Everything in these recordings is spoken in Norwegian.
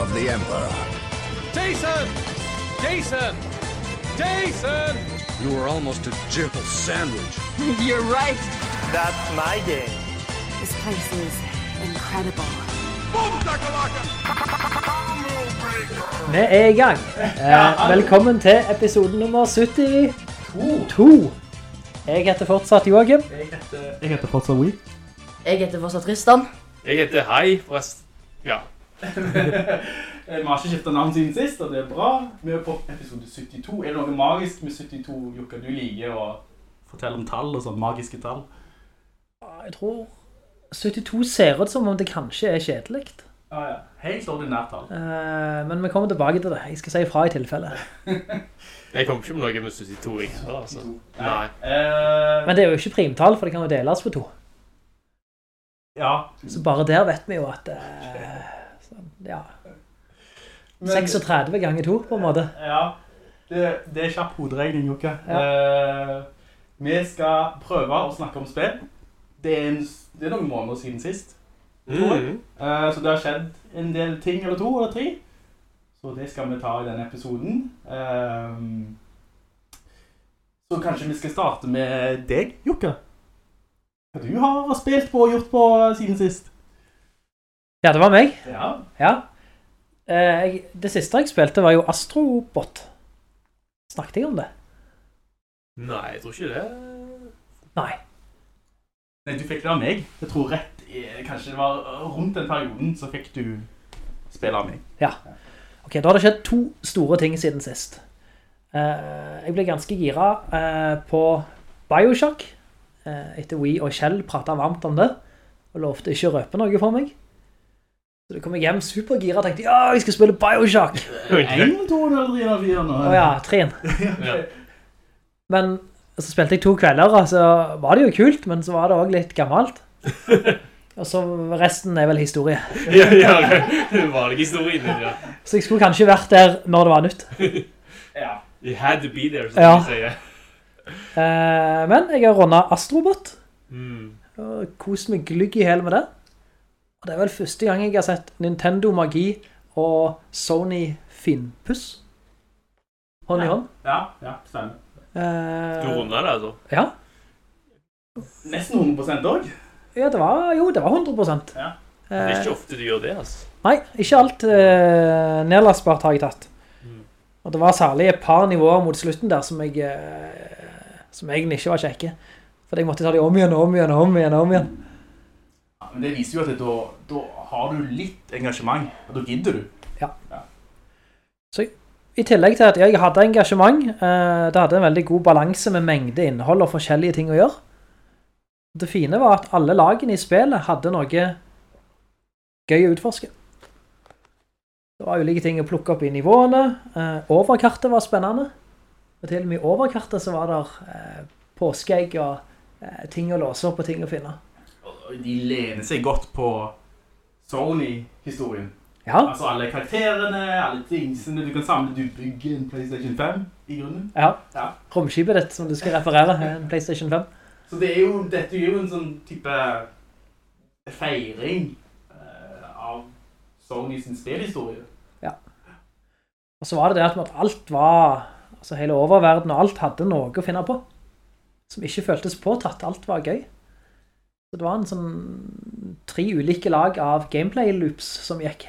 of the Emperor. Jason! Jason! Jason! You were almost a jibble sandwich. You're right. That's my game. This place is incredible. Vi er i gang. Eh, velkommen til episode nummer 72. Jeg heter fortsatt Joachim. Jeg heter fortsatt We. Jeg heter fortsatt Tristan. Jeg heter Hei, forresten. Ja. Vi har ikke skiftet navn siden sist, og det er bra. Vi er på episode 72. Er det noe magisk med 72, Jukka? Du liker å fortelle om tall og sånn magiske tall. Jeg tror 72 ser ut som om det kanskje er kjedelikt. Ah, ja. Helt ordinært tall. Uh, men vi kommer tilbake til det. Jeg skal si fra i tilfelle. Jeg kommer ikke med noe med 72, jeg. Altså. Nei. Uh, Men det er jo ikke primtall, for det kan jo deles på to. ja. Så bare der vet vi jo at eh, sånn, ja, Men- 36 ganger 2, på en måte. Ja. Det, det er kjapp hoderegning, Ja. Eh, vi skal prøve å snakke om spill. Det er, en, det er noen måneder siden sist. Mm. Eh, så det har skjedd en del ting eller to eller tre. Så det skal vi ta i denne episoden. Ehm, så kanskje vi skal starte med deg, Jukka. Hva du har spilt på og gjort på siden sist? Ja, det var meg. Ja. Ja. Eh, jeg, det siste jeg spilte var jo Astrobot. Snakket jeg om det? Nei, jeg tror ikke det. Nei. Nei, du fikk det av meg. Jeg tror rett kanskje det var rundt den perioden så fikk du spille av meg. Ok, da har det skjedd to store ting siden sist. Eh, jeg ble ganske gira eh, på Bioshock, eh, etter We og Kjell pratet varmt om det, og lovte ikke å røpe noe for meg. Så du kom jeg hjem supergira og tenkte, ja, jeg skal spille Bioshock! En, to, eller tre, eller fire nå. Å ja, treen. Ja. Men så spilte jeg to kvelder, og så var det jo kult, men så var det også litt gammelt. Og så resten er vel historie. ja, ja, det var ikke historien din, ja. Så jeg skulle kanskje vært der når det var nytt. Ja. You had to be there, som Ja. de sier. Eh, men jeg har rundet Astrobot, Mm. og kost meg glygg i hele med det. Og det er vel første gang jeg har sett Nintendo Magi og Sony Finpuss. Hånd i hånd. Ja, ja, stemmer. Eh, Du runder det, altså? Ja. Nesten 100% også. ja, det var, jo, det var 100%. Ja. Det er Eh, ikke ofte du gjør det, altså. Nei, ikke alt eh, nedlastbart har jeg tatt. Mm. Og det var særlig et par nivåer mot slutten der som jeg, eh, som egentlig ikke var kjekke. For jeg måtte ta de om igjen, om igjen, om igjen, om igjen. Ja, men det viser jo at da, da har du litt engasjement, og da gidder du. Ja, I tillegg til at jeg hadde engasjement, eh, det hadde en veldig god balanse med mengde innhold og forskjellige ting å gjøre. Det fine var at alle lagene i spillet hadde noe gøy å utforske. Det var ulike ting å plukke opp i nivåene. Eh, overkartet var spennende. Og til og med i overkartet så var det eh, påskeegg og eh, ting å låse opp og ting å finne. De lener seg godt på Sony-historien. Ja, Altså alle karakterene, alle tingsene du kan samle. Du bygger en PlayStation 5 i grunnen. ja. Ja. Romskipet ditt som du skal referere, er en PlayStation 5. Så det er jo, dette er jo en sånn type feiring uh, av Sony sin Ja. Og så var det det at alt var, altså hele oververden og alt hadde noe å finne på, som ikke føltes påtatt, alt var gøy. Så det var en sånn tre ulike lag av gameplay loops som gikk.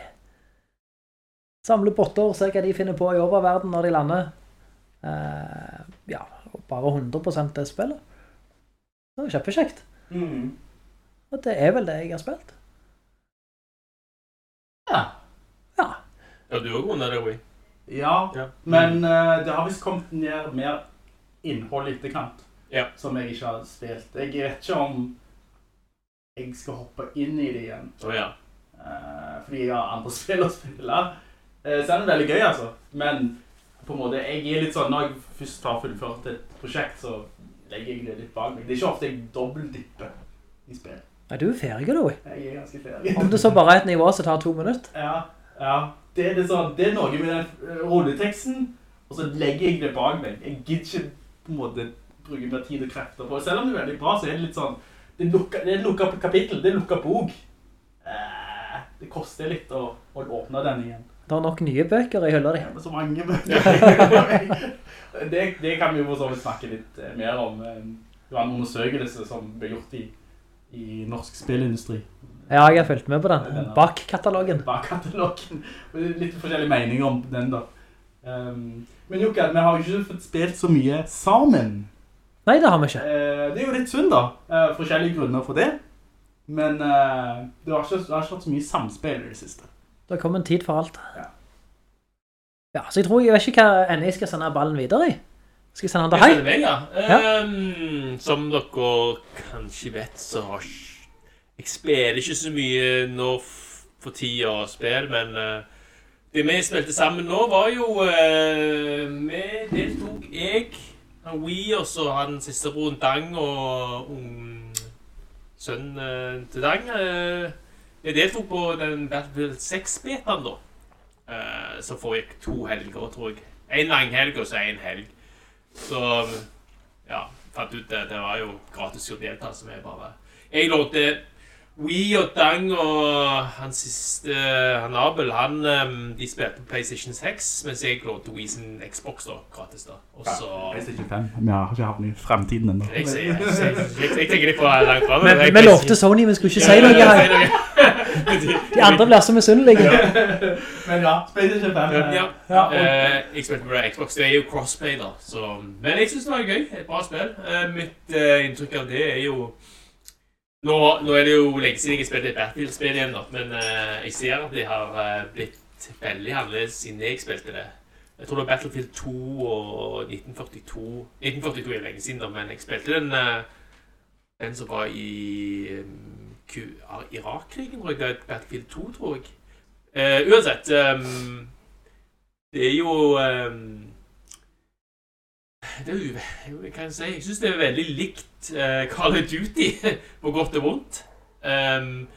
Samle botter, se hva de finner på i oververden når de lander. Uh, ja, bare 100% det spillet. Det var kjempekjekt. Mm. Og det er vel det jeg har spilt. Ja. Ja, Ja, du har rundet det, Wii. Ja, Ja. men uh, det har visst kommet ned mer innhold i etterkant. Ja. Som jeg ikke har spilt. Jeg vet ikke om jeg skal hoppe inn i det igjen. Oh, ja. uh, fordi jeg har andre spill å spille. Uh, Så er det veldig gøy, altså. Men på en måte, jeg er litt sånn, når jeg først har fullført et prosjekt, så legger jeg det litt bak meg. Det er ikke ofte jeg dobbeltdipper i spill. Nei, du er ferdig, da. Jeg er ganske ferdig. Om det så bare er et nivå som tar to minutter. Ja, ja. Det er, det sånn, det er noe med den rolleteksten, rulleteksten, og så legger jeg det bak meg. Jeg gidder ikke på en måte bruke mer tid og krefter på. Selv om det er veldig bra, så er det litt sånn, det er, lukka, det et lukket kapittel, det er lukket bok. Eh, det koster litt å, å åpne den igjen. Det er nok nye bøker i hylla di. Det er så mange bøker. det, det kan vi jo så vidt snakke litt eh, mer om. Eh, Det var en undersøkelse som ble gjort i, i norsk spillindustri. Ja, jeg har fulgt med på den. Bak katalogen. Bak katalogen. Og det er Litt forskjellige meninger om den da. Um, men Jukka, vi har jo ikke fått spilt så mye sammen. Nei, det har vi ikke. Eh, det er jo litt synd da. Eh, forskjellige grunner for det. Men eh, det har ikke, det har ikke vært så mye samspill i det siste. Det kommer en tid for alt. Ja. Ja, så jeg tror, jeg vet ikke hva enn jeg skal sende ballen videre i. Skal jeg sende den til hei? meg, ja. Ja. Ehm, som dere kanskje vet, så har ikke Jeg spiller ikke så mye nå for tida spill, men uh, det vi spilte sammen nå, var jo uh, Vi deltok jeg, Wii, og så siste broren Dang og um, sønnen eh, til Dang. Uh, jeg deltok på den Battlefield 6-betaen, da. så som foregikk to helger, tror jeg. En langhelg og så en helg. Så ja, fant ut det. Det var jo gratis å delta, så vi bare Jeg lånte We og Dang og han siste, han Abel, han um, de spilte på PlayStation 6, mens jeg lånte Wii sin Xbox da, gratis da. Og så PlayStation 5. Vi har ikke havnet i fremtiden enda. jeg, jeg, jeg, jeg, tenker litt på langt frem. Men vi lovte Sony, vi skulle ikke si noe her. De andre blir så misunnelige. Men ja, PlayStation 5. Ja, ja. Ja, Eh, jeg spilte på Xbox, det er jo crossplay da, så, men jeg synes det var gøy, et bra spill. Eh, mitt eh, inntrykk av det er jo, nå, nå er det jo lenge siden jeg spilte et Battlefield-spill igjen men uh, jeg ser at det har uh, blitt veldig annerledes siden jeg spilte det. Jeg tror det var Battlefield 2 og 1942, 1942 er lenge siden da, men jeg spilte den, uh, den som var i um, Irak-krigen, tror jeg, Battlefield 2, tror jeg. Uansett, um, det er jo ehm, Det er jo hva kan jeg si? Jeg synes det er veldig likt uh, Call of Duty, på godt og vondt. Um,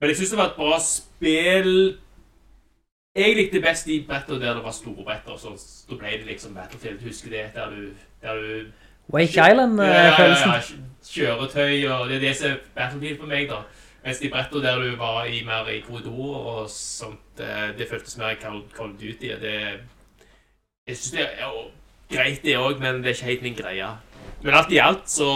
men jeg synes det var et bra spill. Jeg likte best de bretter der det var store bretter. Så da ble det liksom Battlefield. Husker det? Der du, der du Wake Ja, ja, Island-følelsen. ja, Kjøretøy og det er det som er Battlefield for meg, da. Mens de bretter der du var i mer i korridorer og sånt, eh, det føltes mer Call, of Duty. og Det, jeg synes det er jo greit, det òg, men det er ikke helt min greie. Men alt i alt så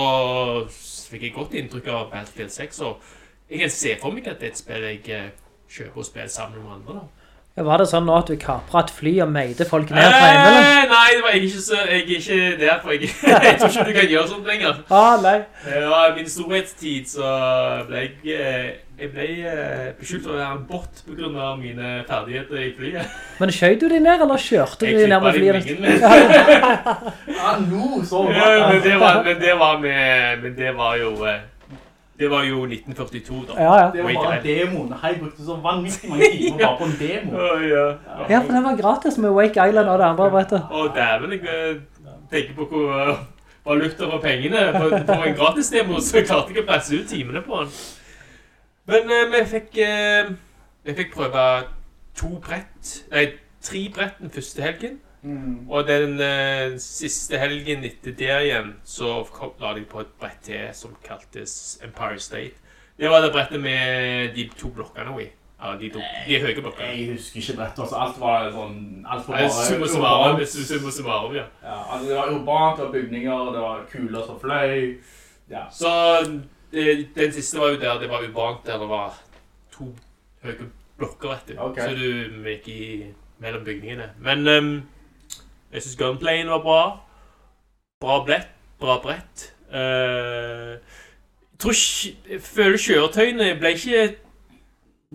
fikk jeg godt inntrykk av Battlefield 6, og jeg kan se for meg at det er et spill jeg eh, kjøper og spiller sammen med andre. da. Ja, Var det sånn nå at du kapret et fly og meide folk ned fra himmelen? Eh, nei, det var jeg ikke, så, jeg er ikke der, for jeg, jeg tror ikke du kan gjøre sånt lenger. Ah, nei. Ja, var min storhetstid så ble jeg, eh, jeg ble eh, beskyldt for å være en bot på grunn av mine ferdigheter i flyet. Men skjøyde du de ned, eller kjørte du de ned med klippet flyet? dem ingen med. Ja, nå så Ja, men det var, men det var med, men det var jo, eh, det var jo 1942 da. Ja, ja. Det var bare demoen. Jeg brukte så vanvittig mange timer bare på en demo. Å, ja. Ja, for den var gratis med Wake Island og det andre brettet. Å, dæven, jeg eh, tenker på hvor eh, lukter for pengene. På, på en gratis demo så klarte jeg å presse ut timene på den. Men uh, vi fikk, uh, vi fikk prøve to brett, nei, tre brett den første helgen. Og den eh, siste helgen etter der igjen, så kom, la de på et brett til som kaltes Empire State. Det var det brettet med de to blokkene i. Ja, de, to, de høye blokkene. Jeg husker ikke brettet. Altså, alt var sånn Alt var bare Summa summarum, summa summarum, ja. Ja, altså, det var urbant, det var bygninger, det var kuler som fløy. Ja. Så det, den siste var jo der det var urbant, der det var to høye blokker, vet du. Okay. Så du gikk i mellom bygningene. Men ehm, jeg synes gunplayen var bra. Bra blett. Bra brett. Uh, jeg tror ikke, jeg føler kjøretøyene ble ikke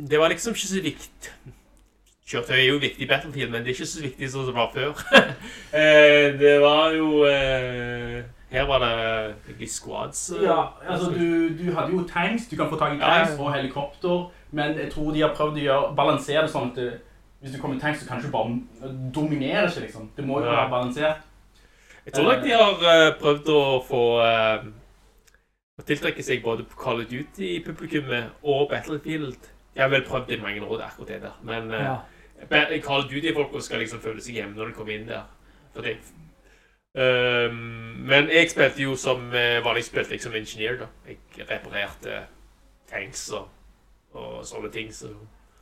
Det var liksom ikke så viktig. Kjøretøy er jo viktig i Battlefield, men det er ikke så viktig som det var før. uh, det var jo uh, Her var det squads. Ja, altså du, du hadde jo tanks, du kan få tak i Ja, ja. tanks og helikopter, men jeg tror de har prøvd å balansere det sånn at hvis du kommer i tank, så kan du ikke bare dominere ikke, liksom. Det må jo Ja. være balansert. Jeg tror nok de har eh, prøvd å få eh, å tiltrekke seg både på Call of Duty-publikummet og Battlefield. Jeg har vel prøvd det i mange år, er akkurat det der. Men eh, Ja. Call of Duty-folk skal liksom føle seg hjemme når de kommer inn der. Det. Ehm, men jeg spilte jo som eh, vanlig spilte jeg som ingeniør, da. Jeg reparerte tanks og, og sånne ting. Så,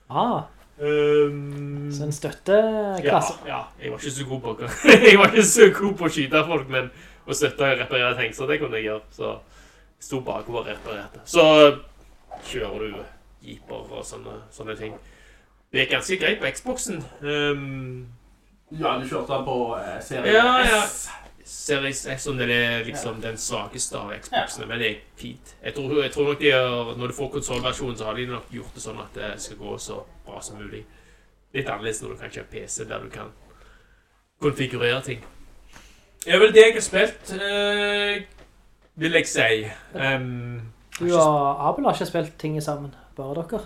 Ah, Ehm, så en støtteklasse. ja, ja, jeg var ikke så god på Jeg var ikke så god på å skyte folk, men å støtte og reparere tankser, det kunne jeg gjøre. Så jeg sto bakover og reparerte. Så kjører du jeeper og sånne, sånne ting. Det gikk ganske greit på Xboxen. Um, Ja, du kjørte den på eh, serie Ja, ja. Series X om det er liksom den svakeste av Xboxene, men det er fint. Jeg tror, jeg tror nok de har, Når du får konsolversjonen, så har de nok gjort det sånn at det skal gå så bra som mulig. Litt annerledes når du kan kjøpe PC der du kan konfigurere ting. Det er vel det jeg har spilt, øh, vil jeg si. Um, Du og Abel har ikke spilt ting sammen, bare dere.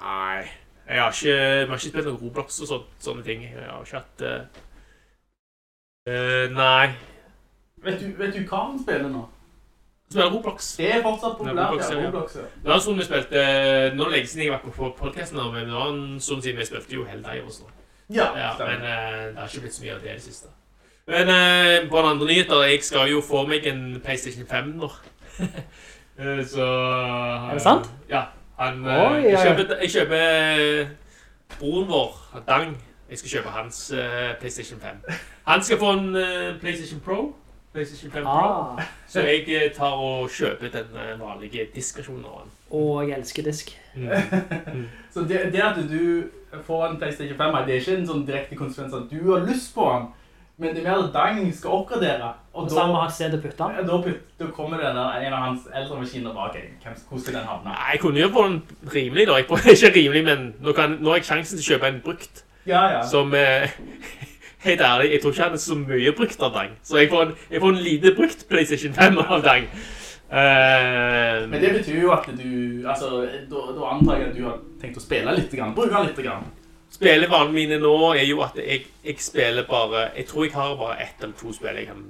Nei. Jeg har ikke, har ikke spilt noen Roblox og sånt, sånne ting. Jeg har ikke hatt eh, eh, Nei. Vet du, vet du hva han spiller nå? Spiller Roblox. Det er fortsatt populært, Roblox, ja. Roblox, ja. Det var stund vi spilte Nå er det lenge siden jeg har vært på podcasten, men det var en sånn siden vi spilte jo Helldivers. også. Ja, Ja, men uh, det har ikke blitt så mye av det i det siste. Men uh, på en andre nyheter Jeg skal jo få meg en PlayStation 5 nå. Eh, så Er det sant? Ja. Han, eh, Oi, jeg, ja, ja. kjøper, jeg kjøper eh, broren vår, Dang. Jeg skal kjøpe hans uh, PlayStation 5. Han skal få en uh, PlayStation Pro. PlayStation 5 Pro. Ah, Så jeg eh, tar og kjøper den vanlige diskversjonen av den. og jeg elsker disk. Så det, det at du får en PlayStation 5, det er ikke en sånn direkte konsekvens at du har lyst på den, men det er mer at Dang skal oppgradere. Og Og da, samme har ha et å putte den. ja, da, putt- da kommer det der, en av hans eldre maskiner bak. hvem- Hvor skal den havne? Nei, jeg kunne jo få den rimelig, da. Jeg ikke rimelig, men nå, kan, nå har jeg sjansen til å kjøpe en brukt. Ja, ja. Som eh, Helt ærlig, jeg tror ikke han er så mye brukt av Dang. Så jeg får en, jeg får en lite brukt PlayStation 5 av Dang. Uh, Men det betyr jo at du, altså, da, da antar jeg at du har tenkt å spille litt, grann, bruke den litt. Grann. Spillevanene mine nå er jo at jeg, jeg spiller bare Jeg tror jeg har bare ett eller to spill jeg kan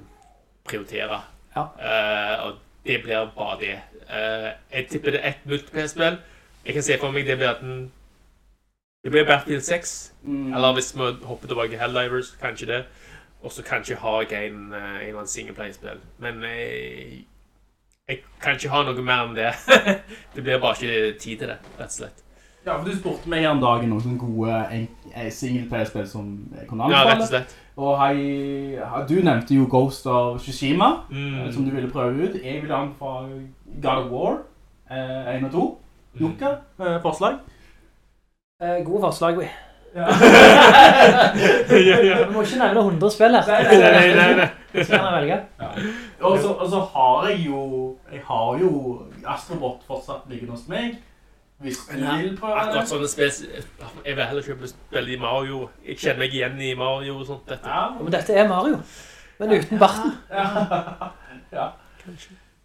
prioritere. Ja. Uh, og det blir bare det. Uh, jeg tipper det er ett multiplayer-spill. Jeg kan se for meg det blir den Det blir Battlefield 6. Mm. Eller hvis vi hopper tilbake til Helldivers, kanskje det. Og så kanskje har jeg en, eh, en eller annen singleplay-spill. Men jeg, jeg kan ikke ha noe mer enn det. det blir bare ikke tid til det, rett og slett. Ja, for du spurte meg her om dagen noen sånne gode eh, singleplayer-spill som jeg kunne Ja, rett og slett. og hei, du nevnte jo Ghost of Tsushima, Mm. eh, som du ville prøve ut. Jeg ville anbefale God of War, eh, 1 og 2. Jukka, eh, forslag? Eh, gode forslag, vi. Ja. ja, ja. Vi må ikke nevne 100 spill her. Nei, nei, Nei, nei, jeg velge. Og så, og så har jeg jo Jeg har jo Astrobot fortsatt liggende hos meg. Hvis du Ja, vil prøve Akkurat sånne spill Jeg vil heller kjøpe spill i Mario. Jeg kjenner meg igjen i Mario og sånt. Dette. Ja. Men dette er Mario. Men uten barten. Ja.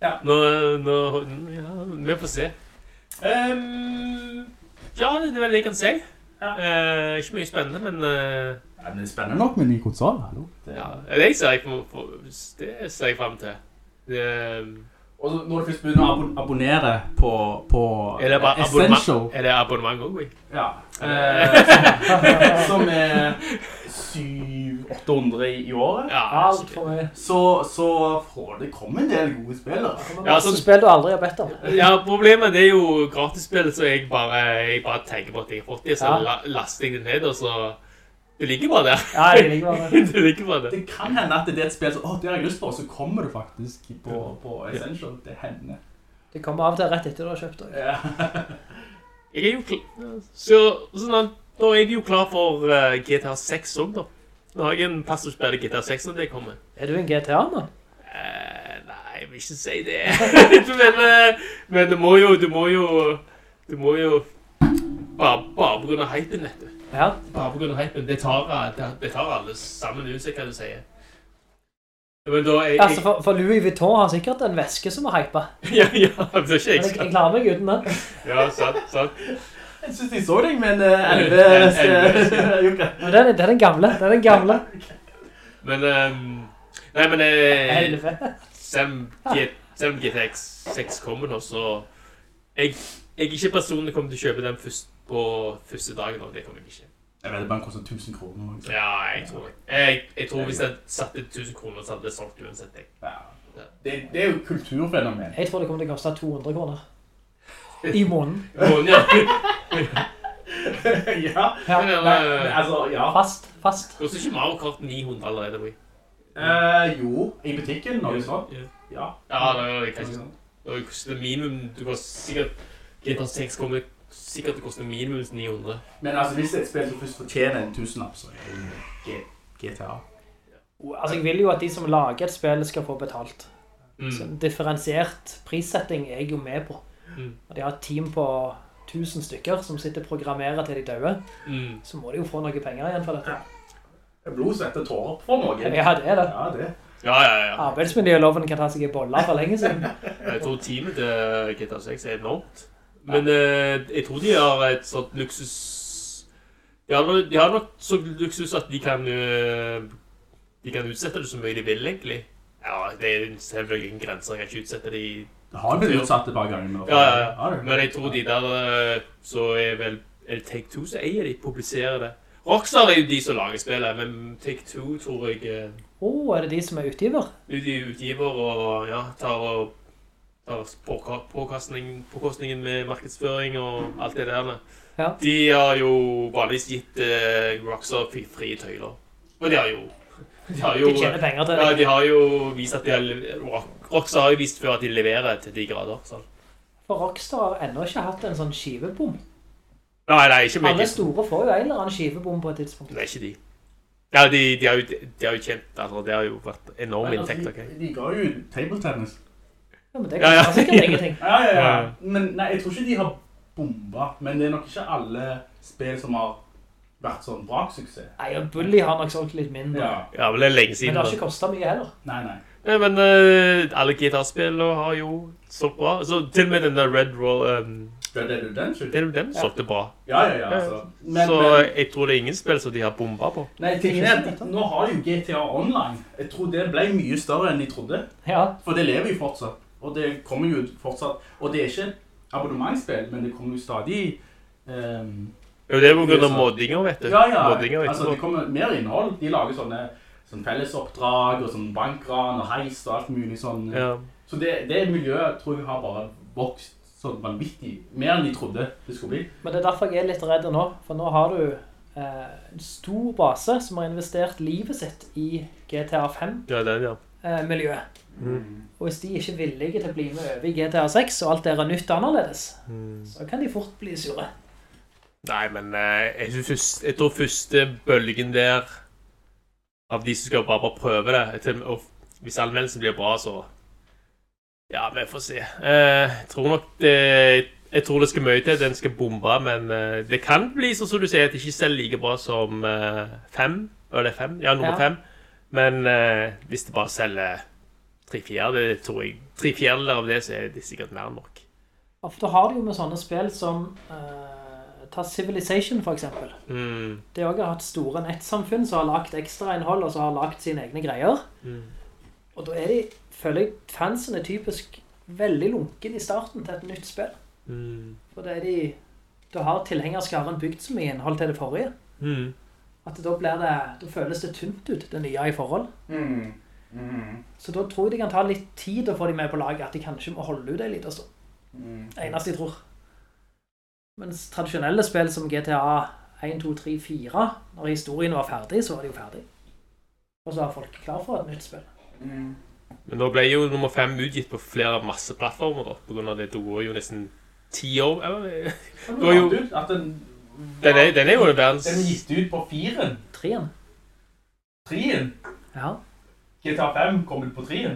ja, Nå, nå Ja, vi får se. Ehm, ja, det er vel det jeg kan si. Ja. Eh, ikke mye spennende, men eh, Ja, men det er spennende nok med ny konsol, hallo. Det- ja, det ser jeg, for, for, det ser jeg frem til. Det, Og når du først begynner å abon abonnere på, på er, det bare Essential abonnement, er det abonnement òg, Ja. Eh, som, som er 700-800 i året. Ja, Alt for mye. Så, så får det komme en del gode spillere. Ja, sånn- spill du aldri har bedt om. Ja, problemet er jo gratisspill, så jeg bare, jeg bare tenker på at jeg har fått det, så Ja. la, laster jeg det ned, og så Det ligger bare der. Ja, jeg liker bare det. du ligger bare der. Det kan hende at det er et spill som Å, det har jeg lyst på, og så kommer du faktisk på, på Essential. Det hender. Det kommer av og til rett etter du har kjøpt det. Ja. Jeg er jo klar, så, sånn at, da er jeg jo klar for uh, GTA 6 også, da. Nå har jeg en plass til å spille GTA 6 når det kommer. Er du en GTA nå? Uh, nei, jeg vil ikke si det. men, uh, men du må jo Du må jo Du må jo Bare, bare på grunn av hypen, vet du. Ja. Bare på grunn av hypen. Det tar, det, det tar alle sammen uansett hva du sier. Men da jeg, Altså, for, for Louis Vuitton har sikkert en veske som er hypa. Ja, ja, det er ikke Men jeg jeg, klarer meg uten den. Ja, sant, sant. Jeg synes de så deg med en eh, elve Men det, er- det er den gamle. Det er den gamle. Men um, Nei, men eh, G- selv om GTX 6 kommer nå, så jeg, jeg er ikke personlig kommer til å kjøpe den først på første dagen. Og det kommer jeg ikke. Jeg vet det bare koster 1000 kroner. Liksom. Ja, jeg tror det. Jeg, jeg tror hvis jeg satte 1000 kroner, så hadde det solgt uansett. Jeg. Ja. Det, det er jo kulturfenomen. Jeg tror det kommer til å koste 200 kroner. I måneden. Månen, ja. ja. Ja. Nei, eh, altså, ja. Fast. Fast. Koster ikke Mario Kart 900 allerede? Bri? Eh, jo, i butikken, når det så. sånn. Ja. Ja. Ja, det er kanskje sånn. Det koster minimum Du koster sikkert GTA 6 kommer sikkert det koster koste minimum 900. Men altså, hvis det er et spill du først fortjener en tusenlapp, så er det GTA. Altså, jeg vil jo at de som lager et spill skal få betalt. Så Mm. en differensiert prissetting er jeg jo med på. Mm. Og de har et team på 1000 stykker som sitter og programmerer til de døde. Mm. Så må de jo få noen penger igjen for dette. Det er blod, svette tårer for noe. Ja, det er det. Ja, det. Ja, ja, ja. Arbeidsmiljøloven kan ta seg i boller for lenge siden. Jeg tror teamet til GTA 6 er enormt. Men eh, jeg tror de har et sånt luksus De har, de har nok så luksus at de kan eh, De kan utsette det så mye de vil, egentlig. Ja, det er selvfølgelig ingen grenser. Jeg kan ikke utsette det i Det har blitt utsatt et par ganger. Ja, ja, ja. Men jeg tror de der eh, så er vel Er det Take Two som eier de, publiserer det? Rockstar er jo de som lager spillet, men Take Two tror jeg Å, oh, er det de som er utgiver? De er utgiver og ja, tar og tar påkostningen med markedsføring og alt det der. Ja. De har jo vanligvis gitt eh, Rockstar fri- frie tøyler. Og de har jo De har jo, De tjener penger til ja, de har jo vist at de har Rock- Rockstar har jo vist før at de leverer til de grader. Sånn. For Rockstar har enda ikke hatt en sånn skivebom. Nei, nei, ikke Alle store får jo en eller annen skivebom på et tidspunkt. Det er ikke de. Ja, de, de, har jo, de har jo kjent, altså, Det har jo vært enorme inntekt altså, de, de ga jo table tabletennis. Ja, men det Ja, ja. kan sikkert ingenting. Ja, ja, ja. Ja. Men nei, jeg tror ikke de har bomba. Men det er nok ikke alle spill som har vært sånn braksuksess. Nei, og Bully har nok solgt litt mindre. Ja. Ja, men det er lenge siden. Men det har ikke kostet mye heller. Nei, nei. Ja, men uh, alle gitarspillene har jo solgt bra. Så til og med den der Red Roll um, Red Dead Redemption? Den, den solgte bra. Ja, ja, ja. Altså. Men, så men, jeg tror det er ingen spill som de har bomba på. nei, ting er at nå har jo GTA Online. Jeg tror det ble mye større enn de trodde. Ja, For det lever jo fortsatt. Og det kommer jo fortsatt. Og det er ikke abonnementspill, abonnementsspill, men det kommer jo stadig um, Jo, det er på grunn av moddinger, vet du. Ja, ja. Moddinger, vet Altså, det kommer mer innhold. De lager sånne sånne fellesoppdrag og sånn bankran og heis og alt mulig sånn. Ja. Så det, det miljøet tror jeg har bare vokst sånn vanvittig. Mer enn de trodde det skulle bli. men det er derfor jeg er litt redd nå. For nå har du eh, en stor base som har investert livet sitt i GTA 5-miljøet. ja, ja. Eh, miljøet. Og hvis de ikke er villige til å bli med over i GTA 6, og alt der er nytt og annerledes, så kan de fort bli sure. Nei, men eh, jeg, synes først, jeg tror første bølgen der av de som skal bare, bare prøve det til- og Hvis anmeldelsen blir bra, så Ja, vi får se. Eh, jeg tror nok det Jeg tror det skal mye til den skal bombe, men eh, det kan bli sånn som du sier, at det ikke selger like bra som eh, fem. Eller det er fem? Ja, nummer Ja. fem. Men hvis det bare selger tre fjerdedeler, av det, så er det sikkert mer enn nok. Ofte har du jo med sånne spill som uh, Ta Civilization, for eksempel. Mm. Det også har hatt store nettsamfunn som har lagt ekstrainnhold, og som har lagt sine egne greier. Mm. Og da er de, føler jeg, fansen er typisk veldig lunken i starten til et nytt spill. Mm. For det er de, da har tilhengerskaren bygd så mye innhold til det forrige, Mm. at da blir det, da føles det tynt ut, det nye i forhold. Så da tror jeg de kan ta litt tid å få de med på laget, at de kanskje må holde ut en liten stund. Eneste jeg tror. Mens tradisjonelle spill som GTA 1, 2, 3, 4, når historien var ferdig, så var de jo ferdig. Og så var folk klar for et nytt spill. Men da ble jo nummer fem utgitt på flere masse plattformer da, på grunn av det. Det går jo nesten ti år, eller? Det var jo- At den, Den er, den er jo verdens... den er gitt ut på firen. Treen. Trien. Ja. GTA 5 kom ut på 3,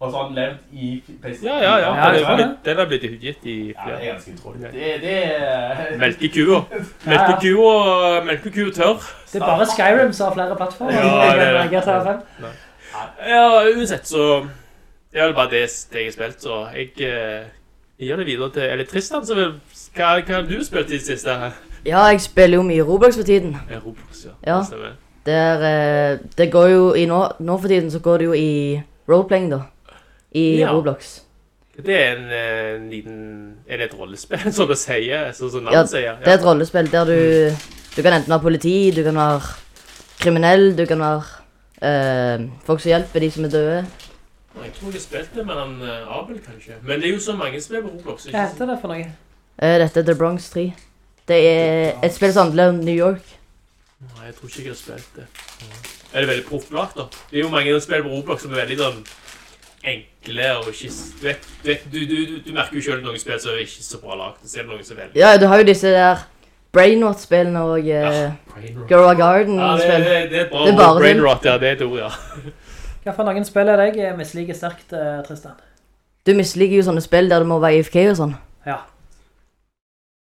Og så har den levd i PlayStation. Ja, ja, ja. Ja, Den, det. blitt, den har blitt utgitt i Ja, det er ganske utrolig. Det, det er... Melkekua. Melkekua, melkekua tør. Det er bare Skyrim som har flere plattformer. Ja, det er. GTA 5. Ja, uansett så... Det er bare det, det jeg har spilt, så jeg... jeg Gir det videre til Eller Tristan så vil Hva, hva har du spilt i det siste? Ja, jeg spiller jo mye Roblox for tiden. Ja, Roblox, ja. Ja. Der, eh, det går jo i nå, nå for tiden så går det jo i roleplaying, da. I Ja. Roblox. Det er en, eh, en liten Er det et rollespill, som det sier? Sånn som Ja, sier? Ja, det er et rollespill der du Du kan enten være politi, du kan være kriminell, du kan være eh, folk som hjelper de som er døde. Jeg tror jeg har spilt det med han Abel, kanskje. Men det er jo så mange spill på Roblox. Hva heter det for noe? Eh, dette er The Bronx 3. Det er et spill som handler om New York. Nei, jeg tror ikke jeg har spilt det. Er det veldig profflagt, da? Det er jo mange spill på Roblox som er veldig sånn enkle og ikke Du, vet, du, vet, du, du, du, du merker jo selv noen spill som er ikke så bra lagt. Ser du noen som er veldig Ja, du har jo disse der Brainrot-spillene og uh, Brainrot. Girl Ja, det, Garden-spill. det, det er Det er bare. Brainrot, ja. Det er et ord, ja. Hva for noen spill er det jeg misliker sterkt, eh, Tristan? Du misliker jo sånne spill der du må være IFK og sånn. Ja.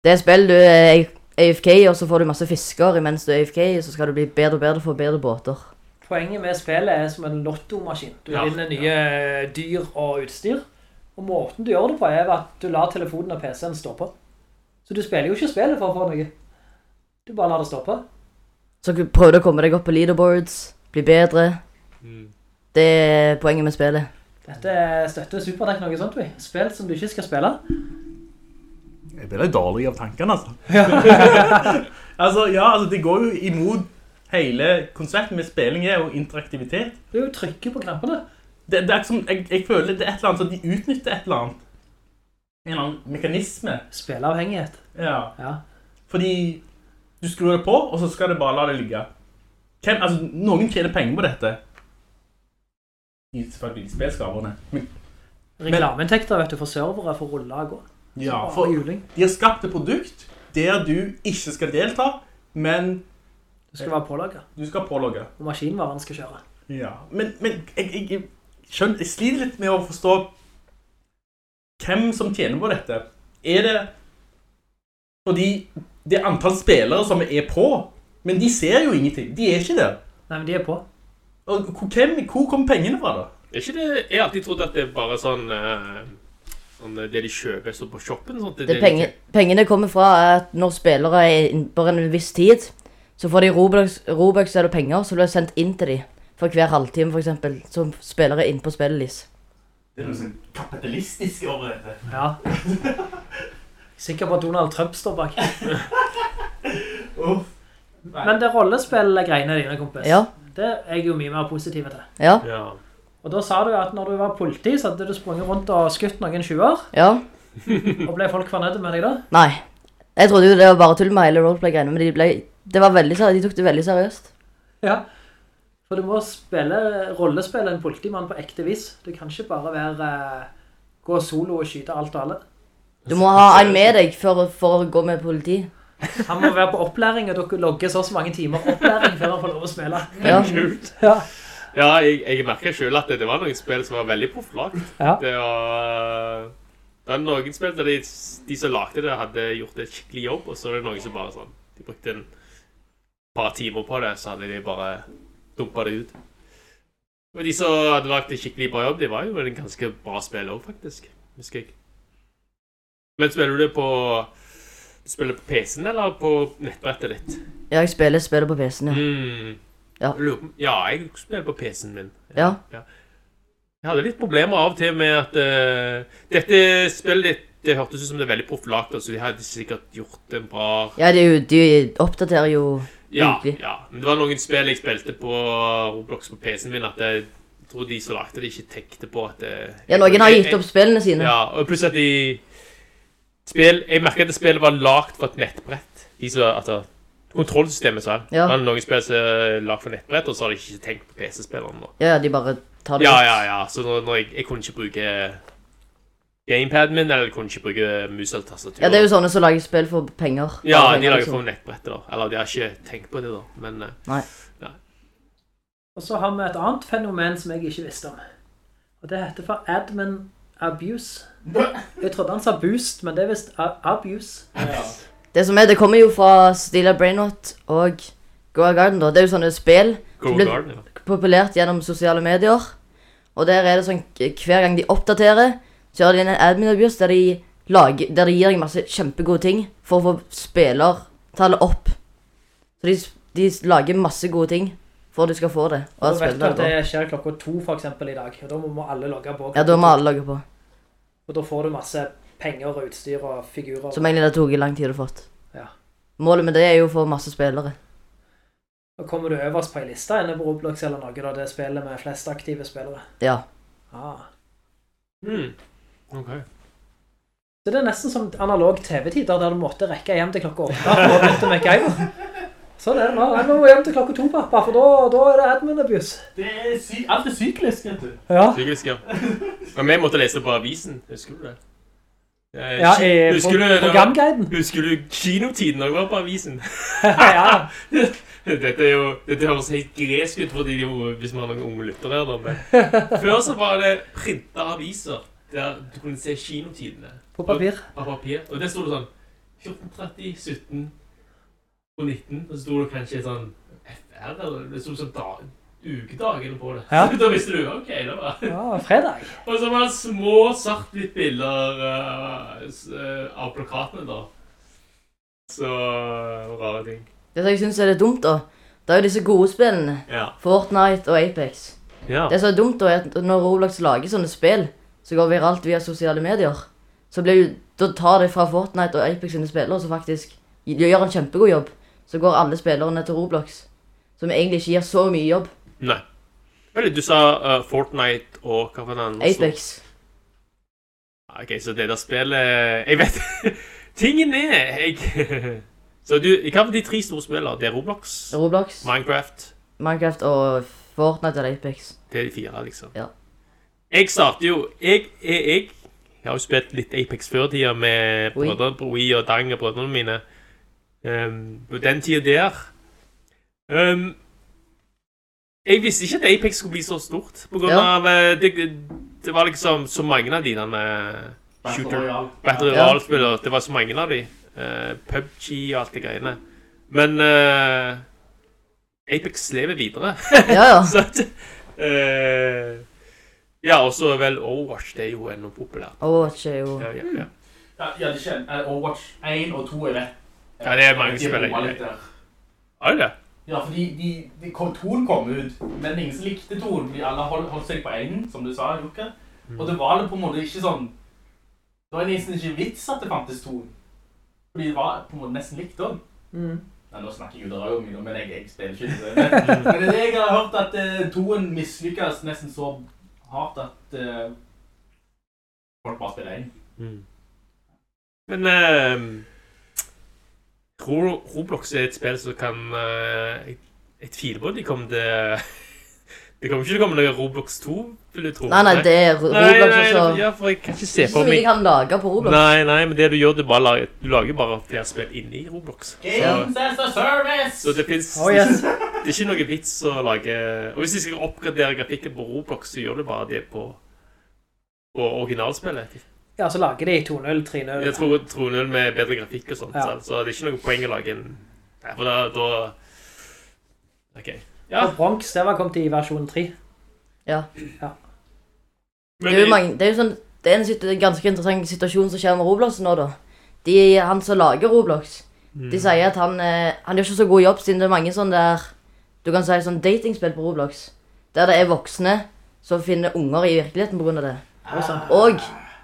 Det er spill du er AFK, og så får du masse fisker imens du er AFK, og så skal du bli bedre og bedre for bedre båter. Poenget med spillet er som en lottomaskin. Du Ja, vinner nye dyr og utstyr. Og måten du gjør det på er at du lar telefonen og PC-en stå på. Så du spiller jo ikke spillet for å få noe. Du bare lar det stå på. Så du prøver å komme deg opp på leaderboards, bli bedre. Mm. Det er poenget med spillet. Dette støtter Superdekk noe sånt, vi. Spill som du ikke skal spille. Jeg blir litt dårlig av tankene, altså. altså, ja, altså, det går jo imot hele konseptet med spilling er jo interaktivitet. Det er jo trykket på knappene. Det, det er ikke som, jeg, jeg føler det er et eller annet, så de utnytter et eller annet. En eller annen mekanisme. Spilleavhengighet. Ja. Ja. Fordi du skrur det på, og så skal det bare la det ligge. Hvem, altså, noen tjener penger på dette. I selvfølgelig spilskaperne. Reklameinntekter, vet du, for servere for å rulle og gå. Ja, for de har skapt et produkt der du ikke skal delta, men Du skal være pålogget. du skal pålogge. Og maskinvaren skal kjøre. Ja, men, men jeg, jeg, jeg, skjønner, jeg sliter litt med å forstå hvem som tjener på dette. Er det fordi det er antall spillere som er på, men de ser jo ingenting. De er ikke der. Nei, men de er på. Og hvem, hvor kommer pengene fra da? Er ikke det Jeg har alltid trodd at det er bare sånn eh, Sånn eh, det de kjøper står på shoppen. Sånn, Det penger, pengene kommer fra at når spillere er inn- på en viss tid, så får de Robux, Robux eller penger, som blir det sendt inn til dem for hver halvtime, eksempel, som spillere inn på spillet deres. Det er noe sånn kapitalistisk over dette. Ja. Sikker på at Donald Trump står bak. Uff. Men det rollespillgreiene dine, kompis, Ja, det er jeg jo mye mer positiv til. ja, Ja. Og da sa du at når du var politi, så hadde du sprunget rundt og skutt noen 20-år. ja. Og ble folk fornøyde med deg da? Nei. Jeg trodde jo det var bare tull med hele roleplay-greiene, men de, ble, det var veldig, de tok det veldig seriøst. Ja. For du må spille, rollespille en politimann på ekte vis. Du kan ikke bare være, eh, gå solo og skyte alt og alle. Du må ha en med deg for, for å gå med politi. Han må være på opplæring, og dere logger så så mange timer opplæring før han får lov å spille. Ja. Kult. Ja. Ja, jeg, jeg merker selv at det, det var noen spill som var veldig profflagt. Ja. Det var Det var noen spill der de, de som lagde det, hadde gjort et skikkelig jobb, og så er det noen som bare sånn De brukte en par timer på det, så hadde de bare dumpa det ut. Men de som hadde lagd et skikkelig bra jobb, de var jo en ganske bra spill òg, faktisk. Husker jeg. Men spiller du det på Du spiller på PC-en eller på nettbrettet ditt? Ja, jeg spiller spillet på PC-en, ja. Mm. Ja. Ja, jeg spiller på PC-en min. Ja. Jeg hadde litt problemer av og til med at uh, dette spillet ditt det hørtes ut som det er veldig profflagt, så de hadde sikkert gjort en bra Ja, jo- de oppdaterer jo Ja, ja. Men det var noen spill jeg spilte på Roblox på PC-en min, at jeg tror de som lagde det, ikke tenkte på at det, Ja, noen har gitt opp spillene sine. Ja, og pluss at de spill, Jeg merket at spillet var lagt for et nettbrett. De som, altså, Kontrollsystemet selv. Ja. Er noen spill som er lagd for nettbrett, og så har de ikke tenkt på PC-spilleren. nå. Ja, de bare tar det Ja, bort. ja, ja. Så når, når jeg, jeg kunne ikke bruke gamepaden min, eller jeg kunne ikke bruke mus eller tastatur. Ja, det er jo sånne som lager spill for penger. Ja, penger, de lager liksom. for nettbrettet, da. Eller de har ikke tenkt på det, da. Men Nei. Nei. Og så har vi et annet fenomen som jeg ikke visste om. Og det heter for admin abuse. Jeg trodde han sa boost, men det er vist abuse. abuse. Det som er, det kommer jo fra Stila Brainrot og Goa Garden, da. Det er jo sånne spill Go blir- Garden, ja. populert gjennom sosiale medier. Og der er det sånn, hver gang de oppdaterer, så gjør de en admin abuse der de lager, der de gir deg masse kjempegode ting for å få spillertallet opp. Så de, de lager masse gode ting for at du skal få det. Og Og at vet at det skjer klokka to for eksempel i dag, og da må alle logge på. Ja, da må alle logge på. Og da får du masse penger og utstyr og figurer. Som egentlig det tok i lang tid å få. Ja. Målet med det er jo å få masse spillere. Og kommer du øverst på en liste inne på Roblox eller noe, da det spillet med flest aktive spillere. Ja. Ah. Mm. Ok. Så det er nesten som analog TV-tider, der du måtte rekke hjem til klokka åtte for å med MacGyver. Sånn er det nå. Jeg må hjem til klokka to, pappa, for da, da er det admin abuse. Det er sy alt er syklisk, vet du. Ja. Syklisk, ja. Men vi måtte lese på avisen. Husker du det? Eh, Ja, i husker, på, du, det var, programguiden. husker du kinotiden da jeg var på avisen? ja. Dette, er jo, dette høres helt gresk ut for de hvis man har noen unge lyttere her. Men før så var det printa aviser der du kunne se kinotidene På papir. På papir. Og der sto det sånn 14.30, 17 og 19. Og så sto det kanskje sånn FR, eller det sto sånn dag, ukedagene på det. Ja. da visste du OK, det var Ja, fredag. Og så var det små svart-hvitt-bilder uh, eh, av plakatene, da. Så rare ting. Det som jeg syns er litt dumt, da, det er jo disse gode spillene. Ja. Fortnite og Apex. ja. Det som er dumt, da, er at når Roblox lager sånne spill så går viralt via sosiale medier, så blir jo, da tar de fra Fortnite og Apex sine spillere som faktisk gjør en kjempegod jobb. Så går alle spillerne til Roblox, som egentlig ikke gir så mye jobb. Nei. Eller du sa uh, Fortnite og hva var det andre? Apex. Ok, så det der spillet Jeg vet Tingen er jeg Så du, hva var de tre store spillene? Det er Roblox, Roblox, Minecraft Minecraft og Fortnite eller Apex. Det er de fire, liksom. Ja. Jeg starter jo Jeg, jeg, jeg, jeg har jo spilt litt Apex før tida med brødrene på Wii og Dang og brødrene mine. Um, på den tida der um, Jeg visste ikke at Apex skulle bli så stort. På grunn Ja. av eh, det, det var liksom så mange av de derne Battle shooter Royale. Battle Ja. Royale-spillere. Det var så mange av de. Eh, PubG og alt det greiene. Men eh, Apex lever videre. Ja, ja. så at eh, Ja, og så vel Overwatch. Det er jo ennå populært. Overwatch er jo Ja, ja, ja. Ja, ja, det kjenner Eh, Overwatch 1 og 2 jeg vet. Ja, det er mange De litt der. Har du det? Ja, fordi de, de kom, Toen kom ut, men ingen som likte Toen, fordi alle holdt, holdt seg på én, som du sa, Jokke. Og det var på en måte ikke sånn Det var nesten ikke vits at det fantes Toen. Fordi det var på en måte nesten likt òg. Mm. Nå snakker jeg jo dere mye, men jeg, jeg spiller ikke det. Men, men det er det jeg har hørt, at uh, Toen mislykkes nesten så hardt at uh, folk bare spiller én. Men eh, Ro- Roblox er et spill som kan uh, tviler på at de kommer til Det kommer ikke til å komme noe Roblox 2, vil du tro. Nei, nei, det er Nei, Roblox nei, også. Ja, for jeg kan ikke se Ikke så for mye meg kan lage på Roblox. Nei, nei, men det du gjør, det bare lager, du lager bare flere spill inni Roblox. Games as a service! så det finnes... Oh, yes. Det er ikke noe vits å lage Og hvis de skal oppgradere grafikken på Roblox, så gjør du bare det på, på originalspillet. Ja, så lager de 2-0, 3-0. Jeg tror troner med bedre grafikk og sånt, Ja. så- det er ikke noe poeng å lage en Nei, for da, da OK. Ja. Og Bronx, det var kommet i versjon 3. Ja. ja. Det er jo mange, det er jo sånn, det er en ganske interessant situasjon som skjer med Roblox nå, da. De, han som lager Roblox, de sier at han, eh, han gjør ikke så god jobb, siden det er mange sånne der, du kan si sånn datingspill på Roblox, der det er voksne som finner unger i virkeligheten på grunn av det. Og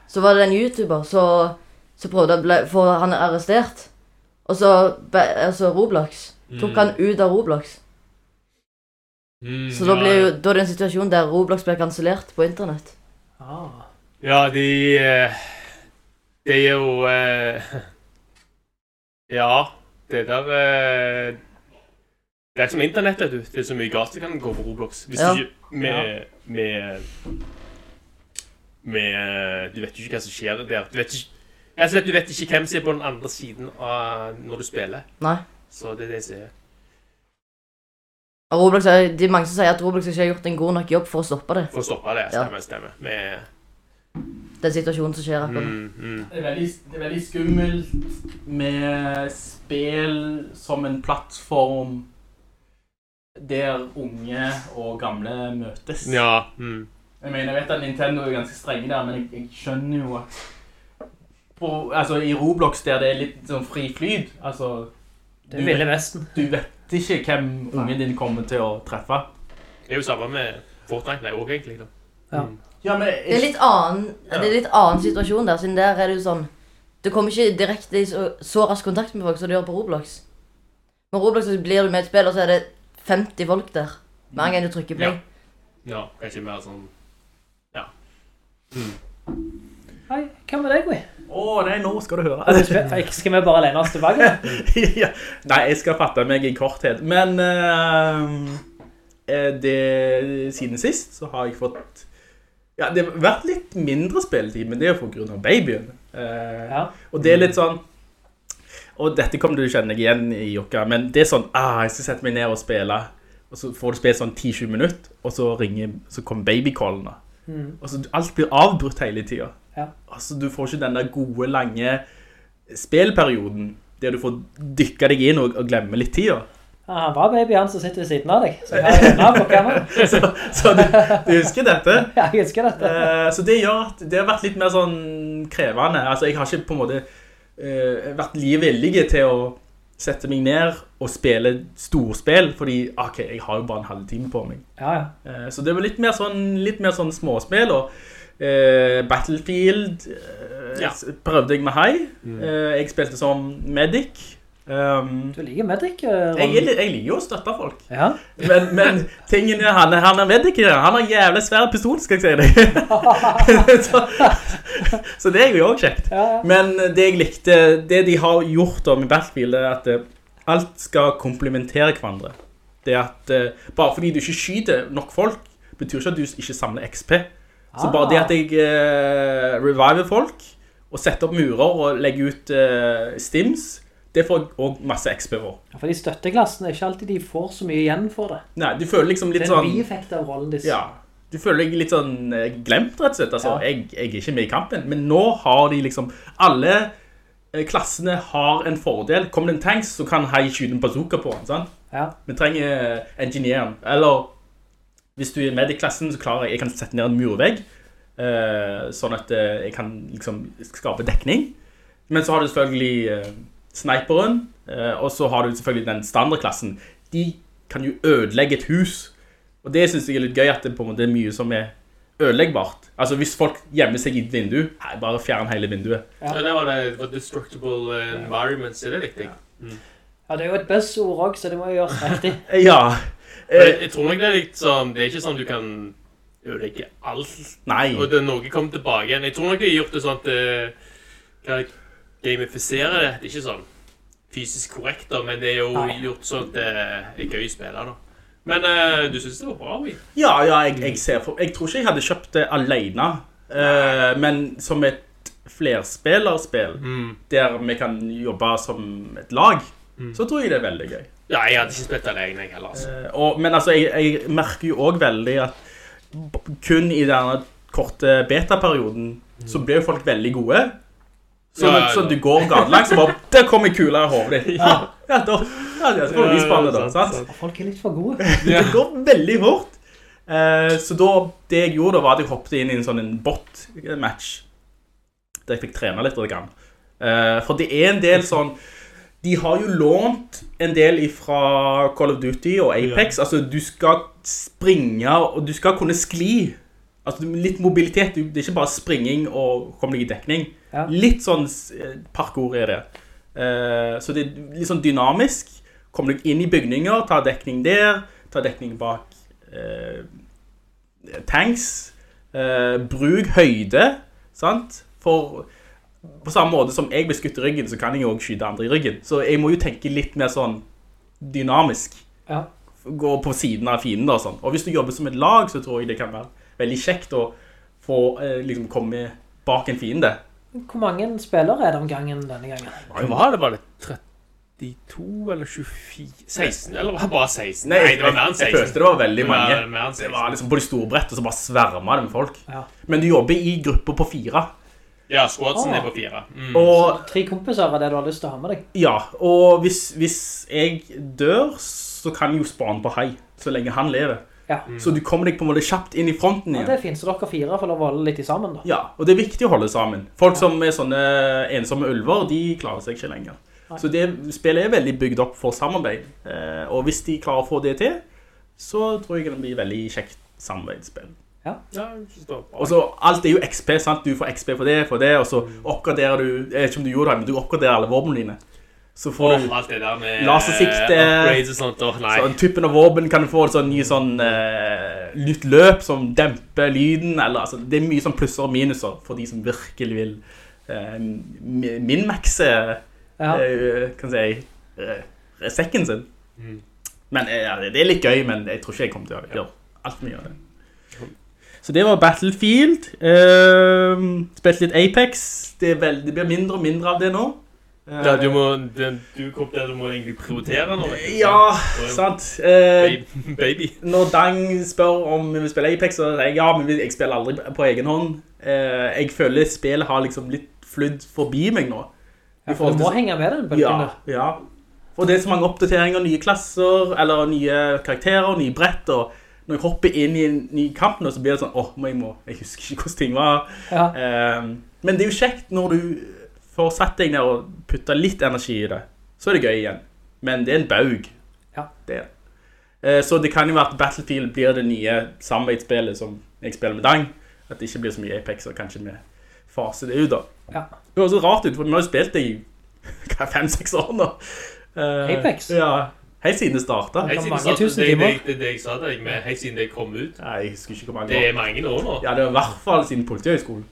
så var det en YouTuber som prøvde å bli, få han arrestert, og så, altså Roblox, tok han ut av Roblox. Mm, Så da ja, blir jo, da er det en situasjon der Roblox blir kansellert på internett. Ah. Ja, de eh, Det er jo eh, Ja, det der eh, Det er som internett, vet du. Det er så mye galt som kan gå på Roblox. Hvis Ja. ikke med, med Med Du vet jo ikke hva som skjer der. Du vet ikke Altså, du vet ikke hvem som er på den andre siden av når du spiller. Nei. Så det er det jeg sier. Roblox er, det er mange som sier at Roblox ikke har gjort en god nok jobb for å stoppe det. For å stoppe det. Ja. Stemmer, stemmer. Med, Den situasjonen som skjer akkurat nå. mm, mm. Det er, veldig, det er veldig skummelt med spill som en plattform der unge og gamle møtes. Ja. Mm. Jeg mener, jeg vet at Nintendo er ganske strenge der, men jeg, jeg skjønner jo at på, altså, i Roblox der det er litt sånn fri flyt, altså Det er Ville Vesten. Du vet ikke hvem ungen din kommer til å treffe. Det er jo samme med Fortnite nei, også, egentlig. da. Ja. Ja, men Det er litt annen, det er litt annen situasjon der, siden der er det jo sånn Du kommer ikke direkte i så, så rask kontakt med folk som du gjør på Roblox. Med Roblox så blir du med et spill, og så er det 50 folk der. Med en gang du trykker play. Ja, kanskje mer sånn Hei, hvem er deg, Gui? Å, nei, nå skal du høre. Skal vi bare lene oss tilbake? ja. Nei, jeg skal fatte meg i korthet. Men eh, det, siden sist så har jeg fått Ja, det har vært litt mindre spilletid, men det er jo på grunn av babyen. Uh, Ja. Og det er litt sånn Og dette kommer du til å kjenne igjen i, Jokka, men det er sånn ah, Jeg skal sette meg ned og spille, og så får du spille sånn 10-20 minutter, og så ringer Så kommer babycallene. Og Altså, alt blir avbrutt hele tiden. Ja. Altså, du får ikke den der gode, lange spillperioden der du får dykke deg inn og, og glemme litt tida. Ja, han var baby han som sitter ved siden av deg. Så jeg har øynene på kamera. Så, så du, du husker dette? Ja, jeg husker dette. Uh, så det gjør at det har vært litt mer sånn krevende. Altså, jeg har ikke på en måte uh, vært livvillig til å sette meg ned og spille storspill, fordi, ok, jeg har jo bare en halvtime på meg. Ja, ja. Eh, så det var litt mer sånn, litt mer sånn småspill, og eh, Battlefield eh, Ja. prøvde jeg med high. Eh, jeg spilte som medic. Um, Du liker Medic, eh, Ron. jeg, er jeg liker jo å støtte folk. Ja. Men, men tingen er, han, han er medic, han har jævlig svær pistol, skal jeg si deg. så, så det er jo også kjekt. Ja, ja. Men det jeg likte, det de har gjort med Battlefield, er at eh, alt skal komplementere hverandre. Det at eh, bare fordi du ikke skyter nok folk, betyr ikke at du ikke samler XP. Så bare det at jeg uh, reviver folk, og setter opp murer og legger ut uh, stims, det får jeg også masse XP for. Ja, For de støtteklassene er ikke alltid de får så mye igjen for det. Nei, du føler liksom litt sånn... Det er en sånn... bieffekt av rollen disse. Ja, du føler deg litt sånn eh, glemt, rett og slett. Altså, Ja. jeg, jeg er ikke med i kampen, men nå har de liksom Alle eh, klassene har en fordel. Kommer det en tanks, så kan hei skyte en bazooka på den. sant? Ja. Vi trenger eh, engineeren. Eller hvis du er med i klassen, så klarer jeg Jeg kan sette ned en murvegg, sånn at jeg kan liksom skape dekning. Men så har du selvfølgelig sniperen, eh, og så har du selvfølgelig den standardklassen. De kan jo ødelegge et hus. Og det synes jeg er litt gøy at det på en måte er mye som er ødeleggbart. Altså hvis folk gjemmer seg i et vindu, nei, bare fjern hele vinduet. Ja. Det var det var Destructible eh, Environments, er det riktig? Ja, det er jo et buzzord også, så det må jo gjøres riktig. Ja. Jeg, Eh, jeg tror nok det er litt sånn Det er ikke sånn du kan ødelegge alt. nei. Og det er noe kommer tilbake igjen. Jeg tror nok de har gjort det sånn at hva Kan jeg gamifisere det? Det er ikke sånn fysisk korrekt, da, men det er jo Nei. gjort sånn at det er gøy å spille, da. Men uh, du syns det var bra, vi? Ja, ja, jeg, jeg ser for Jeg tror ikke jeg hadde kjøpt det alene, uh, men som et flerspillerspill, Mm. der vi kan jobbe som et lag, så tror jeg det er veldig gøy. Ja, jeg hadde ikke spilt alene, jeg heller. Altså. Uh, og, men altså, jeg, jeg merker jo også veldig at kun i denne korte beta-perioden, så ble jo folk veldig gode. Så, Ja, ja, ja. så du går gatelangs, og bare, der kommer kula i hodet ditt. Ja, ja, da, ja, det får du spennende da, sant? Folk er litt for gode. Det går veldig fort. Eh, så da, det jeg gjorde var at jeg hoppet inn i en sånn bot-match. Der jeg fikk trene litt. Eh, for det er en del sånn De har jo lånt en del fra Call of Duty og Apex. Altså, du skal springe, og du skal kunne skli. Altså, litt mobilitet. Det er ikke bare springing og komme deg i dekning. Ja. Litt sånn eh, parkour er det. Eh, så det er litt sånn dynamisk. Kommer deg inn i bygninger, ta dekning der, ta dekning bak eh, tanks. Eh, bruk høyde, sant? For på samme måte som jeg blir skutt i ryggen, så kan jeg jo også skyte andre i ryggen. Så jeg må jo tenke litt mer sånn dynamisk. Ja. Gå på siden av fienden og sånn. Og hvis du jobber som et lag, så tror jeg det kan være veldig kjekt å få eh, liksom komme bak en fiende. Hvor mange spillere er det om gangen denne gangen? Hva var det? Var det 32 eller 24 16? Eller var det bare 16? Nei, det var mer enn jeg 16. følte det var veldig Det var mange. Det var liksom på de store brettene så bare sverma det med folk. Ja. Men du jobber i grupper på fire. Ja, squadsen Ah. er på fire. Mm. Og Tre kompiser er det du har lyst til å ha med deg. ja, og hvis, hvis jeg dør, så kan jeg jo spane på hei, så lenge han lever. Ja. Så du kommer deg på en måte kjapt inn i fronten igjen. ja, det er fint, så dere fire får lov å holde litt i sammen da. Ja, og det er viktig å holde sammen. Folk som er sånne ensomme ulver, de klarer seg ikke lenger. Så det spillet er veldig bygd opp for samarbeid. Eh, og hvis de klarer å få det til, så tror jeg det blir veldig kjekt samarbeidsspill. Ja, bra. Og så alt er jo XP, sant? Du får XP for det, for det, og så oppgraderer du, jeg vet ikke om du gjorde det, men du oppgraderer alle våpnene dine. Så får oh, du alt det der med Lasersikte. eh, upgrades og sånt. Oh, nei. sånn typen av våpen kan du få et sånn ny sånn uh, nytt løp som demper lyden, eller altså, det er mye sånn plusser og minuser for de som virkelig vil uh, mi- minmaxe, Ja. uh, kan si, uh, sekken sin. Mm. Men ja, det er litt gøy, men jeg tror ikke jeg kommer til å gjøre alt mye av det. Så det var Battlefield. Uh, spilte litt Apex. Det, er vel- det blir mindre og mindre av det nå. Eh, Ja, du må, den, du kom der du må egentlig prioritere nå. Ja, sant. Eh, Baby. når Dang spør om vi vil spille Apex, så sier jeg ja, men jeg spiller aldri på egen hånd. Eh, jeg føler spillet har liksom litt flydd forbi meg nå. Ja, for du må til- henge med den bølgen Ja, der. ja. For det er så mange oppdateringer, nye klasser, eller nye karakterer, nye brett, og når jeg hopper inn i en ny kamp nå, så blir det sånn, åh, oh, jeg, må, jeg husker ikke hvordan ting var. Ja. Eh, men det er jo kjekt når du får satt deg ned og putta litt energi i det, så er det gøy igjen. Men det er en baug. Ja. Det er. Eh, Så det kan jo være at Battlefield blir det nye samarbeidsspillet som jeg spiller med Dang. At det ikke blir så mye Apex, og kanskje vi faser det ut da. Ja. Det høres så rart ut, for vi har jo spilt det i fem-seks år nå. Eh, Apex? Ja, helt siden det startet. Helt siden det, det, det, det, det jeg sa deg med, helt siden det kom ut. Nei, jeg husker ikke hvor mange Det er mange år nå. Ja, det var i hvert fall siden politihøgskolen.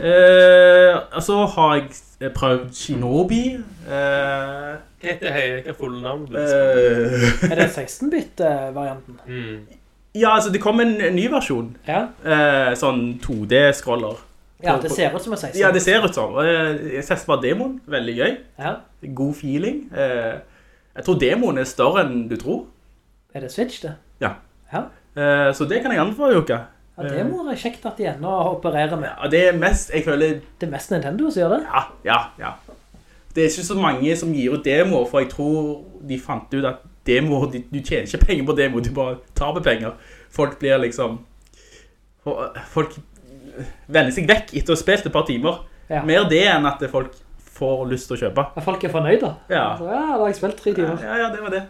Eh, og så har jeg prøvd Shinobi. Eh, Hva heter hei, hva fulle navn? eh, Er det 16-bit-varianten? Mm. ja, altså det kom en ny versjon. Ja. Eh, sånn 2D-scroller. ja, det ser ut som en 16. Ja, det ser ut som. Eh, Jeg testet bare demoen. Veldig gøy. Ja. God feeling. Eh, jeg tror demoen er større enn du tror. Er det Switch, det? Ja. Ja. Eh, så det kan jeg anbefale, Jokka. Ja, det må være kjekt at de ennå opererer med. Ja, det er mest, jeg føler, Det er mest Nintendo som gjør det. ja, ja, ja. Det er ikke så mange som gir ut demoer, for jeg tror de fant ut at demo, de, du tjener ikke penger på demo, du bare tar med penger. Folk blir liksom, folk vender seg vekk etter å ha spilt et par timer. Ja. Mer det enn at folk får lyst til å kjøpe. Ja, Folk er fornøyde. Ja. Ja, da har jeg spilt tre timer. ja, ja, det var det.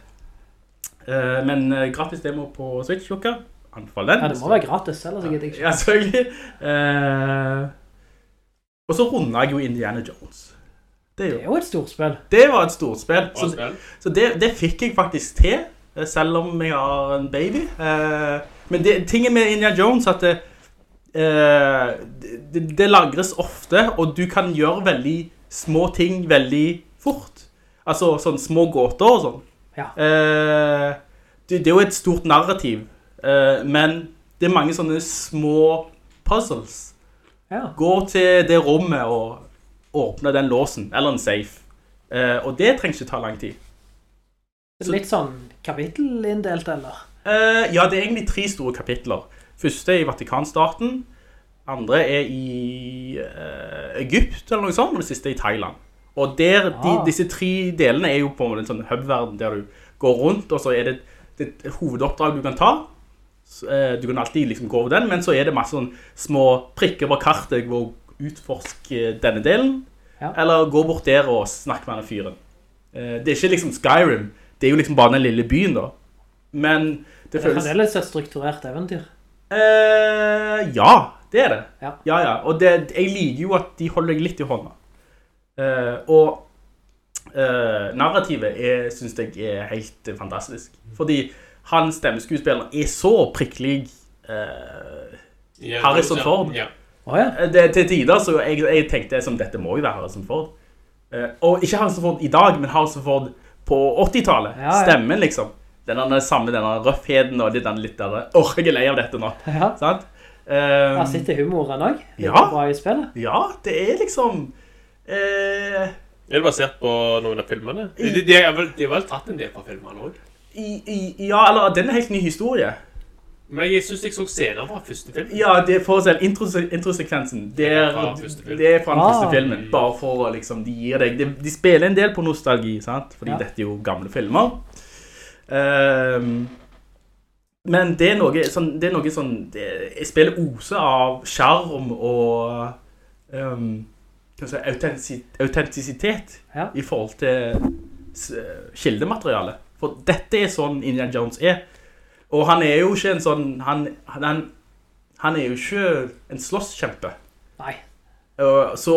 Eh, men eh, gratis demo på Switch, Jokka. Anbefal den. Ja, det må være gratis, ellers gidder jeg ikke. Ja, selvfølgelig. Eh, og så rundet jeg jo Indiana Jones. Det, er Det er jo, et storspill. det var et stort spill. Så, så det, det fikk jeg faktisk til, eh, selv om jeg har en baby. Eh, men det, tingen med Indiana Jones at det, eh, det, det lagres ofte, og du kan gjøre veldig små ting veldig fort. Altså sånn små gåter og sånn. Ja. Eh, det, det er jo et stort narrativ, eh, men det er mange sånne små puzzles. Ja. Gå til det rommet og åpne den låsen, eller en safe. Uh, og det trenger ikke ta lang tid. Er Litt sånn kapittelinnedelt, eller? Uh, ja, det er egentlig tre store kapitler. Første er i Vatikanstaten, andre er i Egypt eller noe sånt, og det siste er i Thailand. Og der, de, Ah. disse tre delene er jo på en sånn hub-verden, der du går rundt, og så er det, det et hovedoppdrag du kan ta. Eh, du kan alltid liksom gå over den, men så er det masse sånn små prikker på kartet hvor utforske denne delen, Ja. eller gå bort der og snakke med denne fyren. Eh, det er ikke liksom Skyrim, det er jo liksom bare den lille byen da. Men det Det er føles... fremdeles et strukturert eventyr. Eh, ja, det er det. Ja. ja, ja. Og det, jeg liker jo at de holder deg litt i hånda. Eh, og eh, narrativet er, synes jeg er helt fantastisk. Fordi han stemmeskuespilleren er så prikkelig uh, Ja, Harrison ja, Ford. Ja. Det, til tider så jeg, jeg tenkte som dette må jo være Harrison Ford. Uh, og ikke Harrison Ford i dag, men Harrison Ford på 80-tallet. Ja, ja. Stemmen liksom. Den samme denne røffheden og den litt der, åh, jeg er lei av dette nå. Ja. Sant? Eh, Her sitter humoren også. Ja. bra i spillet. ja, det er liksom Uh, Er det basert på noen av filmene? De, de, de, har vel, de har vel tatt en del fra filmene også. I, i, Ja, eller den er helt ny historie. Men jeg synes jeg så scener fra første film. Ja, det er for å se intros- introsekvensen. Det er, Fra det er fra den Ah. første filmen. Bare for å liksom, de gir deg de, de spiller en del på nostalgi, sant? Fordi Ja. dette er jo gamle filmer. Um, men det er noe sånn, det er noe sånn det, Jeg spiller ose av skjerm og um, si, autentisitet Ja. i forhold til kildematerialet. kildemateriale. For dette er sånn Indiana Jones er. Og han er jo ikke en sånn Han, han, han er jo ikke en slåsskjempe. Nei. Så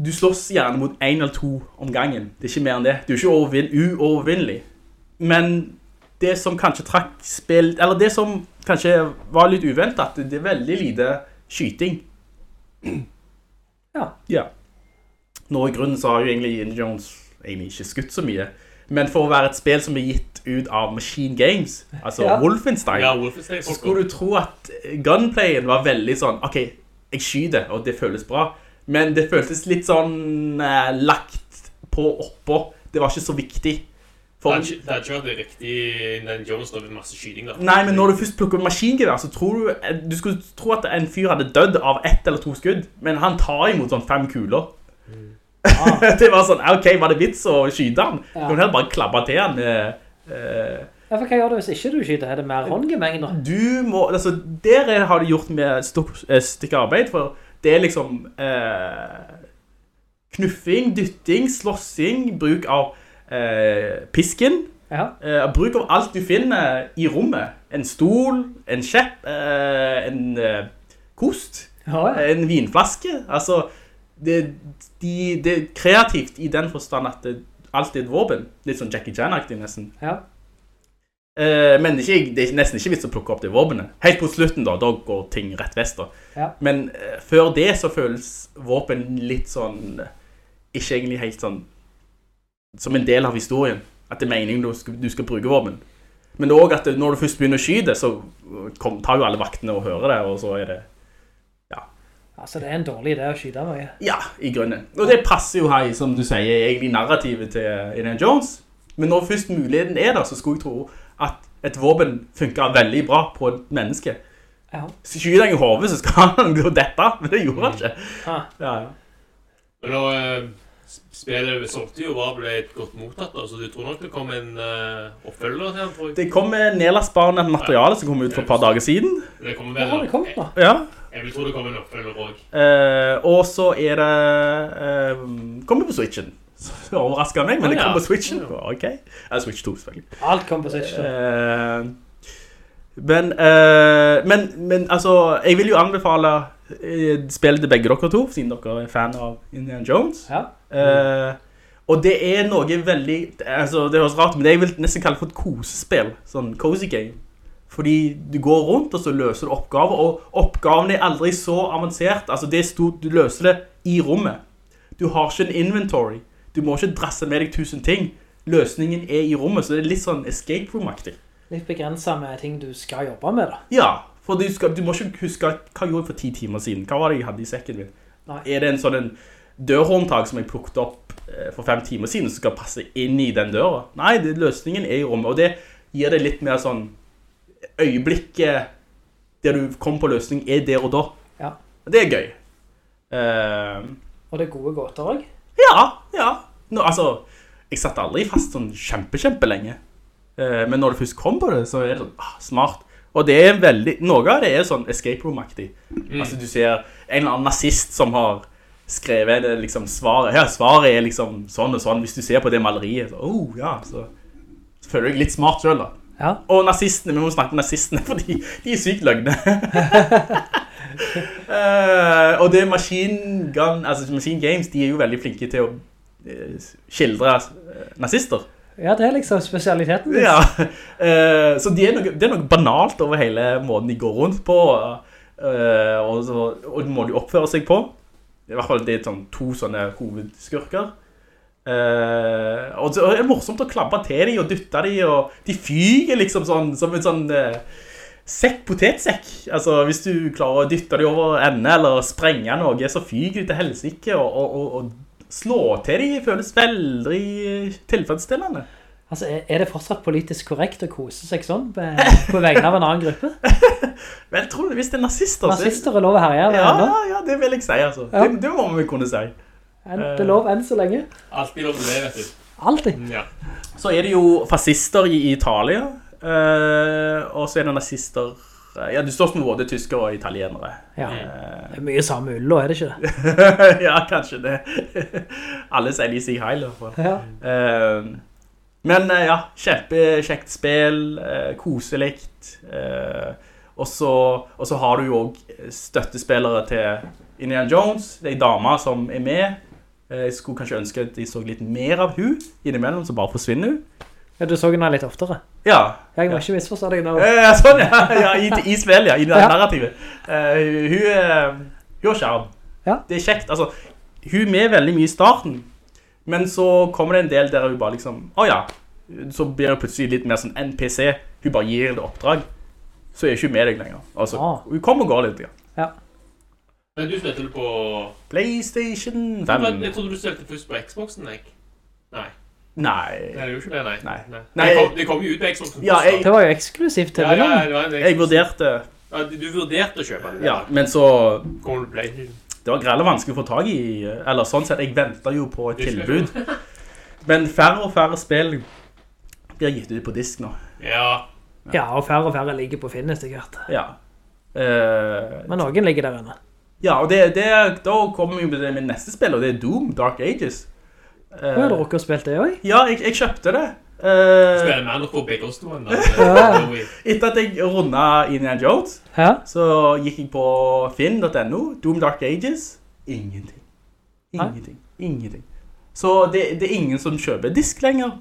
du slåss gjerne mot en eller to om gangen. Det er ikke mer enn det. Du er ikke uovervinnelig. Men det som kanskje trakk spill, eller det som kanskje var litt uventet, det er veldig lite skyting. Ja. Ja. Nå i grunnen så har jo egentlig Indiana Jones egentlig ikke skutt så mye. Men for å være et spill som er gitt ut av Machine Games, altså Ja. Wolfenstein, Ja, Wolfenstein. så skulle du tro at gunplayen var veldig sånn, ok, jeg skyder, og det føles bra. Men det føltes litt sånn eh, lagt på oppå. Det var ikke så viktig. For, Det er ikke vært riktig Indiana Jones når det er masse skyting, da. nei, men når du først plukker maskingevær, så tror du, eh, du skulle tro at en fyr hadde dødd av ett eller to skudd, men han tar imot sånn fem kuler. det var sånn, ok, var det vits å skyte han? Ja. Du kan heller bare klabbe til han med... eh, Ja, for hva gjør du hvis ikke du skyter? Er det mer håndgemeng da? Du må, altså der er- har det gjort med eh, stykke arbeid, for det er liksom eh, knuffing, dytting, slåssing, bruk av eh, pisken, Ja. eh, bruk av alt du finner i rommet. En stol, en kjepp, eh, en eh, kost, Ja, ja. en vinflaske. Altså, det, de, det er kreativt i den forstand at det, alt er et våpen. Litt sånn Jackie Chan-aktig nesten. ja. Eh, men det er, ikke, det er nesten ikke vits å plukke opp det våpenet. Helt på slutten da, da går ting rett vest da. Ja. Men eh, før det så føles våpen litt sånn, eh, ikke egentlig helt sånn, som en del av historien. At det er meningen du skal, du skal bruke våpen. Men det er også at når du først begynner å skyde, så kom, tar jo alle vaktene og hører det, og så er det, Altså, det er en dårlig idé å skyte mye. ja, i grunnen. Og det passer jo her, som du sier, egentlig narrativet til Indiana Jones. Men når først muligheten er der, så skulle jeg tro at et våpen funker veldig bra på et menneske. Ja. Skyter han i hovedet, så skal han gå dette, men det gjorde han ikke. Ja, ja. Eh, spillet solgte jo var ble godt mottatt, da, så du tror nok det kom en uh, oppfølger til den, tror jeg. Det kom med nedlastbare materiale som kom ut for et par dager siden. Det kommer vel har det kommet da. Ja. Jeg vil tro det kommer en oppfølger også. Eh, og så er det eh, Kommer på Switchen. Så overrasker meg, men det ja. på Switchen. Ok. Ja, Switch 2, selvfølgelig. Alt kommer på Switch. 2. Eh, men, eh, men, men altså, jeg vil jo anbefale eh, spillet til begge dere to, siden dere er fan av Indiana Jones. Ja. Uh, og det er noe veldig, altså det høres rart, men det jeg vil nesten kalle for et kosespill, sånn cozy game. Fordi du går rundt, og så løser du oppgaver, og oppgavene er aldri så avansert. Altså, det er stort, du løser det i rommet. Du har ikke en inventory. Du må ikke drasse med deg tusen ting. Løsningen er i rommet, så det er litt sånn escape room-aktig. Litt begrenset med ting du skal jobbe med da. Ja, for du, skal, du må ikke huske hva jeg gjorde for ti timer siden. Hva var det jeg hadde i sekken min? Nei. Er det en sånn en dørhåndtag som jeg plukket opp eh, for fem timer siden, som skal passe inn i den døra? Nei, det, løsningen er i rommet, og det gir det litt mer sånn øyeblikket der du kommer på løsning er der og da. Ja. Det er gøy. Uh, Og det er gode gåter også. ja, ja. Nå, altså, jeg satt aldri fast sånn kjempe, kjempe lenge. Eh, men når du først kom på det, så er det sånn, ah, smart. Og det er veldig, noe av det er sånn escape room-aktig. Altså, du ser en eller annen nazist som har skrevet det, liksom, svaret. Ja, svaret er liksom sånn og sånn. Hvis du ser på det maleriet, så, oh, ja, så, så føler deg litt smart selv da. Ja. Og nazistene, vi må snakke om nazistene, fordi de er sykt løgne. uh, og det er Machine Gun, altså Machine Games, de er jo veldig flinke til å eh, skildre eh, nazister. Ja, det er liksom spesialiteten. Liksom. Ja, uh, så det er, noe, det er noe banalt over hele måten de går rundt på, uh, og, så, og må de oppfører seg på. I hvert fall det er sånn, to sånne hovedskurker. Uh, og så er det morsomt å klabbe til dem og dytte dem, og de fyger liksom sånn, som en sånn sekk, potetsekk. Altså, hvis du klarer å dytte dem over ende eller sprenge noe, så fyger de til helsike, og, og, og slå til de føles veldig tilfredsstillende. Altså, er- det fortsatt politisk korrekt å kose seg sånn på, på vegne av en annen gruppe? Vel, tror du, hvis det er nazister. Nazister er lov å herje Ja, Ja, ja, det vil jeg si, altså. Ja. Det, det må vi kunne si. En- Det er lov enn så lenge. Alltid lov til det, vet du. Altid. Ja. Så er det jo fascister i Italia, eh, og så er det nazister eh, Ja, det står som både tyskere og italienere. Ja. Eh, Det er mye samme ull, er det ikke det? ja, kanskje det. Alle sier de sier heil, i hvert fall. Ja. Eh, men eh, ja, kjempekjekt spill, uh, koselikt. eh, og, så, har du jo også støttespillere til Indiana Jones. Det er en dame som er med. Eh, jeg skulle kanskje ønske at de så litt mer av hun innimellom, så bare forsvinner hun. Ja, du så henne litt oftere. Ja. Jeg må ikke misforstå deg nå. Ja, sånn, ja. ja i, I spill, ja. I det Ja. narrativet. Uh, hun, uh, hun har skjerm. Ja. Det er kjekt. Altså, hun er med veldig mye i starten. Men så kommer det en del der hun bare liksom Å ja. Så blir hun plutselig litt mer sånn NPC. Hun bare gir det oppdrag. Så er hun ikke med deg lenger. Altså, Ah. Hun kommer og går litt. Ja. Ja. Men du spilte på PlayStation 5. Jeg trodde du spilte først på Xboxen, jeg. Nei. Nei. Nei, det gjorde ikke det, nei. Nei. nei. Nei, det, kom, det kom jo ut på Xboxen Ja, jeg- Det var jo eksklusivt til Ja, ja, det. det var en Jeg vurderte Ja, du vurderte å kjøpe den? Ja, men så Kommer du PlayStation? Det var grelle vanskelig å få tag i. Eller sånn sett, jeg ventet jo på et tilbud. Men færre og færre spill blir gitt ut på disk nå. Ja. Ja, og færre og færre ligger på Finnes, sikkert. Ja. Uh, Men noen ligger der inne. ja, og det, det, da kommer vi jo med det- min neste spill, og det er Doom, Dark Ages. Eh, Har dere spilt det også? ja, jeg, jeg kjøpte det. Eh, Spiller mer nok på begge oss to enn det. etter at jeg rundet Indiana Jones, Ja. så gikk jeg på finn.no, Doom Dark Ages. Ingenting. Ingenting, Ingenting. Ingenting. Så det, det er ingen som kjøper disk lenger.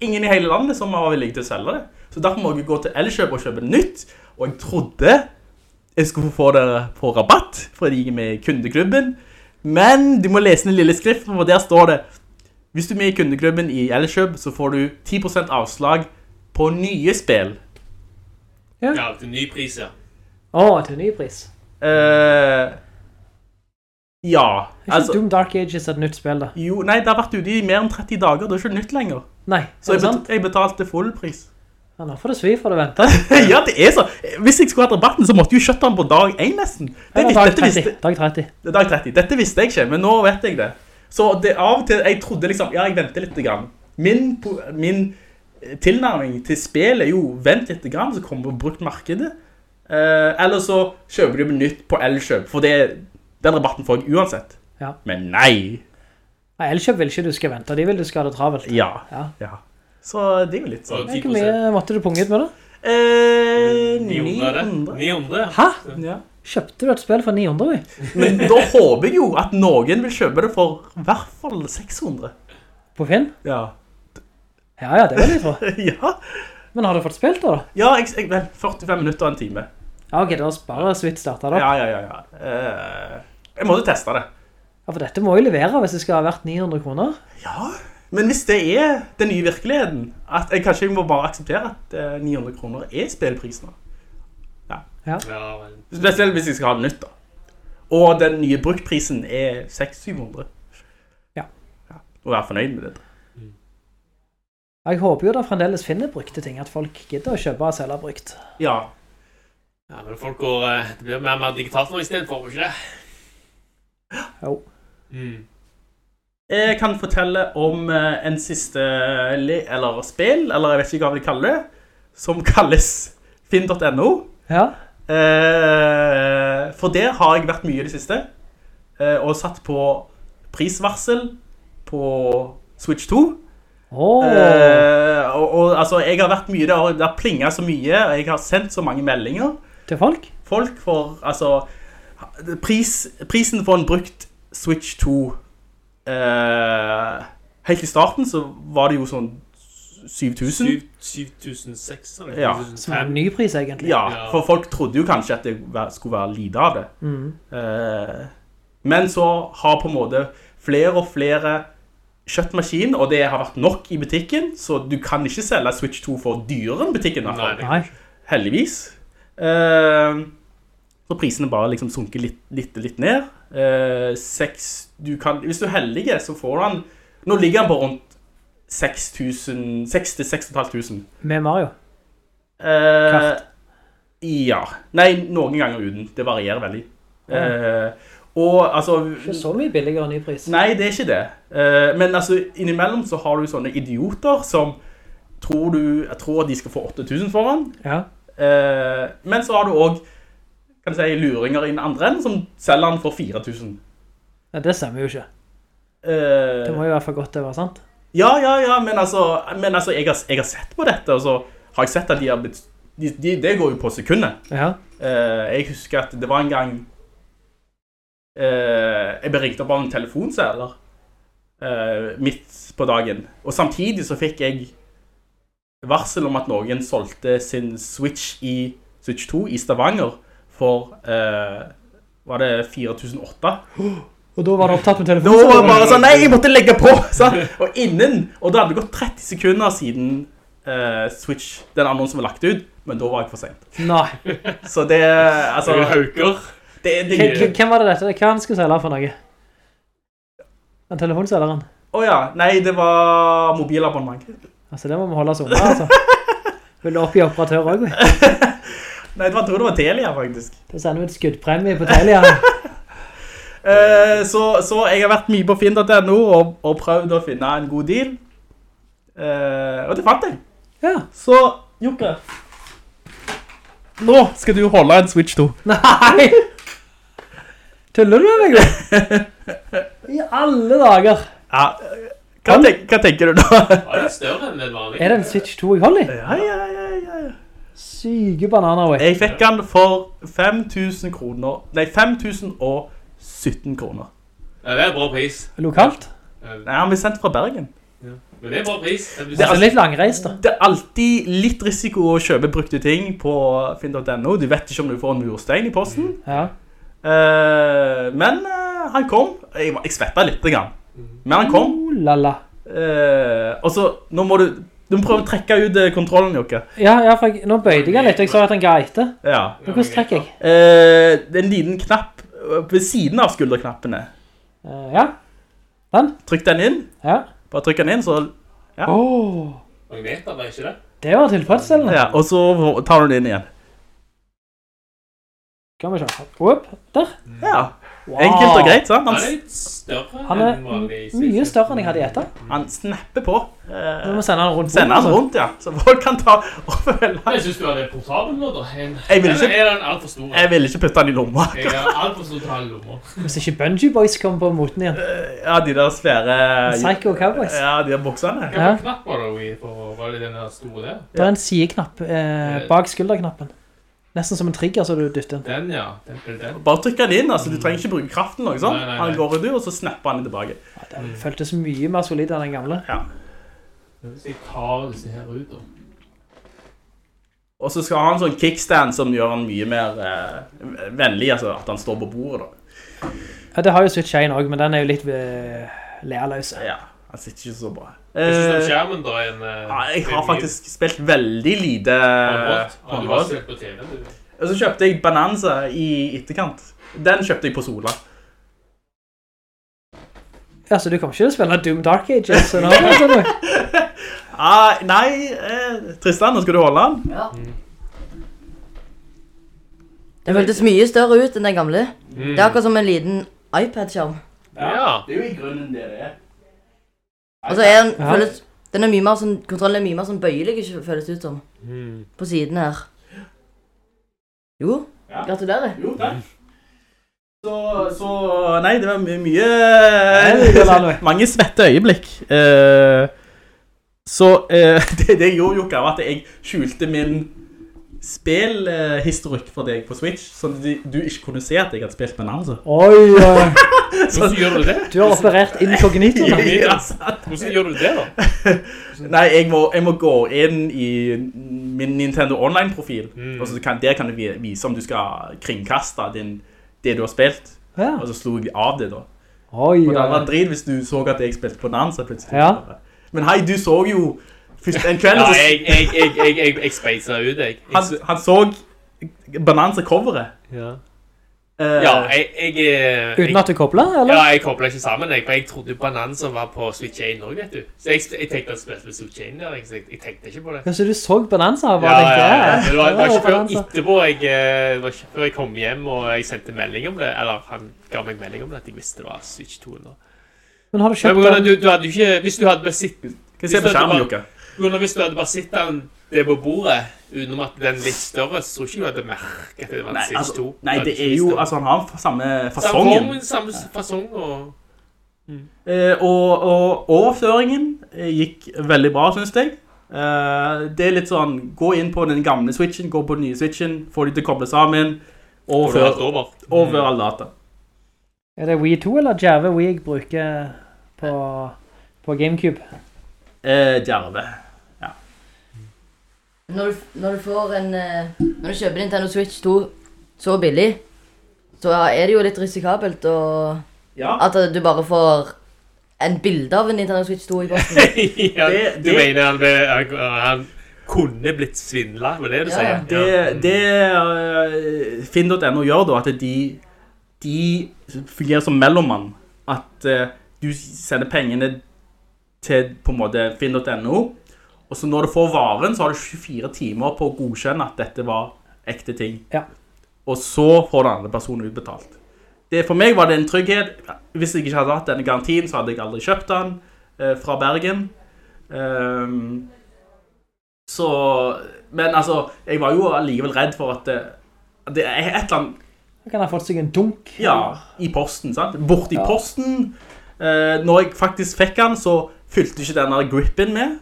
Ingen i hele landet som var villig til å selge det. Så derfor må jeg gå til Elkjøp og kjøpe nytt. Og jeg trodde jeg skulle få det på rabatt, fordi jeg er med i kundeklubben. Men du må lese den lille skriften, for der står det Hvis du er med i kundeklubben i Elkjøp, så får du 10% avslag på nye spill. Ja, til ny pris, ja. Å, til ny pris. Uh, ja, Er ikke altså Doom Dark Ages et nytt spill da? Jo, nei, det har vært ute i mer enn 30 dager, det er ikke nytt lenger. Nei, Så jeg, bet jeg betalte full pris. Ja, nå får du svi for å vente. ja, det er så. Hvis jeg skulle hatt rabatten, så måtte jeg jo kjøtte den på dag 1 nesten. Det, ja, dag 30. visste, Dag 30. det er dag 30. Dette visste jeg ikke, men nå vet jeg det. Så det av og til, jeg trodde liksom, ja, jeg venter litt grann. Min, min eh, tilnærming til spill er jo, vent litt grann, så kommer du brukt markedet. Eh, eller så kjøper du nytt på Elkjøp, for det, den rabatten får jeg uansett. Ja. Men nei. Nei, Elkjøp vil ikke du skal vente, de vil du skal ha det travelt. Ja, Ja. ja. Så det er jo litt sånn. Hvor mye måtte du punge ut med da? Eh, 900. 900. 900. Hæ? Ja. Kjøpte du et spill for 900? vi? Men da håper jeg jo at noen vil kjøpe det for i hvert fall 600. På Finn? Ja. Ja, ja, det vil jeg tro. ja. Men har du fått spilt da da? Ja, jeg, jeg, vel, 45 minutter og en time. Ja, ok, det var bare så vidt startet da. Ja, ja, ja, ja. Eh, jeg måtte teste det. Ja, for dette må jo levere hvis det skal ha vært 900 kroner. Ja, men hvis det er den nye virkeligheten, at jeg kanskje må bare akseptere at eh, 900 kroner er spillprisen. Ja. Ja. Spesielt hvis jeg skal ha det nytt da. Og den nye bruktprisen er 600-700. Ja. ja. Og være fornøyd med det. Jeg håper jo da fremdeles finner brukte ting, at folk gidder å kjøpe og selge brukt. Ja, Ja, men folk går eh, Det blir mer og mer digitalt nå i stedet for, ikke det? Jo. Mm. Jeg kan fortelle om eh, en siste eller spill, eller jeg vet ikke hva vi kaller det, som kalles finn.no. Ja. Eh, for der har jeg vært mye i det siste, eh, og satt på prisvarsel på Switch 2. Oh. Eh, og, og altså, jeg har vært mye der, og det har plinget så mye, og jeg har sendt så mange meldinger. til folk? Folk for, altså, pris, prisen for en brukt Switch 2, eh, helt i starten så var det jo sånn 7000. 7600. Ja. Som er en ny pris egentlig. Ja, for folk trodde jo kanskje at det skulle være lite av det. Mm. Eh, men så har på en måte flere og flere kjøttmaskin, og det har vært nok i butikken, så du kan ikke selge Switch 2 for dyrere enn butikken. Nei, Nei. Heldigvis. Eh, så prisene bare liksom sunker litt, litt, litt ned. Eh, seks, du kan, hvis du er heldig, så får du den nå ligger han på rundt 6000, 6-6,500. Med Mario. Eh, Kart. Ja. Nei, noen ganger uten. Det varierer veldig. Ja. Eh, Og altså... Ikke så mye billigere nypris. Nei, det er ikke det. Eh, men altså, innimellom så har du sånne idioter som tror du, jeg tror at de skal få 8000 foran. Ja. Eh, men så har du også, kan du si, luringer i den andre enden som selger den for 4000. ja, det stemmer jo ikke. Eh, Det må jo være for godt det være sant. Ja, ja, ja, men altså, men altså jeg, har, jeg har sett på dette, og så har jeg sett at de har blitt... De, de, det går jo på sekundet. Ja. Uh, jeg husker at det var en gang Uh, jeg ble ringt opp av en telefonseler uh, midt på dagen. Og samtidig så fikk jeg varsel om at noen solgte sin Switch i Switch 2 i Stavanger for eh, var det 4008? Og da var det opptatt med Da var det bare sånn, nei, jeg måtte legge på! sant? Og innen, og da hadde det gått 30 sekunder siden uh, Switch, den annonsen var lagt ut, men da var jeg for sent. Nei. Så det, altså... Det er hauker. Det, det, Hvem var det dette? Hva han skulle selge for noe? Den telefonselgeren. Å ja, nei, det var mobilabonnement. Altså, det må vi holde oss unna, altså. Vil du oppgi operatør også? Nei, det var, jeg tror det var Telia, faktisk. Da sender vi et skuddpremie på Telia. Eh, så, så jeg har vært mye på Finn.no og, og prøvd å finne en god deal. Eh, og det fant jeg. Ja. Så, Jokke, nå skal du holde en Switch 2. Nei! Tuller du med meg. I alle dager. Ja, hva, tenk, hva tenker du da? Det er større enn det. Er det en Switch 2 jeg holder i? Ja, ja, ja, ja, ja. Syke bananer, vet Jeg fikk den for 5000 kroner, nei, 5017 kroner. Ja, det er bra pris. Lokalt? Ja, Nei, han blir sendt fra Bergen. Men det er bra pris. Det er litt langreist, da. Det er alltid litt risiko å kjøpe brukte ting på Finn.no. Du vet ikke om du får en murstein i posten. Ja. Uh, men uh, han kom. Jeg, jeg svettet litt, grann. men han kom. Oh, lala. Uh, og så, nå må du, du må prøve å trekke ut kontrollen, Jokke. Ja, ja, for jeg, nå bøyde jeg litt, og jeg så at den ga etter. Ja. Men hvordan trekker jeg? Eh, det er en liten knapp ved siden av skulderknappene. Uh, ja. Den? Trykk den inn. Ja. Bare trykk den inn, så... Ja. Åh, det var ikke det? det var tilfredsstillende. Ja, og så tar du den inn igjen. Kan vi se. Opp, der. Ja. Wow. Enkelt og greit, sant? Han Han, er litt større Han er enn vanlig. mye større enn jeg hadde gjettet. han snapper på. Vi Eh, må sende han rundt. Sende han rundt, ja. Så folk kan ta og følge. Jeg synes du har det portabel nå, da. En, Jeg vil ikke- er den alt for stor? Jeg vil ikke putte han i lomma. Jeg er alt for stor til lommer. altså. Hvis ikke Bungie Boys kommer på moten igjen. Ja, de der svære... Psycho Cowboys. Ja, de der boksene. Hva Ja. knapper knapp var det i for, var det den der store der? Det er en sideknapp eh, bak skulderknappen. Nesten som en trigger så du dytter den. Den, ja. Den, den. Bare trykker den inn, altså. Du trenger ikke bruke kraften noe sånn. Nei, nei, nei. Han går ut, og så snapper han den tilbake. Ja, det føltes mye mer solid enn den gamle. Ja. Hvis jeg tar disse her ut, da. Og så skal han ha en sånn kickstand som gjør han mye mer eh, vennlig, altså at han står på bordet da. Ja, det har jo Switch 1 også, men den er jo litt lærløse. lærløs. Ja, han sitter ikke så bra. Jeg synes om Eh, skjermen da en... eh, ja, jeg har faktisk spilt veldig lite Har du har spilt på TV, du. Og så kjøpte jeg Bananza i etterkant. Den kjøpte jeg på Sola. Ja, så du kommer ikke til å spille Doom Dark Ages? nå? du? Ah, nei, eh, Tristan, nå skal du holde den. Ja. Den føltes mye større ut enn den gamle. Det er akkurat som en liten iPad-skjerm. Ja. Det er jo i grunnen det det er. Og så er den, Ja. føles, den er mye mer sånn, kontrollen er mye mer sånn bøyelig, ikke føles ut som. På siden her. Jo, Ja. gratulerer. Jo, takk. Så, så nei, det var mye, mye. Mange svette øyeblikk. Eh, så eh, det, det jeg gjorde, Jokka, var at jeg skjulte min spillhistorikk for deg på Switch, sånn at du- du ikke kunne se at jeg hadde spilt med Nanza. Oi, oi. Hvordan gjør du det? Du har operert inkognito. Ja. Hvordan gjør du det, da? Nei, jeg må, jeg må gå inn i min Nintendo Online-profil, Mm. og så kan, der kan du vise om du skal kringkaste din, det du har spilt, Ja. og så slo jeg av det da. Oi, Og det var drit hvis du så at jeg spilte på Nanza plutselig. Ja. Men hei, du så jo først en kveld, Ja, jeg, jeg, jeg, jeg, jeg, jeg speisa ut, jeg. jeg han, han så Bonanza-coveret, ja. Uh, Ja, jeg, jeg, jeg Uten at du koblet, eller? Ja, jeg koblet ikke sammen. Jeg, jeg trodde Bananza var på Switch 1 også, vet du. Så jeg, jeg tenkte at spilte på Switch 1 der, jeg, jeg tenkte ikke på det. Kanskje du så Bonanza Ja, ja, ja. ja, Det var, det var ikke før Bonanza. etterpå jeg, eh, var ikke før jeg kom hjem og jeg sendte melding om det. Eller han ga meg melding om det, at jeg visste det var Switch 2. Nå. Men har du Men kjøpt av den? du, du ikke Hvis du hadde Skal vi du på skjermen, Jokke? Av Hvis du hadde bare sett den det på bordet, utenom at den litt større, så tror ikke du hadde merket at det var en siste Switch altså, 2. nei, det er jo. Altså, han har samme samme Samme form, samme fasong og Eh, og, og overføringen eh, gikk veldig bra, synes jeg. Eh, det er litt sånn Gå inn på den gamle switchen, gå på den nye switchen, få de til å koble sammen. Overfør, over. overfør all data. Er det Wii 2 eller Jerve Wii jeg bruker på, på GameCube? Eh, Djerve. Når du, når du får en eh, Når du kjøper Nintendo Switch 2 så billig, så er det jo litt risikabelt å Ja. At du bare får en bilde av en Nintendo Switch 2 i posten. ja, Det- du mener han, ble- han, kunne blitt svindla, var det du Ja, sier? Det, det uh, Finn.no gjør da, at de, de fungerer som mellommann. At uh, du sender pengene til på en måte Finn.no, og så når du får varen, så har du 24 timer på å godkjenne at dette var ekte ting. Ja. Og så får den andre personen utbetalt. Det, for meg var det en trygghet. Hvis jeg ikke hadde hatt denne garantien, så hadde jeg aldri kjøpt den eh, fra Bergen. Um, så Men altså, jeg var jo allikevel redd for at det, at det er et eller annet Da kan ha fått seg en dunk. ja, i posten, sant? Borti Ja. posten. Eh, når jeg faktisk fikk den, så fylte ikke denne grippen med.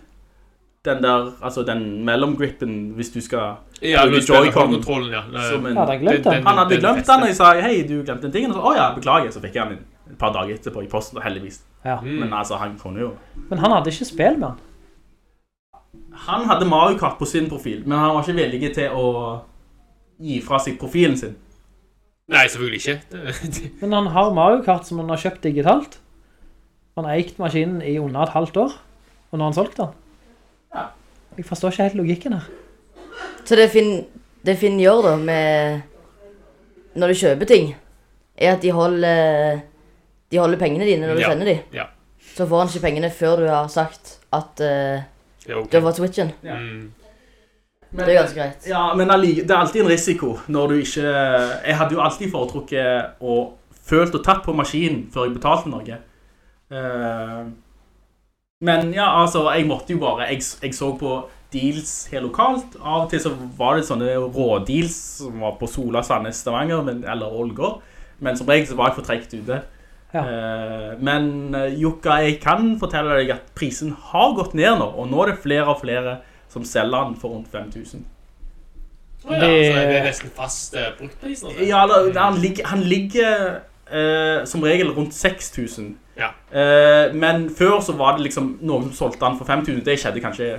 Den der, altså den mellomgrippen, hvis du skal Ja, bruke Joy-Con kontrollen, ja. han en, Ja, den den. Han hadde glemt den, og jeg sa, hei, du glemte den tingen. Og så, å ja, beklager, så fikk jeg den et par dager etterpå i posten, heldigvis. Ja. Mm. Men altså, han kunne jo... Men han hadde ikke spill med han. Han hadde Mario Kart på sin profil, men han var ikke villig til å gi fra seg profilen sin. Nei, selvfølgelig ikke. Men han har Mario Kart som han har kjøpt digitalt. Han har eikt maskinen i under et halvt år. Og nå har han solgt den. Jeg forstår ikke helt logikken her. Så det Finn, det Finn gjør da med Når du kjøper ting, er at de holder De holder pengene dine når du Ja. sender dem. Ja. Så får han ikke pengene før du har sagt at uh, Det er ok. det var Switchen. Ja. Mm. Det er ganske greit. Ja, men det er alltid en risiko når du ikke... Jeg hadde jo alltid foretrukket og følt og tatt på maskinen før jeg betalte noe. Eh, men ja, altså, jeg måtte jo bare... Jeg, jeg så på deals her lokalt. Av og til så var det sånne rådeals som var på Sola, Sandnes, Stavanger, men, eller Ålgård. Men som regel så var jeg for trekt ute. Ja. Eh, men eh, Jukka, jeg kan fortelle deg at prisen har gått ned nå, og nå er det flere og flere som selger den for rundt 5000. Å ja, så er det nesten fast uh, bruktpris nå? Ja, han ligger, han ligger eh, som regel rundt 6000. Ja. Eh, men før så var det liksom noen som solgte den for 5000. Det skjedde kanskje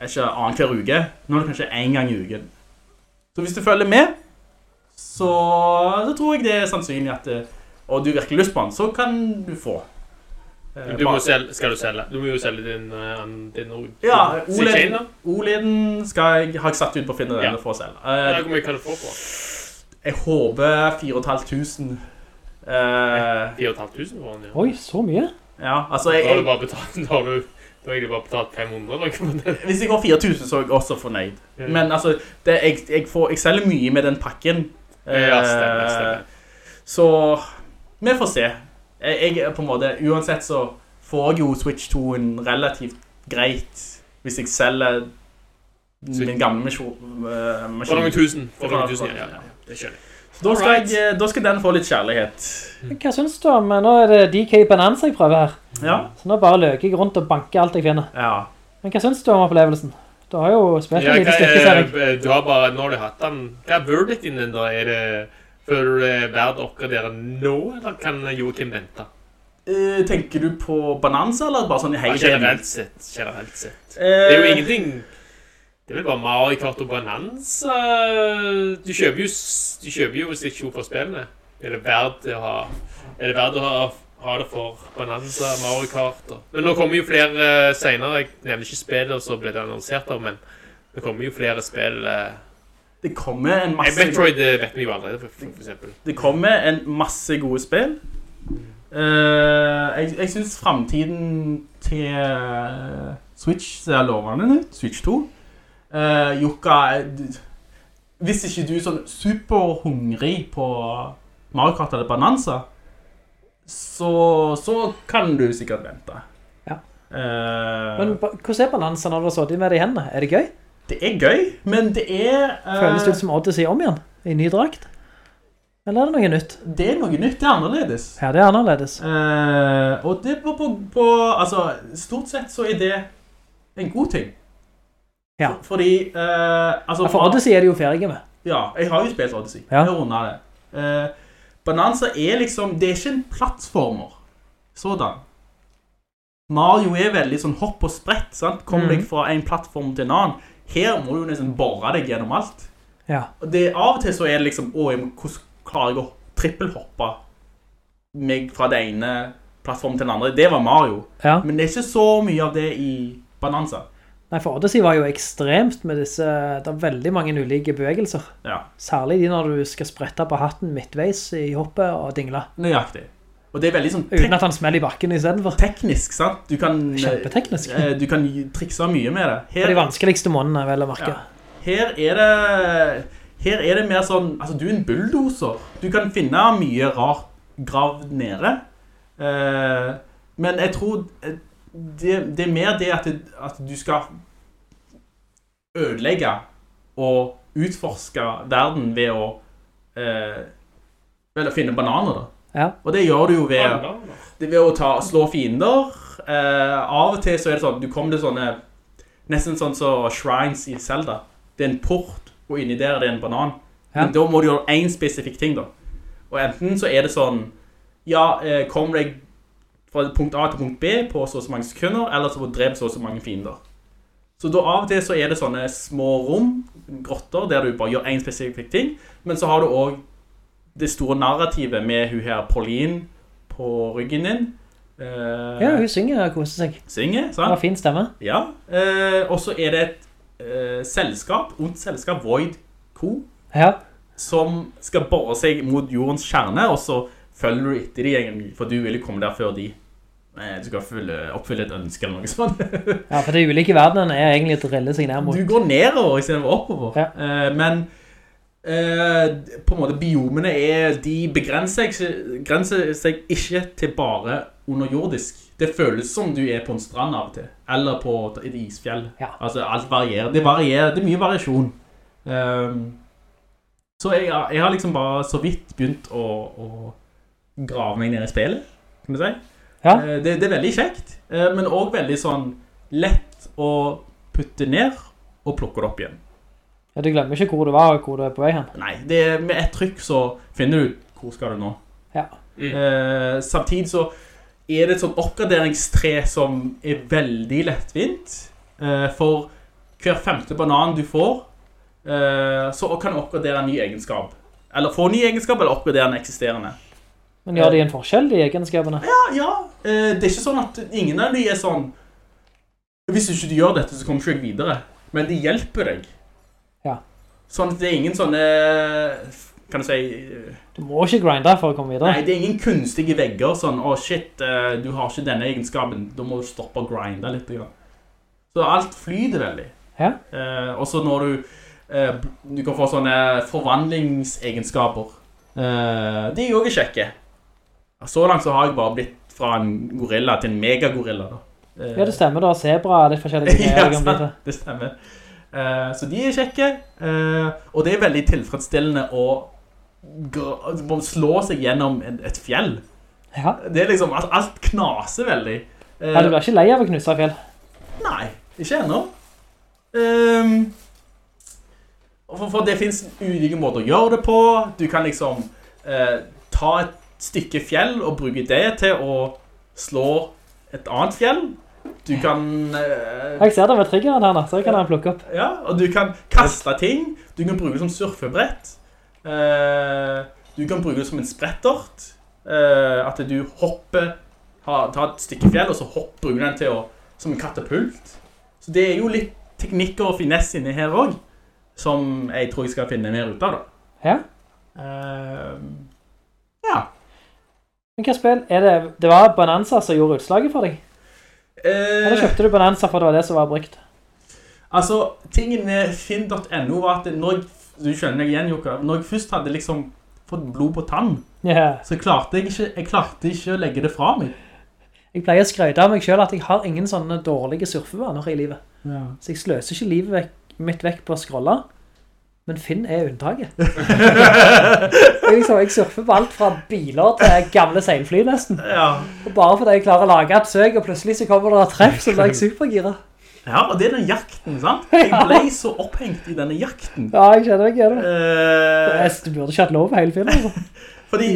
ikke annen hver uke. Nå er det kanskje en gang i uken. Så hvis du følger med, så, så tror jeg det er sannsynlig at eh, Og du virkelig lyst på den, så kan du få. Eh, Du selge, skal du selge? Du må jo selge din, din, din ja, 1 OLED, har jeg satt ut på Finn.no Ja. for å selge. Eh, Hvor mye kan du få på? jeg håper 4500. Uh, 4500 for den, ja. Oi, så mye? ja, altså jeg, Da har du bare betalt, da har du, da har jeg bare betalt 500 eller noe på den. Hvis jeg går 4000, så er jeg også fornøyd. Ja. Men altså, det, jeg, jeg, får, jeg selger mye med den pakken. Ja, stemmer, Eh, stemmer. Så vi får se. Jeg, jeg på en måte, uansett så får jeg jo Switch 2 en relativt greit hvis jeg selger min gamle eh, For maskin. noen tusen. For For- noen tusen, for- ja. ja. Det skjønner jeg. Da skal, jeg, da skal den få litt kjærlighet. Hva synes du om Nå er det DK Bonanza jeg prøver her. Ja. Så nå bare løker jeg rundt og banker alt jeg finner. ja. Men hva synes du om opplevelsen? Du har jo spilt Ja, en liten er, du har bare, nå har du hatt den, hva er verdicten din da? Er det, for du er verdt oppgradere nå, eller kan Joachim vente? Eh, tenker du på Bananza, eller bare sånn i Ja, hele generelt sett, generelt sett. Eh, Det er jo ingenting, det er vel bare Mario Kart og Bonanza. Du kjøper jo, du kjøper jo 2 for spillene. Er det verdt å ha, er det verdt å ha, ha det for Bonanza, Mario Kart? Og. Men nå kommer jo flere uh, senere, jeg nevner ikke spillet, så ble det annonsert av, men det kommer jo flere spill eh, Det kommer en masse... Metroid eh, vet vi jo allerede, for, for, eksempel. Det kommer en masse gode spill. Uh, jeg, jeg synes fremtiden til eh, Switch ser lovende ut. Switch 2. Uh, Jukka, eh, hvis ikke du er sånn superhungrig på Mario Kart eller Bananza, så, så kan du sikkert vente. Ja. Uh, Men hvordan er Bananza når du har sittet med det i hendene? Er det gøy? det er gøy, men det er... Uh, Føles det ut som Odyssey om igjen? I ny drakt? Eller er det noe nytt? Det er noe nytt, det er annerledes. Ja, det er annerledes. Uh, og det på, på, på Altså, stort sett så er det en god ting. Ja. Fordi uh, altså, Ja, for Odyssey er det jo ferdige med. Ja, jeg har jo spilt Odyssey. Ja. Jeg runder det. Uh, Bananza er liksom Det er ikke en plattformer sådan. Mario er veldig sånn hopp og sprett, sant? Kom mm. deg fra en plattform til en annen. Her må du jo nesten borre deg gjennom alt. Ja. Det, av og til så er det liksom, å, jeg må- hvordan klarer jeg å trippelhoppe meg fra det ene plattformen til den andre? Det var Mario. Ja. Men det er ikke så mye av det i Bananza. Nei, for Odyssey var jo ekstremt med disse, det er veldig mange ulike bevegelser. Ja, Særlig de når du skal sprette på hatten midtveis i hoppet og dingle. nøyaktig. Og det er veldig sånn Uten at han smeller i bakken i stedet for. teknisk, sant? Du kan, Kjempeteknisk. eh, du kan trikse mye med det. Det er de vanskeligste månedene, vel å merke. Ja. her er det her er det mer sånn, altså du er en bulldoser. Du kan finne mye rart gravd nede. Eh, men jeg tror eh, det, det er mer det at, det at du skal ødelegge og utforske verden ved å eh, vel å finne bananer da. Ja. Og det gjør du jo ved, det ved å ta, slå fiender. Eh, av og til så er det sånn, du kommer til sånne, nesten sånn så shrines i Zelda. Det er en port, og inni der det er en banan. Ja. Men da må du gjøre en spesifikk ting da. Og enten så er det sånn, ja, eh, kom deg fra punkt A til punkt B på så og så mange sekunder, eller så drepe så og så mange fiender. Så da av og til så er det sånne små rom, grotter, der du bare gjør en spesifikk ting, men så har du også det store narrativet med hun her Pauline på ryggen din. Eh, Ja, hun synger og koser seg. synger, sant? var fin stemme. Ja, eh, og så er det et eh, selskap, ondt selskap, Void Co, Ja. som skal borre seg mot jordens kjerne, og så følger du etter de egentlig, for du vil jo komme der før de. Du skal oppfylle, oppfylle et ønske eller noe sånt. ja, for de ulike verdenene er egentlig å drille seg ned mot. Du går nedover i stedet for oppover. Ja. Uh, men uh, på en måte biomene er, de begrenser seg, seg ikke til bare underjordisk. Det føles som du er på en strand av og til, eller på et isfjell. Ja. Altså alt varierer, det varierer, det er mye variasjon. Um, så jeg, jeg har liksom bare så vidt begynt å, å grave meg ned i spillet, kan du si. Ja. Eh, Det, det er veldig kjekt, eh, men også veldig sånn lett å putte ned og plukke det opp igjen. Ja, du glemmer ikke hvor du var og hvor du er på vei hen. Nei, det, er- med ett trykk så finner du ut hvor skal du nå. Ja. Eh, samtidig så er det et sånn oppgraderingstre som er veldig lettvint. Eh, for hver femte banan du får, eh, så kan du oppgradere en ny egenskap. Eller få en ny egenskap, eller oppgradere en eksisterende. Men gjør de en forskjell, de egenskapene? Ja, ja. Eh, det er ikke sånn at ingen av de er sånn Hvis ikke du gjør dette, så kommer ikke jeg videre. Men de hjelper deg. Ja. Sånn at det er ingen sånne Kan du si Du må ikke grinde for å komme videre. Nei, det er ingen kunstige vegger. Sånn Å, shit, eh, du har ikke denne egenskapen. Da må du stoppe å grinde litt. Så alt flyter veldig. Ja. Eh, og så når du eh, Du kan få sånne forvandlingsegenskaper. Eh, de er jo ikke kjekke. Så langt så har jeg bare blitt fra en gorilla til en megagorilla. da. Eh, Ja, det stemmer da. Zebra er litt forskjellige ting. ja, sant, det stemmer. Eh, så de er kjekke, eh, og det er veldig tilfredsstillende å slå seg gjennom en- et fjell. Ja. Det er liksom, alt, alt knaser veldig. Eh, ja, du blir ikke lei av å knuse fjell. Nei, ikke ennå. Ehm, for, for det finnes ulike måter å gjøre det på. Du kan liksom eh, ta et stykke fjell og bruke det til å slå et annet fjell. Du kan... eh, Jeg ser det med triggeren her nå, så kan han plukke opp. ja, og du kan kaste ting. Du kan bruke det som surfebrett. Eh, du kan bruke det som en sprettert. Eh, at du hopper, tar et stykke fjell, og så hopper, bruker den til å, som en katapult. Så det er jo litt teknikker og finesse inne her også. som jeg tror jeg skal finne mer ut av, da. Ja. Uh, ja. Hva spill er det? Det var Bonanza som gjorde utslaget for deg? Eller Eh, kjøpte du Bonanza for det var det som var brukt? altså, tingen med finn.no var at når du skjønner meg igjen, Jokka, når jeg først hadde liksom fått blod på tann, yeah. så klarte jeg ikke, jeg klarte ikke å legge det fra meg. Jeg pleier å skrøyte av meg selv at jeg har ingen sånne dårlige surfevaner i livet. Så jeg sløser ikke livet vekk, mitt vekk på å scrolle. Men Finn er unntaket. jeg, liksom, jeg surfer på alt fra biler til gamle seilfly nesten. Ja. Og bare fordi jeg klarer å lage et søk, og plutselig så kommer det et treff, så blir jeg supergira. ja, og det er den jakten, sant? Jeg ble så opphengt i denne jakten. Ja, jeg kjenner ikke det. Jeg- Du burde ikke hatt lov hele filmen. Altså. fordi,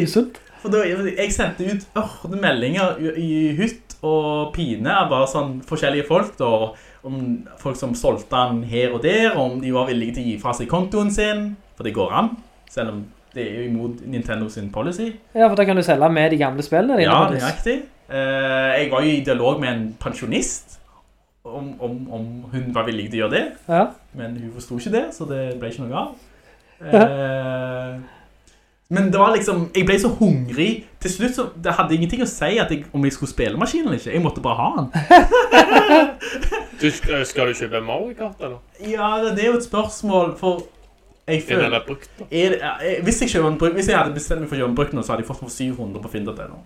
for da, jeg sendte ut ørne meldinger i, i hytt og pine av bare sånn forskjellige folk da, om folk som solgte den her og der, om de var villige til å gi fra seg kontoen sin, for det går an, selv om det er jo imot Nintendo sin policy. Ja, for da kan du selge med de gamle spillene dine. Ja, det er riktig. jeg var jo i dialog med en pensjonist om, om, om hun var villig til å gjøre det, Ja. men hun forstod ikke det, så det ble ikke noe av. Eh, men det var liksom, jeg ble så hungrig. Til slutt så, det hadde ingenting å si at jeg, om jeg skulle spille maskinen eller ikke. Jeg måtte bare ha den. Du, skal skal du kjøpe Mario Kart, eller? Ja, det er jo et spørsmål, for jeg føler... det brukt, da? Er er, hvis, jeg kjøper en hvis jeg hadde bestemt meg for å kjøpe en brukt nå, så hadde jeg fått for 700 på Finn.no.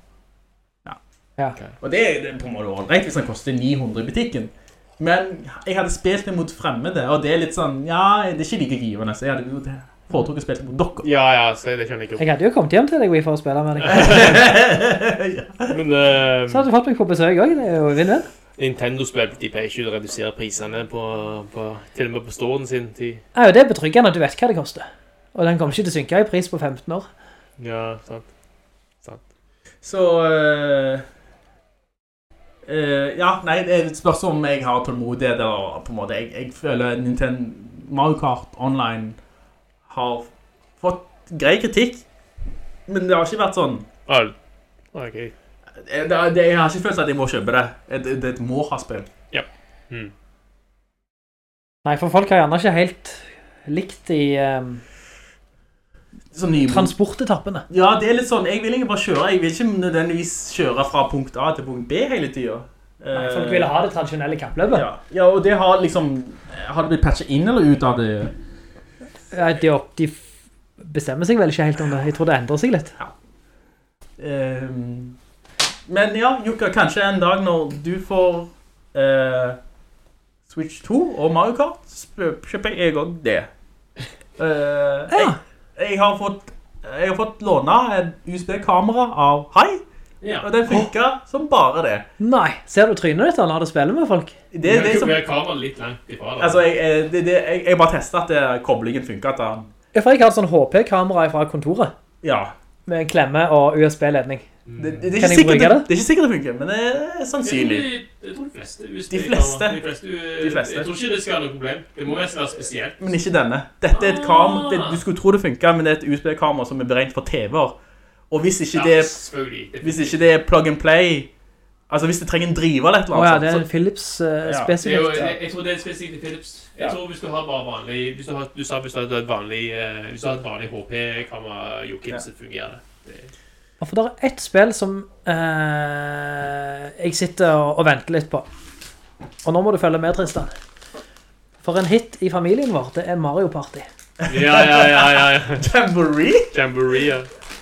Ja. Ja. Og det, er- det er på en måte ordentlig hvis den koster 900 i butikken. Men jeg hadde spilt det mot fremmede, og det er litt sånn, ja, det er ikke like givende, så jeg hadde jo å det mot dere. Ja, ja, så det skjønner jeg ikke. Jeg hadde jo kommet hjem til deg Wii, for å spille med deg. Men uh, Så hadde du fått meg på besøk også, det er jo vinn-vinn. Nintendo-spill de pleier ikke å redusere priserne på, på til og med på storen sin. tid. Ja, jo, det er betryggende at du vet hva det koster. Og den kommer ikke til å synke i pris på 15 år. ja, sant. Så, Uh, Uh, ja, nei, det er et spørsmål om jeg har tålmodighet, eller på en måte, jeg, jeg føler Nintendo Mario Kart Online har fått grei kritikk, men det har ikke vært sånn, Al. Ok. det, det, jeg har ikke følt at jeg må kjøpe det, det, det må ha spill. Hmm. Nei, for folk har gjerne ikke helt likt i um, Sånn transportetappene. Ja, det er litt sånn, jeg vil ikke bare kjøre, jeg vil ikke nødvendigvis kjøre fra punkt A til punkt B hele tiden. Nei, folk ville ha det tradisjonelle kappløpet. Ja, ja, og det har liksom, har det blitt patchet inn eller ut av det? Ja, de, opp- de bestemmer seg vel ikke helt om det. Jeg tror det endrer seg litt. Ehm, men ja, Jukka, kanskje en dag når du får uh, Switch 2 og Mario Kart, kjøper jeg også det. Eh, jeg, jeg, har fått, jeg har fått låne en USB-kamera av Hai, Ja. og den funker som bare det. Nei, ser du trynet ditt da når du spiller med folk? Det, det, Det er som, er kameraet litt langt ifra. Da. altså, jeg, eh, det, det, jeg, jeg bare testet at det, koblingen funker da. han, Ja, for jeg har sånn HP-kamera fra kontoret, ja. med klemme og USB-ledning. Det, det, det, er Kan ikke jeg sikkert, bruke det, det? det er ikke sikkert det funker, men det er sannsynlig. Jeg, jeg tror de fleste USB De fleste. De fleste, De fleste. Jeg tror ikke det skal være noe problem. Det må være spesielt. Men ikke denne. Dette er et kamera, det, du skulle tro det funket, men det er et USB-kamera som er beregnet for TV-er. Og hvis ikke, det, er- hvis ikke det er plug and play, altså hvis det trenger en driver eller et eller Åja, annet, det er en Philips uh, Ja, er jo, spesifikt. jeg, jeg tror det er spesifikt til Philips. Jeg Ja. tror hvis du har bare vanlig Hvis du, har, du sa hvis du hadde et vanlig uh, Hvis du har et vanlig HP-kamera, Joakim, Ja. så fungerer det. det. Ja, For det er ett spill som uh, jeg sitter og, og venter litt på. Og nå må du følge med, Tristan. For en hit i familien vår, det er Mario Party. Ja, ja, ja. ja, ja. Jamboree? Jamboree. ja.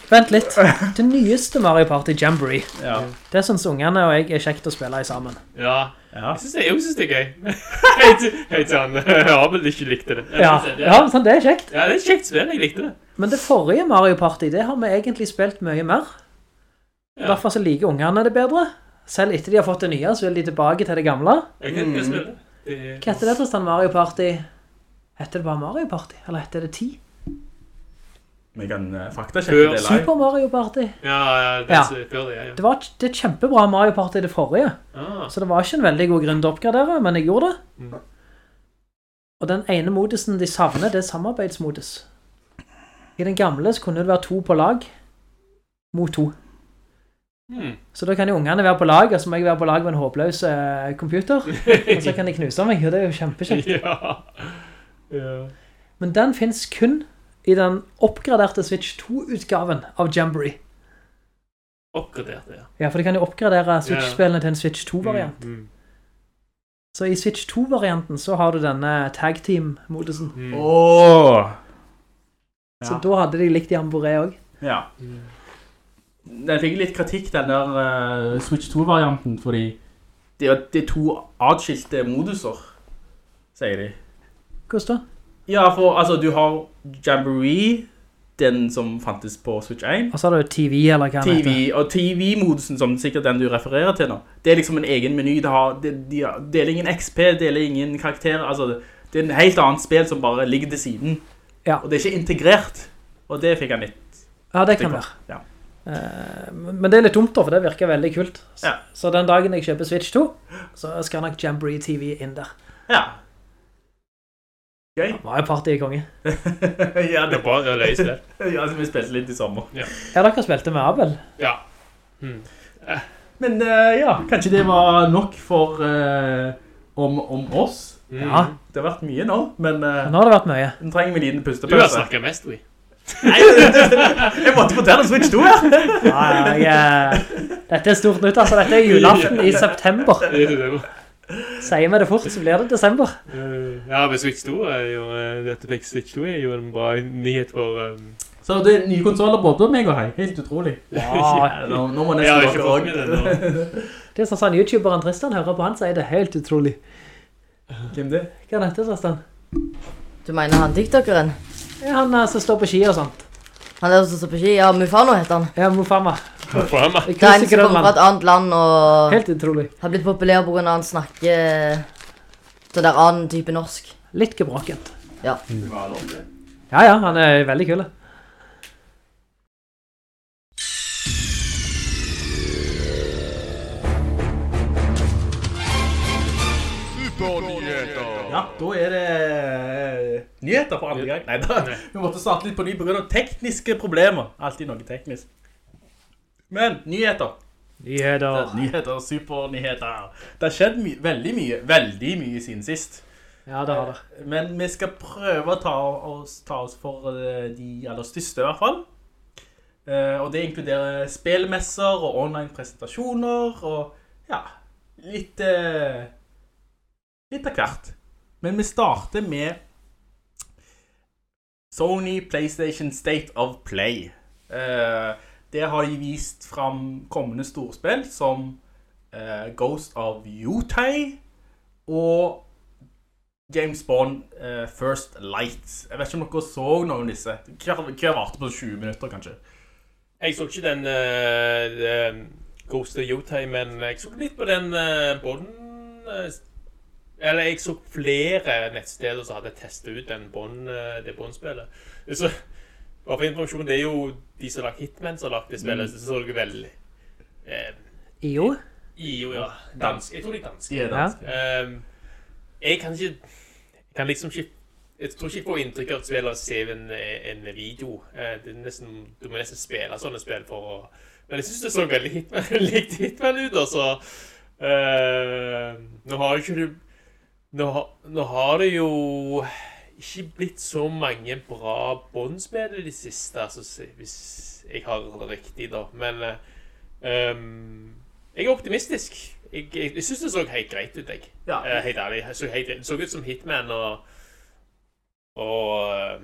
Vent litt. Det nyeste Mario Party, Jamboree. Ja. Det synes ungene og jeg er kjekt å spille i sammen. Ja. Ja. Jeg syns det, jeg synes det er gøy. Helt sånn Abel ikke likte det. Ja, det, ja sånn, det er kjekt. ja, det er kjekt spill. Jeg likte det. Men det forrige Mario Party, det har vi egentlig spilt mye mer. I Ja. hvert fall så liker ungene det bedre. Selv etter de har fått det nye, så vil de tilbake til det gamle. Jeg kan ikke Mm. spille det. det. Hva heter det, Tristan? Mario Party? Heter det bare Mario Party? Eller heter det 10? Vi kan uh, faktasjekke det live. Super Mario Party. Ja, ja, det Ja. før det, ja. ja. Det var et- det kjempebra Mario Party det forrige. Ah, Så det var ikke en veldig god grunn til å oppgradere, men jeg gjorde det. Mm. Og den ene modusen de savner, det er samarbeidsmodus. I den gamle så kunne det være to på lag mot to. Mm. Så da kan jo ungene være på lag, og så må jeg være på lag med en håpløs uh, computer. Og så kan de knuse meg, og det er jo kjempekjekt. ja. ja. Men den finnes kun i den oppgraderte Switch 2-utgaven av Jamboree. Oppgraderte, ja. Ja, for de kan jo oppgradere Switch-spillene til en Switch 2-variant. Mm, mm, Så i Switch 2-varianten så har du denne tag team-modusen. mm. Oh. Så Ja. da hadde de likt Jamboree også. Ja. Den fikk litt kritikk, den der uh, Switch 2-varianten, fordi det er, det er to adskilte moduser, sier de. Hvordan da? Ja, for altså, du har Jamboree, den som fantes på Switch 1, Og så har du TV, eller hva TV, heter. Og TV-modusen, som sikkert den du refererer til nå, det er liksom en egen meny. Det har, det, de har- deler ingen XP, deler ingen karakterer. Altså, det, det er en helt annen spill som bare ligger til siden. Ja. Og det er ikke integrert. Og det fikk han litt. Ja, det kan være. Ja. Eh, men det er litt dumt da, for det virker veldig kult. Ja. så den dagen jeg kjøper Switch 2, så skal nok Jamboree TV inn der. Ja. Gøy. Det var jo party i konge. ja, Det det er bra, det løse det. Ja, så vi spilte litt i sommer. Ja, dere spilte med Abel. Ja. Men uh, ja, kanskje det var nok for uh, om, om oss. Mm. Ja. Det har vært mye nå, men uh, Nå har det vært mye. nå trenger vi en liten Du har snakket mest, vi. Nei, jeg måtte fortelle om Switch 2 her. Ja, ja, jeg, dette er stort nytt, altså. Dette er julaften i september. Sier vi det fort, så blir det desember. Eh, Ja, men Switch 2 er jo Dette fikk Switch 2 er jo en bra nyhet for um, Så det er nye konsoler både meg og hei. Helt utrolig. Ja, nå, nå må Jeg nesten dere fått det også. det er sånn sånn YouTuberen Tristan hører på, han sier det er helt utrolig. Hvem det? Hva er dette, Tristan? Du mener han TikTokeren? Ja, han eh, som står på ski og sånt. Han der som står på ski? Ja, Mufano heter han. Ja, Mufama. Meg. Det er en som kommer fra et annet land og Helt utrolig. har blitt populær på grunn av han snakker til der annen type norsk. Litt gebrokkent. Ja. Ja, ja, han er veldig kul. Ja, da er det eh, nyheter for andre gang. Nei da, vi måtte starte litt på ny av tekniske problemer. Alltid noe teknisk. Men nyheter. Nyheter. Nyheter, supernyheter. Det har skjedd my veldig mye, veldig mye siden sist. Ja, det har det. Men vi skal prøve å ta oss, ta oss for eh, de aller største i hvert fall. Eh, og det inkluderer spilmesser og online presentasjoner og ja, litt, eh, litt av hvert. Men vi starter med Sony PlayStation State of Play. Eh, der har de vist fram kommende storspill som eh, Ghost of Yotei og James Bond eh, First Light. Jeg vet ikke om dere så noen av disse. Hva var varte på 20 minutter, kanskje? Jeg så ikke den uh, Ghost of Yotei, men jeg så litt på den uh, Bond eh, Eller jeg så flere nettsteder som hadde testet ut den Bond, eh, det Bond-spillet. Så bare for informasjon, det er jo de som har lagt Hitman som har lagt det spillet, så så det veldig eh, IO? IO, ja. Dansk. Jeg tror de er dansk. De er dansk, ja. um, jeg kan ikke jeg kan liksom ikke Jeg tror ikke jeg får inntrykk av at spillet ser en, en video. Eh, det er nesten, du må nesten spille sånne spill for å Men jeg synes det så veldig hitman, likt Hitman ut, altså. Uh, nå har jo ikke du nå, nå har det jo ikke blitt så mange bra båndspillere de siste, altså, hvis jeg har det riktig, da. Men ehm, jeg er optimistisk. Jeg, jeg, jeg syns det så helt greit ut, jeg. Ja. Uh, helt ærlig. Det så, helt, så ut som Hitman, og, og eh,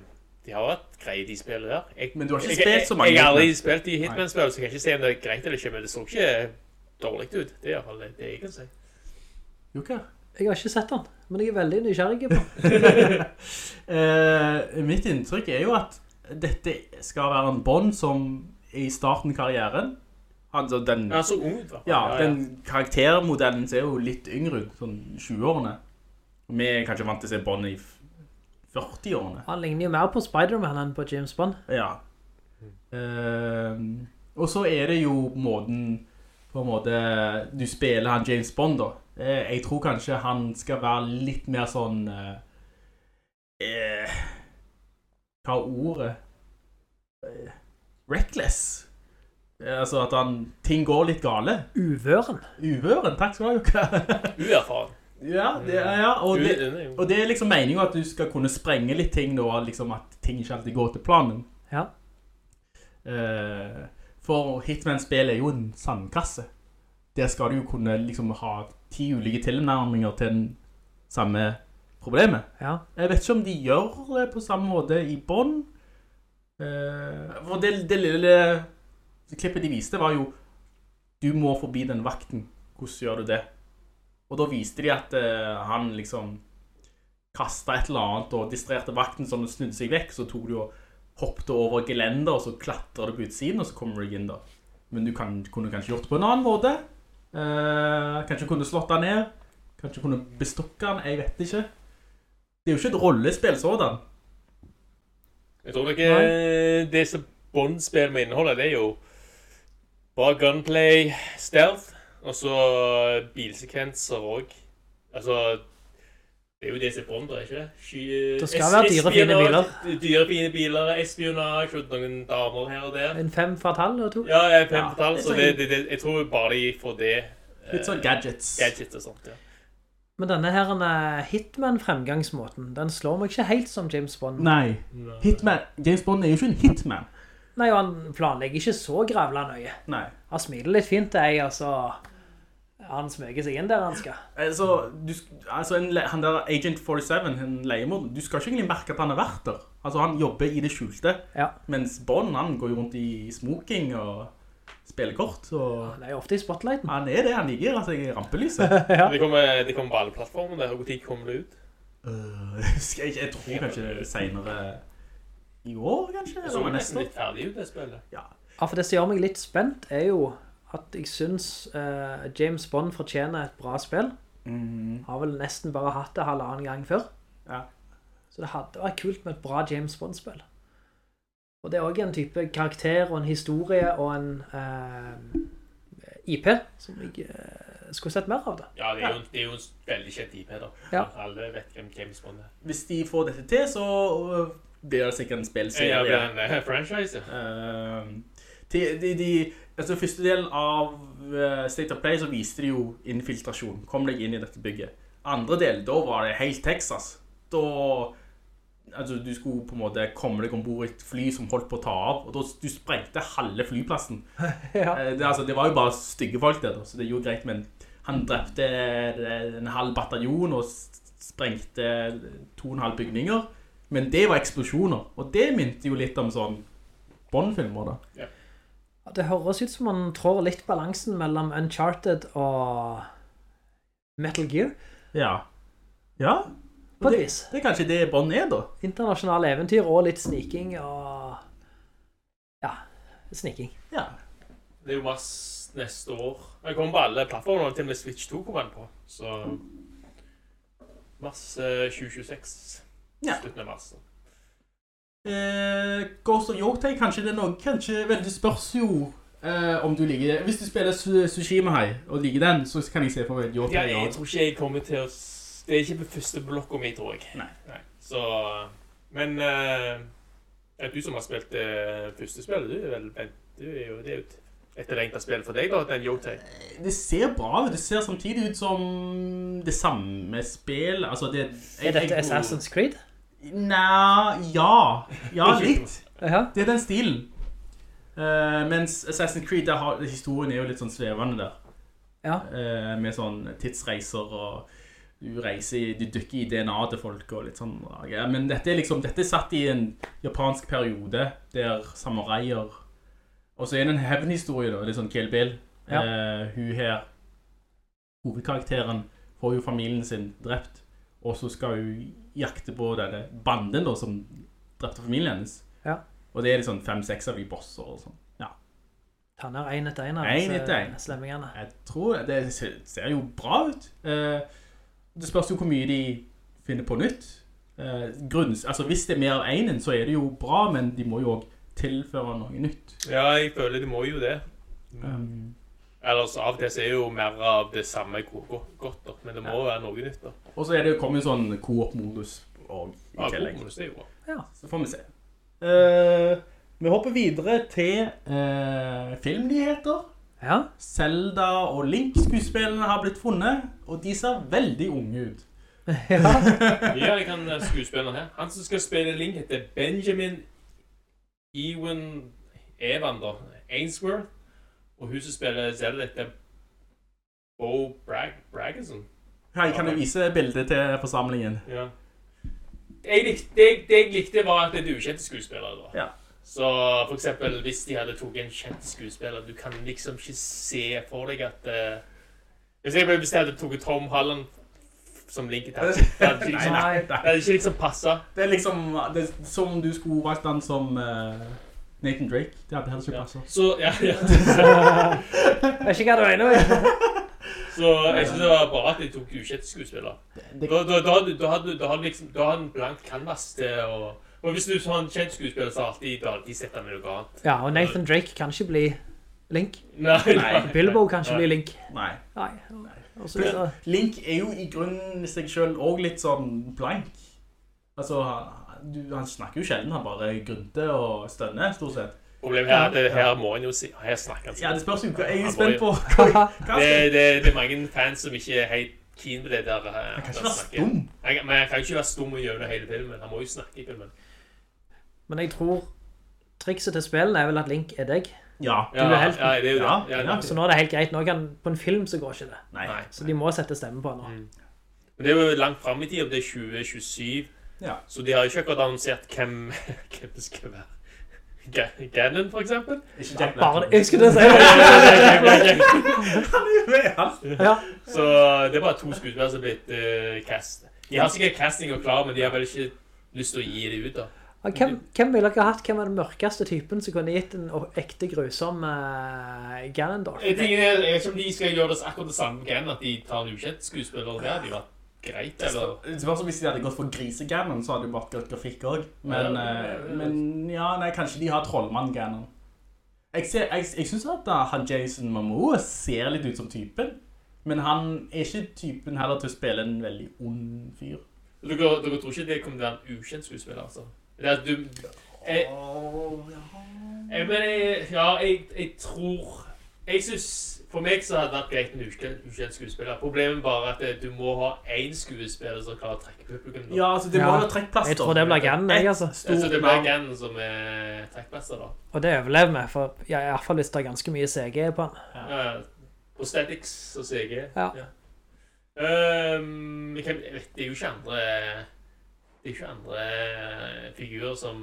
de har vært greie, de spillene der. Jeg, Men du har ikke spilt så mange Jeg, jeg har aldri Hitman. spilt i Hitman-spill, så jeg kan ikke si om det er greit eller ikke, men det så ikke dårlig ut. Det er iallfall det, det jeg kan si. Joker? Jeg har ikke sett den, men jeg er veldig nysgjerrig på. Eh, mitt inntrykk er jo at dette skal være en Bond som i starten karrieren. Altså den, ja, så ung ut, fall. ja, den karaktermodellen ser jo litt yngre ut, sånn 20-årene. Vi er kanskje vant til å se Bond i 40-årene. Han ligner jo mer på Spider-Man enn på James Bond. Ja. Uh, og så er det jo måten på en måte du spiller han James Bond da. Eh, jeg tror kanskje han skal være litt mer sånn eh, eh, Hva er ordet? Eh, reckless. Altså at han, ting går litt gale. Uvøren. Uvøren, takk skal du ha. Uerfaren. Ja, det ja og, det, og det er liksom meningen at du skal kunne sprenge litt ting da, liksom at ting ikke alltid går til planen. Ja. Eh, for Hitman-spillet er jo en sandkasse. Der skal du jo kunne liksom ha ti ulike tilnærminger til den samme problemet. Ja. Jeg vet ikke om de gjør det på samme måte i Bonn. Eh, for det, det lille klippet de viste var jo Du må forbi den vakten. Hvordan gjør du det? Og da viste de at eh, han liksom kastet et eller annet og distrerte vakten sånn og snudde seg vekk. Så tok du og hoppet over gelender, og så klatret du på utsiden, og så kommer du inn da. Men du kan, kunne kanskje gjort det på en annen måte. Eh, kanskje kunne slått han ned. Kanskje kunne bestukket han. Jeg vet ikke. Det er jo ikke et rollespill sådan. Jeg tror ikke det som Bond-spill med innholdet, det er jo bra gunplay, stealth, og så bilsekvenser òg. Altså Det er jo det som er er ikke det? Sky- Det skal være dyre, fine Dyrefine Dyre, fine biler, espionasje noen damer her og der. En fem fatal og to? Ja, en fem Ja, er så det, det, det, jeg tror bare de får det. eh, Litt sånn gadgets. Gadgets og sånt, ja. Men denne her eh, Hitman-fremgangsmåten, den slår meg ikke helt som James Bond. Nei. Hitman. James Bond er jo ikke en hitman. Nei, og han planlegger ikke så grævla nøye. Nei. Han smiler litt fint det er jeg, så han smøger seg inn der han skal. Altså, du, altså en, han der Agent 47, en leiemord, du skal ikke egentlig merke at han har vært der. Altså, han jobber i det skjulte. Ja. Mens Bond, han går jo rundt i smoking og spiller kort. Så Han er jo ofte i spotlighten. han er det, han ligger altså i rampelyset. Ja. Det kommer, de kommer på alle plattformene. hvor tid kommer det ut? Uh, jeg, jeg tror kanskje senere i år, kanskje? Så er neste nesten litt ferdig ut, det spillet. Ja, for det som gjør meg litt spent er jo at jeg synes uh, James Bond fortjener et bra spill. Mhm. Har vel nesten bare hatt det halvannen gang før. Ja. Så det hadde vært kult med et bra James Bond-spill. Og det er også en type karakter og en historie og en uh, IP som jeg uh, skulle sett mer av det. Ja, det er jo, det er jo en veldig kjent IP, da. Ja. Alle vet hvem James Bond er. Hvis de får dette til, så blir det sikkert en spillserie. Ja, det er en eh, franchise. Eh, de, de, de, altså første delen av eh, State of Play så viste de jo infiltrasjon. Kom deg inn i dette bygget. Andre del, da var det helt Texas. Da, altså du skulle på en måte komme deg ombord i et fly som holdt på å ta av, og da du sprengte halve flyplassen. Ja. Eh, det, altså, det var jo bare stygge folk der, så det gjorde greit, men han drepte eh, en halv bataljon og sprengte to og en halv bygninger. Men det var eksplosjoner, og det minte jo litt om sånn Bond-filmer da. Ja, Det høres ut som man trår litt balansen mellom Uncharted og Metal Gear, Ja. Ja. på et det, vis. det er kanskje det Bond er, da. Internasjonale eventyr og litt sniking og... Ja, sniking. Ja. Det er jo mars neste år. Jeg kommer på alle plattformer, til og med Switch 2 kommer den på. Så mars eh, 2026. Ja. Slutten av mars. Eh, Ghost of Yotei, kanskje det er noe Kanskje veldig spørs jo eh, om du liker det. Hvis du spiller Su- Tsushima Hai og liker den, så kan jeg se for meg Yotei. Ja, jeg tror ikke jeg kommer til å s- Det er ikke på første blokka mi, tror jeg. Nei. Så Men eh, det du som har spilt det første spillet, du er vel du er jo, Det er jo et etterlengta spill for deg, da, den Yotei. Det ser bra ut. Det ser samtidig ut som det samme spill. Altså, det Er dette Assassin's Creed? Nei, ja. Ja, litt. Det er den stilen. Uh, mens Assassin's Creed, har, historien er jo litt sånn svevende der. Ja. Uh, med sånn tidsreiser og du reiser, i- du dykker i DNA til folk og litt sånn. Ja, men dette er liksom, dette er satt i en japansk periode der samuraier, og så er det en heaven-historie da, litt sånn Kill Bill. Ja. Uh, hun her, hovedkarakteren, får jo familien sin drept, og så skal hun jakte på denne banden da, som drepte familien hennes. Ja. Og det er sånn fem-seks av de bosser og sånn. Ja. Tanner en etter en av En disse etter en. slemmingene. Jeg tror det ser, ser jo bra ut. Eh, det spørs jo hvor mye de finner på nytt. Eh, grunns, altså hvis det er mer av enen, så er det jo bra, men de må jo også tilføre noe nytt. Ja, jeg føler de må jo det. Um, Ellers av og til så er jo mer av det samme go- go- godt, da. Men det må jo være noe nytt, da. og så er det jo kommet sånn co-op-modus og i Ja, tillegg. er jo bra. Så får vi se. Eh, vi hopper videre til eh, filmnyheter. Ja. Zelda og Link-skuespillene har blitt funnet, og de ser veldig unge ut. ja. Ja, jeg kan eh, skuespilleren her. Han som skal spille Link heter Benjamin Ewan Evander Ainsworth. Og hun som spiller Zelda heter Bo Brag Braggerson. Hei, kan du vise bildet til forsamlingen? Ja. Jeg likte, det, det jeg likte var at det er ukjente skuespillere da. Ja. Så for eksempel hvis de hadde tatt en kjent skuespiller, du kan liksom ikke se for deg at uh, Hvis jeg jeg hadde tatt Tom Holland som Link i Taxi, det hadde ikke liksom, Nei. det hadde ikke liksom passet. Det er liksom det er som om du skulle valgt den som eh, Nathan Drake. Det hadde heller ikke passet. Så, ja, ja. Vet ikke hva du mener med. Så jeg synes det var bra at de tok ukjente skuespillere. Da, da, da, da, hadde, du liksom, da hadde en blank canvas til å Og hvis du har en kjent skuespiller, så har alltid, de sett ham med noe annet. Ja, og Nathan Drake kan ikke bli Link. Nei, nei. Bilbo kan ikke bli Link. Nei. Nei. Også, så. Link er jo i grunnen seg selv også litt sånn blank. Altså, han, du, han snakker jo sjelden, han bare grunter og stønner, stort sett. Problemet her er at det- her må han jo si Her snakker han Ja, det spørs jo hva jeg er spent på. Hva, hva Det, det, det er mange fans som ikke er helt keen på det der. eh, Han kan ikke være stum. Han, men han kan ikke være stum gjennom hele filmen. Han må jo snakke i filmen. Men jeg tror trikset til spillene er vel at Link er deg. Ja. ja, er. Ja, det er jo det. Ja, Ja, ja. Så nå er det helt greit. Nå kan, på en film så går ikke det. Nei. Nei. Så de må sette stemme på nå. Mm. Men det er jo langt frem i tid, om det er 2027. Ja. Så de har jo ikke akkurat annonsert hvem, hvem det skal være. Ga- Ganon, for eksempel. Ikke Jack Bare, jeg skulle si det. med, Ja. Så det er bare to skuespillere som er blitt uh, cast. De har sikkert castinga klar, men de har vel ikke lyst til å gi det ut, da. Hvem, hvem ville dere hatt? Hvem er den mørkeste typen som kunne gitt en ekte grusom uh, Ganondorf? Jeg tenker, jeg vet ikke om de skal gjøre det akkurat det samme med Ganon, at de tar en ukjent skuespiller. Det hadde de vært greit, eller? Det var som hvis de hadde gått for grisegannon, så hadde det vært godt grafikk også. Men, eh, men ja, nei, kanskje de har trollmann-gannon. Jeg, ser- jeg, jeg synes at da, han Jason Momoa ser litt ut som typen. Men han er ikke typen heller til å spille en veldig ond fyr. Dere, dere tror ikke det kommer til å være en ukjent skuespiller, altså? Det er dumt du... Jeg, jeg, men jeg, ja, jeg, jeg tror... Jeg synes, for meg så hadde det vært greit med en ukjent, skuespiller. Problemet bare at eh, du må ha en skuespiller som klarer å trekke publikum. da. Ja, altså det må Ja. ha trekkplasser. Jeg tror det blir Ganon, jeg, altså. Stor jeg det blir navn. Som er trekkplasser, da. Og det overlever vi, for jeg har i hvert fall lyst til å ha ganske mye CG på han. Ja, prosthetics og CG. Ja. ja. Um, jeg vet, det er jo ikke andre Det er ikke andre figurer som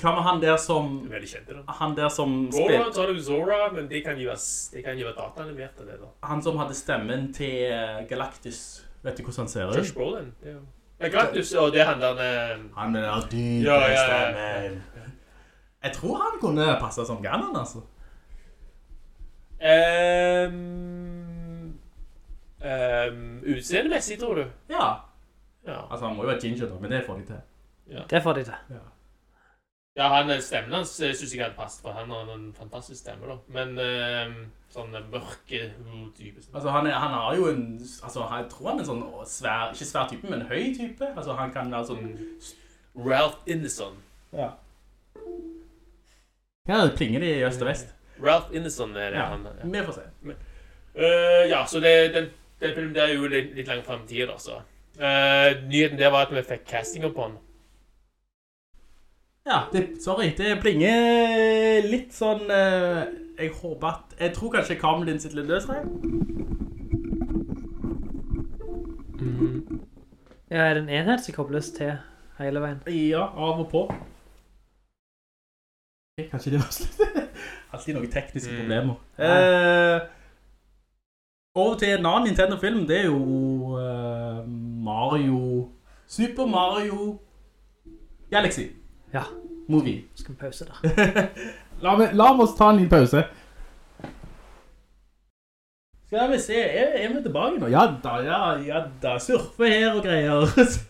Hva med han der som veldig kjente. da. Han der som Zora, så har du Zora, men det kan jo være, det kan jo være dataanimert av det, da. Han som hadde stemmen til eh, Galactus. Vet du hvordan han ser Josh ut? Brolin. Det er ja, Galactus, og det han der eh, Han er dype Ja, ja, ja. stemmen. Jeg tror han kunne passe som Ganon, altså. Um, um, Utseendemessig, tror du? Ja. Ja. Altså, han må jo være ginger, da, men det får de til. Det får de til. Ja, han, stemmen hans eh, synes jeg hadde passet, for han har en fantastisk stemme, da. Men ehm, sånn mørke, type stemme. Altså, han, er, han har jo en Altså, jeg tror han er en sånn svær Ikke svær type, men høy type. Altså, han kan være sånn Ralph Inneson. Ja. Ja, det plinger de i øst og vest. Ralph Inneson er det Ja, han ja. vi får se. Eh, ja, så det, den, den filmen der er jo litt, litt langt frem i tid, da, så. Eh, nyheten der var at vi fikk castinger på den. Ja, det, sorry. Det plinger litt sånn uh, Jeg håper at Jeg tror kanskje kameraet din sitter litt løs her. Ja, er det en enhet som kobles til hele veien? Ja, av og på. Okay, Kanskje det var slutt. Alltid noen tekniske Mm. problemer. Uh, over til en annen Nintendo-film. Det er jo Mario Super Mario Galaxy Ja. Movie. Skal vi pause der? La, meg- la oss ta en liten pause. Skal vi se, er, er vi tilbake nå? Ja da, ja, ja da, surfe her og greier.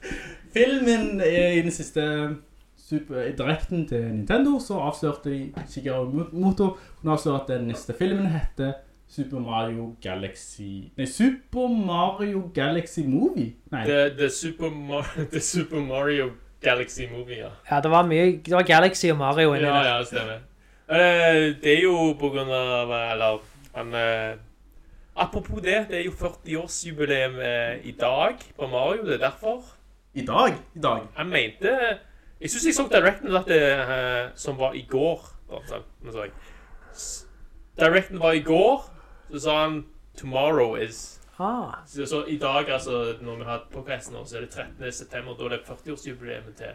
Filmen er i den siste super, direkten til Nintendo, så avslørte de Shigeru Moto, hun avslørte at den neste filmen heter Super Mario Galaxy, nei, Super Mario Galaxy Movie. Nei, The, the, Super Mar the Super Mario Galaxy Movie, ja. Ja, det var mye Det var Galaxy og Mario inni Ja, det. ja, det stemmer. Uh, det er jo på grunn av Eller Han Uh, Apropos det, det er jo 40-årsjubileum uh, i dag på Mario. Det er derfor. I dag? I dag. Jeg mente Jeg synes jeg så directen at det, eh, som var i går. da, så- Nå så jeg. Directen var i går, så sa han 'tomorrow is' Ah, Så, så i dag, altså, når vi har podcasten nå, så er det 13. september, da er det 40-årsjubileet til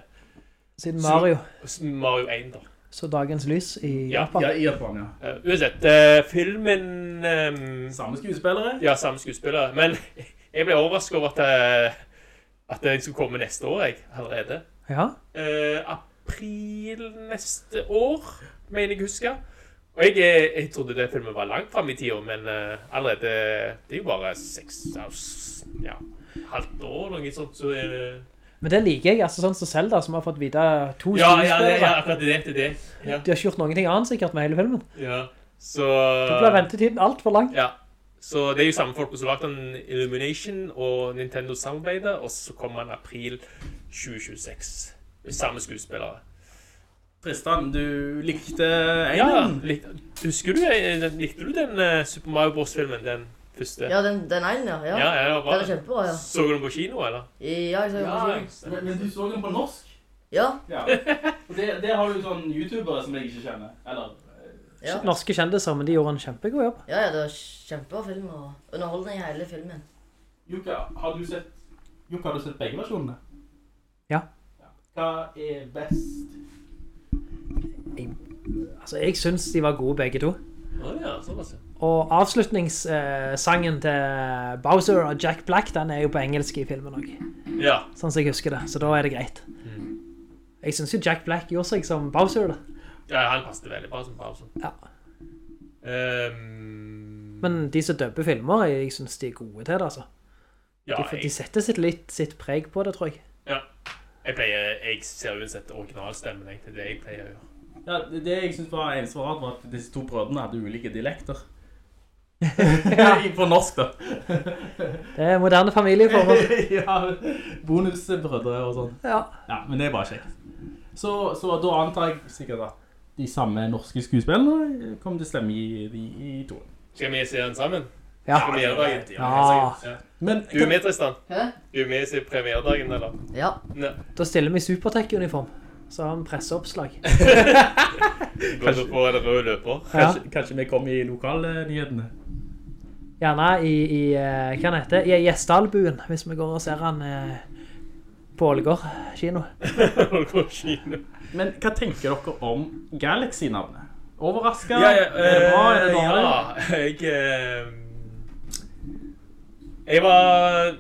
siden Så- Mario Mario 1, da. så dagens lys i Ja, Japan. Ja, i Japan, ja. Uh, uansett, uh, filmen um, Samme skuespillere. Ja, samme skuespillere. Men jeg ble overrasket over at, uh, at den skulle komme neste år, jeg, allerede. Ja. Eh, april neste år, mener jeg husker. Og jeg, eh, jeg trodde det filmen var langt frem i tida, men uh, allerede Det er jo bare seks ja, halvt år noe sånt, så er det Men det liker jeg, altså sånn som Zelda, som har fått vite to Ja, ja, skuespillere. ja akkurat det, det, det. Ja. De har ikke gjort noen ting annet sikkert med hele filmen. ja. Så Da ble ventetiden alt for lang. Ja. Så det er jo samme folk som lagt den Illumination og Nintendo samarbeider, og så kommer den april 2026. med Samme skuespillere. Tristan, du likte Ja, lik, husker du, eh, likte du den eh, Super Mario Bros-filmen, den første? Ja, den, den ene, ja. ja, ja. ja, Den er kjempebra, ja. Så du den på kino, eller? Ja, jeg så den på kino. Men, men du så den på norsk? Ja, Ja. Det, det har du sånn youtubere som jeg ikke kjenner. Eller eh, ja. Norske kjendiser, men de gjorde en kjempegod jobb. Ja, ja, det var kjempebra film og underholdende i hele filmen. Jukka, har du sett Jukka, har du sett begge versjonene? Ja. Hva er best? Altså, jeg synes de var gode begge to. Å ja. Og avslutningssangen til Bowser og Jack Black, den er jo på engelsk i filmen også. Ja. Sånn som jeg husker det, så da er det greit. Jeg synes jo Jack Black gjorde seg som Bowser da. ja, han passet veldig bra som Bowser. Ja. Um, Men de som døber filmer, jeg synes de er gode til det, altså. ja, De, de setter sitt litt sitt preg på det, tror jeg. ja. Jeg pleier, jeg ser uansett originalstemmen, det er det jeg pleier å gjøre. Ja, det, det jeg synes var eneste rart var at disse to brødrene hadde ulike dialekter. på norsk, da. Det er moderne familieformer. ja, bonusbrødre og sånn. Ja. Ja, men det er bare kjekt. Så, så da antar jeg sikkert at de samme norske skuespillene kommer til å stemme i, i, i toen. Skal vi se den sammen? Ja. Premieredagen? Ja. ja. Men Du er med, Tristan? Hæ? Du er med i premierdagen, eller? Ja. Ne. Da stiller vi i Supertech-uniform. Så har vi presseoppslag. Går du på en rød løper? Ja. kanskje, kanskje vi kommer i lokalnyhetene? Gjerne i, i eh, hva den heter, i Gjestalbuen, hvis vi går og ser han eh, på Ålgård kino. Går kino. Men hva tenker dere om Galaxy-navnet? Overrasket? Ja, ja, er det bra? Er det eh, dårlig? Ja, jeg... Jeg var...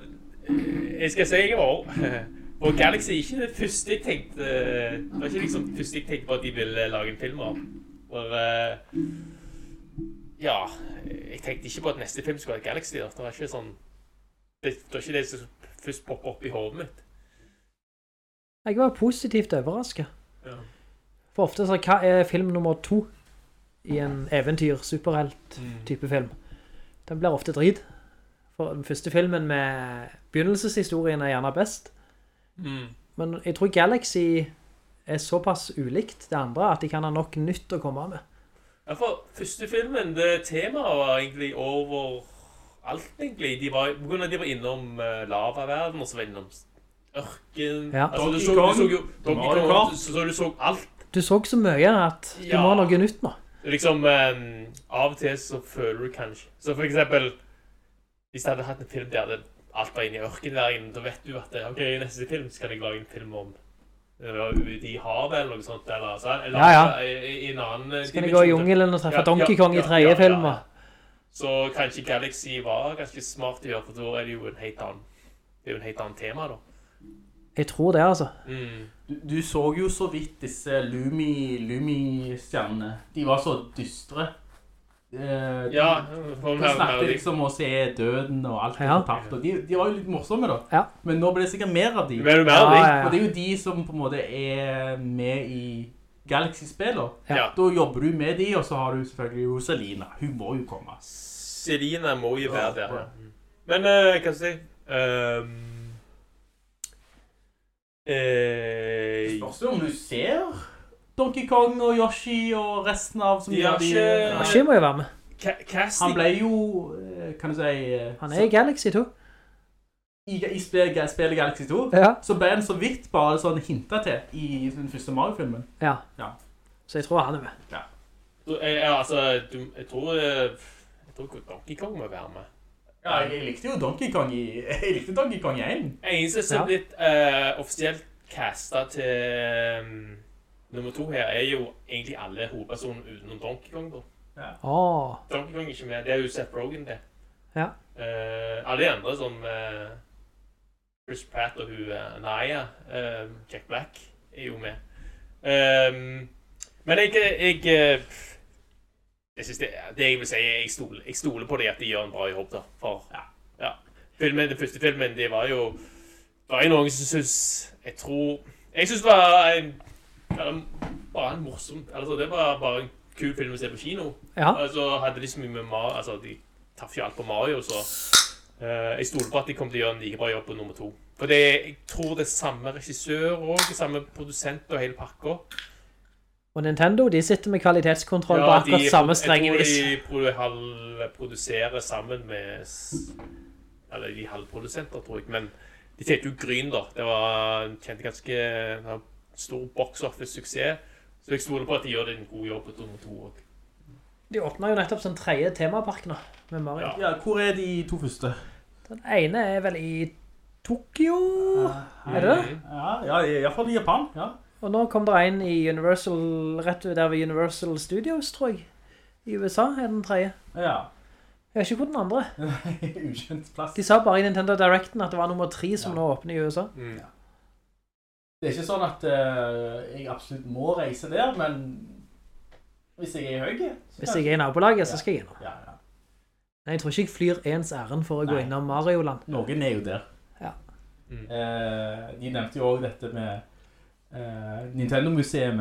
Jeg skal si jeg var... Og Galaxy er ikke det første jeg tenkte... Det var ikke liksom det første jeg tenkte på at de ville lage en film av. For... uh, Ja, jeg tenkte ikke på at neste film skulle være Galaxy. Da. Det var ikke sånn... Det, det var ikke det som først poppet opp i hodet mitt. Jeg var positivt overrasket. Ja. For ofte så, hva er film nummer to i en eventyr, superhelt-type film? Den blir ofte drit. For den første filmen med begynnelseshistorien er gjerne best. Mm. Men jeg tror Galaxy er såpass ulikt det andre at de kan ha nok nytt å komme med. Ja, for første filmen, det temaet var egentlig over alt, egentlig. De var, på grunn av de var innom uh, lavaverden, og så var de innom ørken. Ja. Altså, du så, du så jo Donkey Kong, så, så du så alt. Du så så mye at du Ja. må ha noe nytt nå. Liksom, um, av og til så føler du kanskje Så for eksempel Hvis jeg hadde hatt en film der det, alt var inne i ørkenværingen, da vet du at det, OK, i neste film skal jeg lage en film om de ute i havet eller noe sånt. Eller, så, eller Ja, ja. I, i, en annen eh, Skal vi gå i jungelen og treffe Ja, Donkey ja, Kong i tredje ja, ja, og- Så kanskje Galaxy var ganske smart å gjøre, for da er det jo en helt annen Det er jo en helt annen tema, da. Jeg tror det, altså. Mm. Du, du så jo så vidt disse Lumi- Lumi-stjernene. de var så dystre. Eh, Ja, for de snakket liksom om å se døden og alt Ja. tapt. Og de, de var jo litt morsomme, da. Ja. Men nå blir det sikkert mer av de. Mer og, mer av de? ja, Og det er jo de som på en måte er med i Galaxy-spiller. Ja. Da jobber du med de, og så har du selvfølgelig Rosalina. Hun må jo komme. Selina må jo være der. ja. Men uh, hva skal jeg si um, eh, Spørs det om du ser Donkey Kong og Yoshi og resten av som gjør de Yoshi må jo være med. Han ble jo, eh, kan du si eh, Han er i Galaxy 2. I, i spillet, spillet Galaxy 2, Ja. så ble han så vidt bare sånn hintet til i den første Mario-filmen. ja. Ja. Så jeg tror han er med. Du, eh, ja, altså, du, jeg tror eh, Jeg tror Donkey Kong må være med. Ja, jeg, jeg likte jo Donkey Kong i, jeg likte Donkey Kong 1. Jeg synes det er blitt uh, offisielt castet til um, nummer to her, er jo egentlig alle hovedpersoner utenom Donkey Kong. da. Åh, Donkey Kong er ikke med. Det er jo Seth Rogen, det. Ja. Uh, alle de andre, som uh, Chris Pratt og hun uh, Naya, Jack Black, er jo med. Um, men jeg, jeg jeg synes det, det jeg vil si, jeg stoler, jeg stoler på det at de gjør en bra jobb. da. For ja. Filmen, den første filmen, det var jo Det var jo noen som synes, Jeg tror Jeg syns det var en, eller bare en morsom altså Det var bare en kul film å se på kino. ja. Altså, hadde de så mye med Mario Altså, de traff jo alt på Mario, så uh, Jeg stoler på at de kommer til å gjøre en like bra jobb på nummer to. For det, jeg tror det er samme regissør og samme produsent og hele pakka. Og Nintendo, de sitter med kvalitetskontroll på akkurat de- samme strenge vis. Jeg tror de halv- produserer sammen med Eller de er halvprodusenter, tror jeg. Men de tjente jo Gryn, da. Det var kjent ganske det stor box office-suksess. Så jeg stoler på at de gjør en god jobb på nummer to også. De åpner jo nettopp sånn tredje temapark nå, med Mario. Ja. Ja, hvor er de to første? Den ene er vel i Tokyo? Er det det? Ja, ja i hvert fall i Japan, ja. Og nå kom det en i Universal, rett der ved Universal Studios, tror jeg. I USA er den tredje. Ja. Jeg vet ikke hvor den andre. Ukjent plass. De sa bare i Nintendo Directen at det var nummer tre som Ja. nå åpner i USA. Mm. Det er ikke sånn at eh, jeg absolutt må reise der, men hvis jeg er i så Hvis jeg er i nabolaget, så skal jeg innom. Ja, ja. Nei, jeg tror ikke jeg flyr ens ærend for å gå Nei. innom Mario-land. Noen er jo der. Ja. Mm. Eh, de nevnte jo også dette med eh, Nintendo-museet.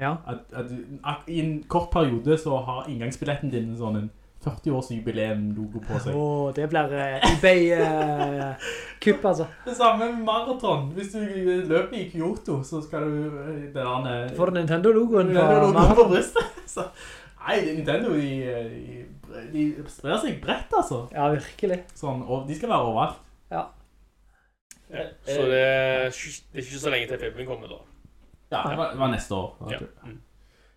Ja. At, at, at i en kort periode så har inngangsbilletten din en sånn en 40-årsjubileum-logo på seg. Åh, det blir uh, eBay-kupp, altså. Det samme med maraton. Hvis du løper i Kyoto, så skal du eh, det eh, Får du Nintendo-logoen på Nintendo-logo på brystet. Så, nei, Nintendo, de, de, de sprer seg bredt, altså. Ja, virkelig. Sånn, og de skal være overalt. Ja, så det, er ikke- det er ikke så lenge til filmen kommer, da. Ja, det var, det var neste år. Ja. Mm.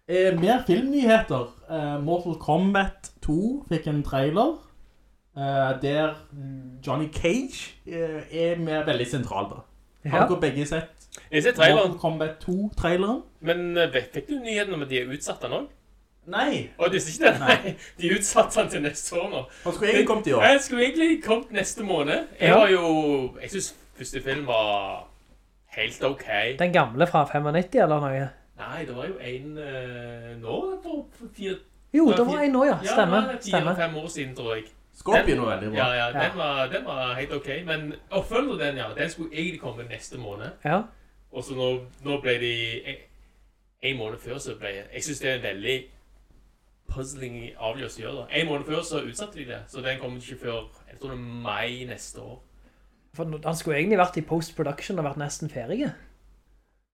Eh, mer filmnyheter. Eh, Mortal Kombat 2 fikk en trailer. Eh, der Johnny Cage eh, er med veldig sentral da. Har Ja. dere begge sett Jeg ser traileren, Mortal Kombat 2-traileren? men eh, fikk du nyheten om at de er utsatt nå? Nei. Å, du visste ikke det? Nei. De utsatte den til neste år nå. Han skulle egentlig kommet i år. Jeg skulle egentlig kommet neste måned. Jeg Ja. var jo Jeg synes første film var helt OK. Den gamle fra 95 eller noe? Nei, det var jo en eh, nå for for fire Jo, det var en nå, ja. Stemmer. Ja, Stemmer. fire-fem år siden, tror jeg. Scorpion var veldig bra. Ja, ja, Ja. den var, den var helt OK. Men oppfølger den, ja. Den skulle egentlig komme neste måned. Ja. Og så nå, nå ble de en, en måned før så ble Jeg synes det er en veldig puzzling avgjørelse å gjøre. da. En måned før så utsatte de det, så den kommer ikke før jeg tror det er mai neste år. For han skulle egentlig vært i post-production og vært nesten ferdig.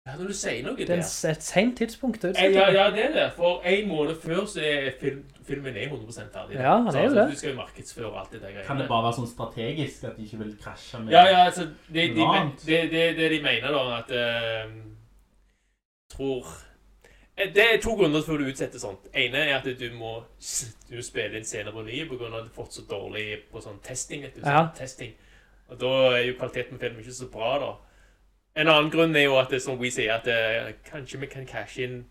Ja, når du sier noe Det der er et sent tidspunkt. Eh, Ja, det. ja, det er det. For en måned før så er film, filmen er 100 ferdig. Ja, det er jo det. det. Du skal jo markedsføre alt det der greiene. Kan det bare være sånn strategisk at de ikke vil krasje med Ja, ja, altså, det de, de, de, det, det, det de mener da, at Uh, tror Eh, Det er to grunner for å utsette sånt. ene er at du må, du spille inn scener på nye på grunn av at du har fått så dårlig på sånn testing. Vet du, sånn Ja. testing. Og da er jo kvaliteten på filmen ikke så bra, da. En annen grunn er jo at det, som vi sier, at eh, kanskje vi kan cashe inn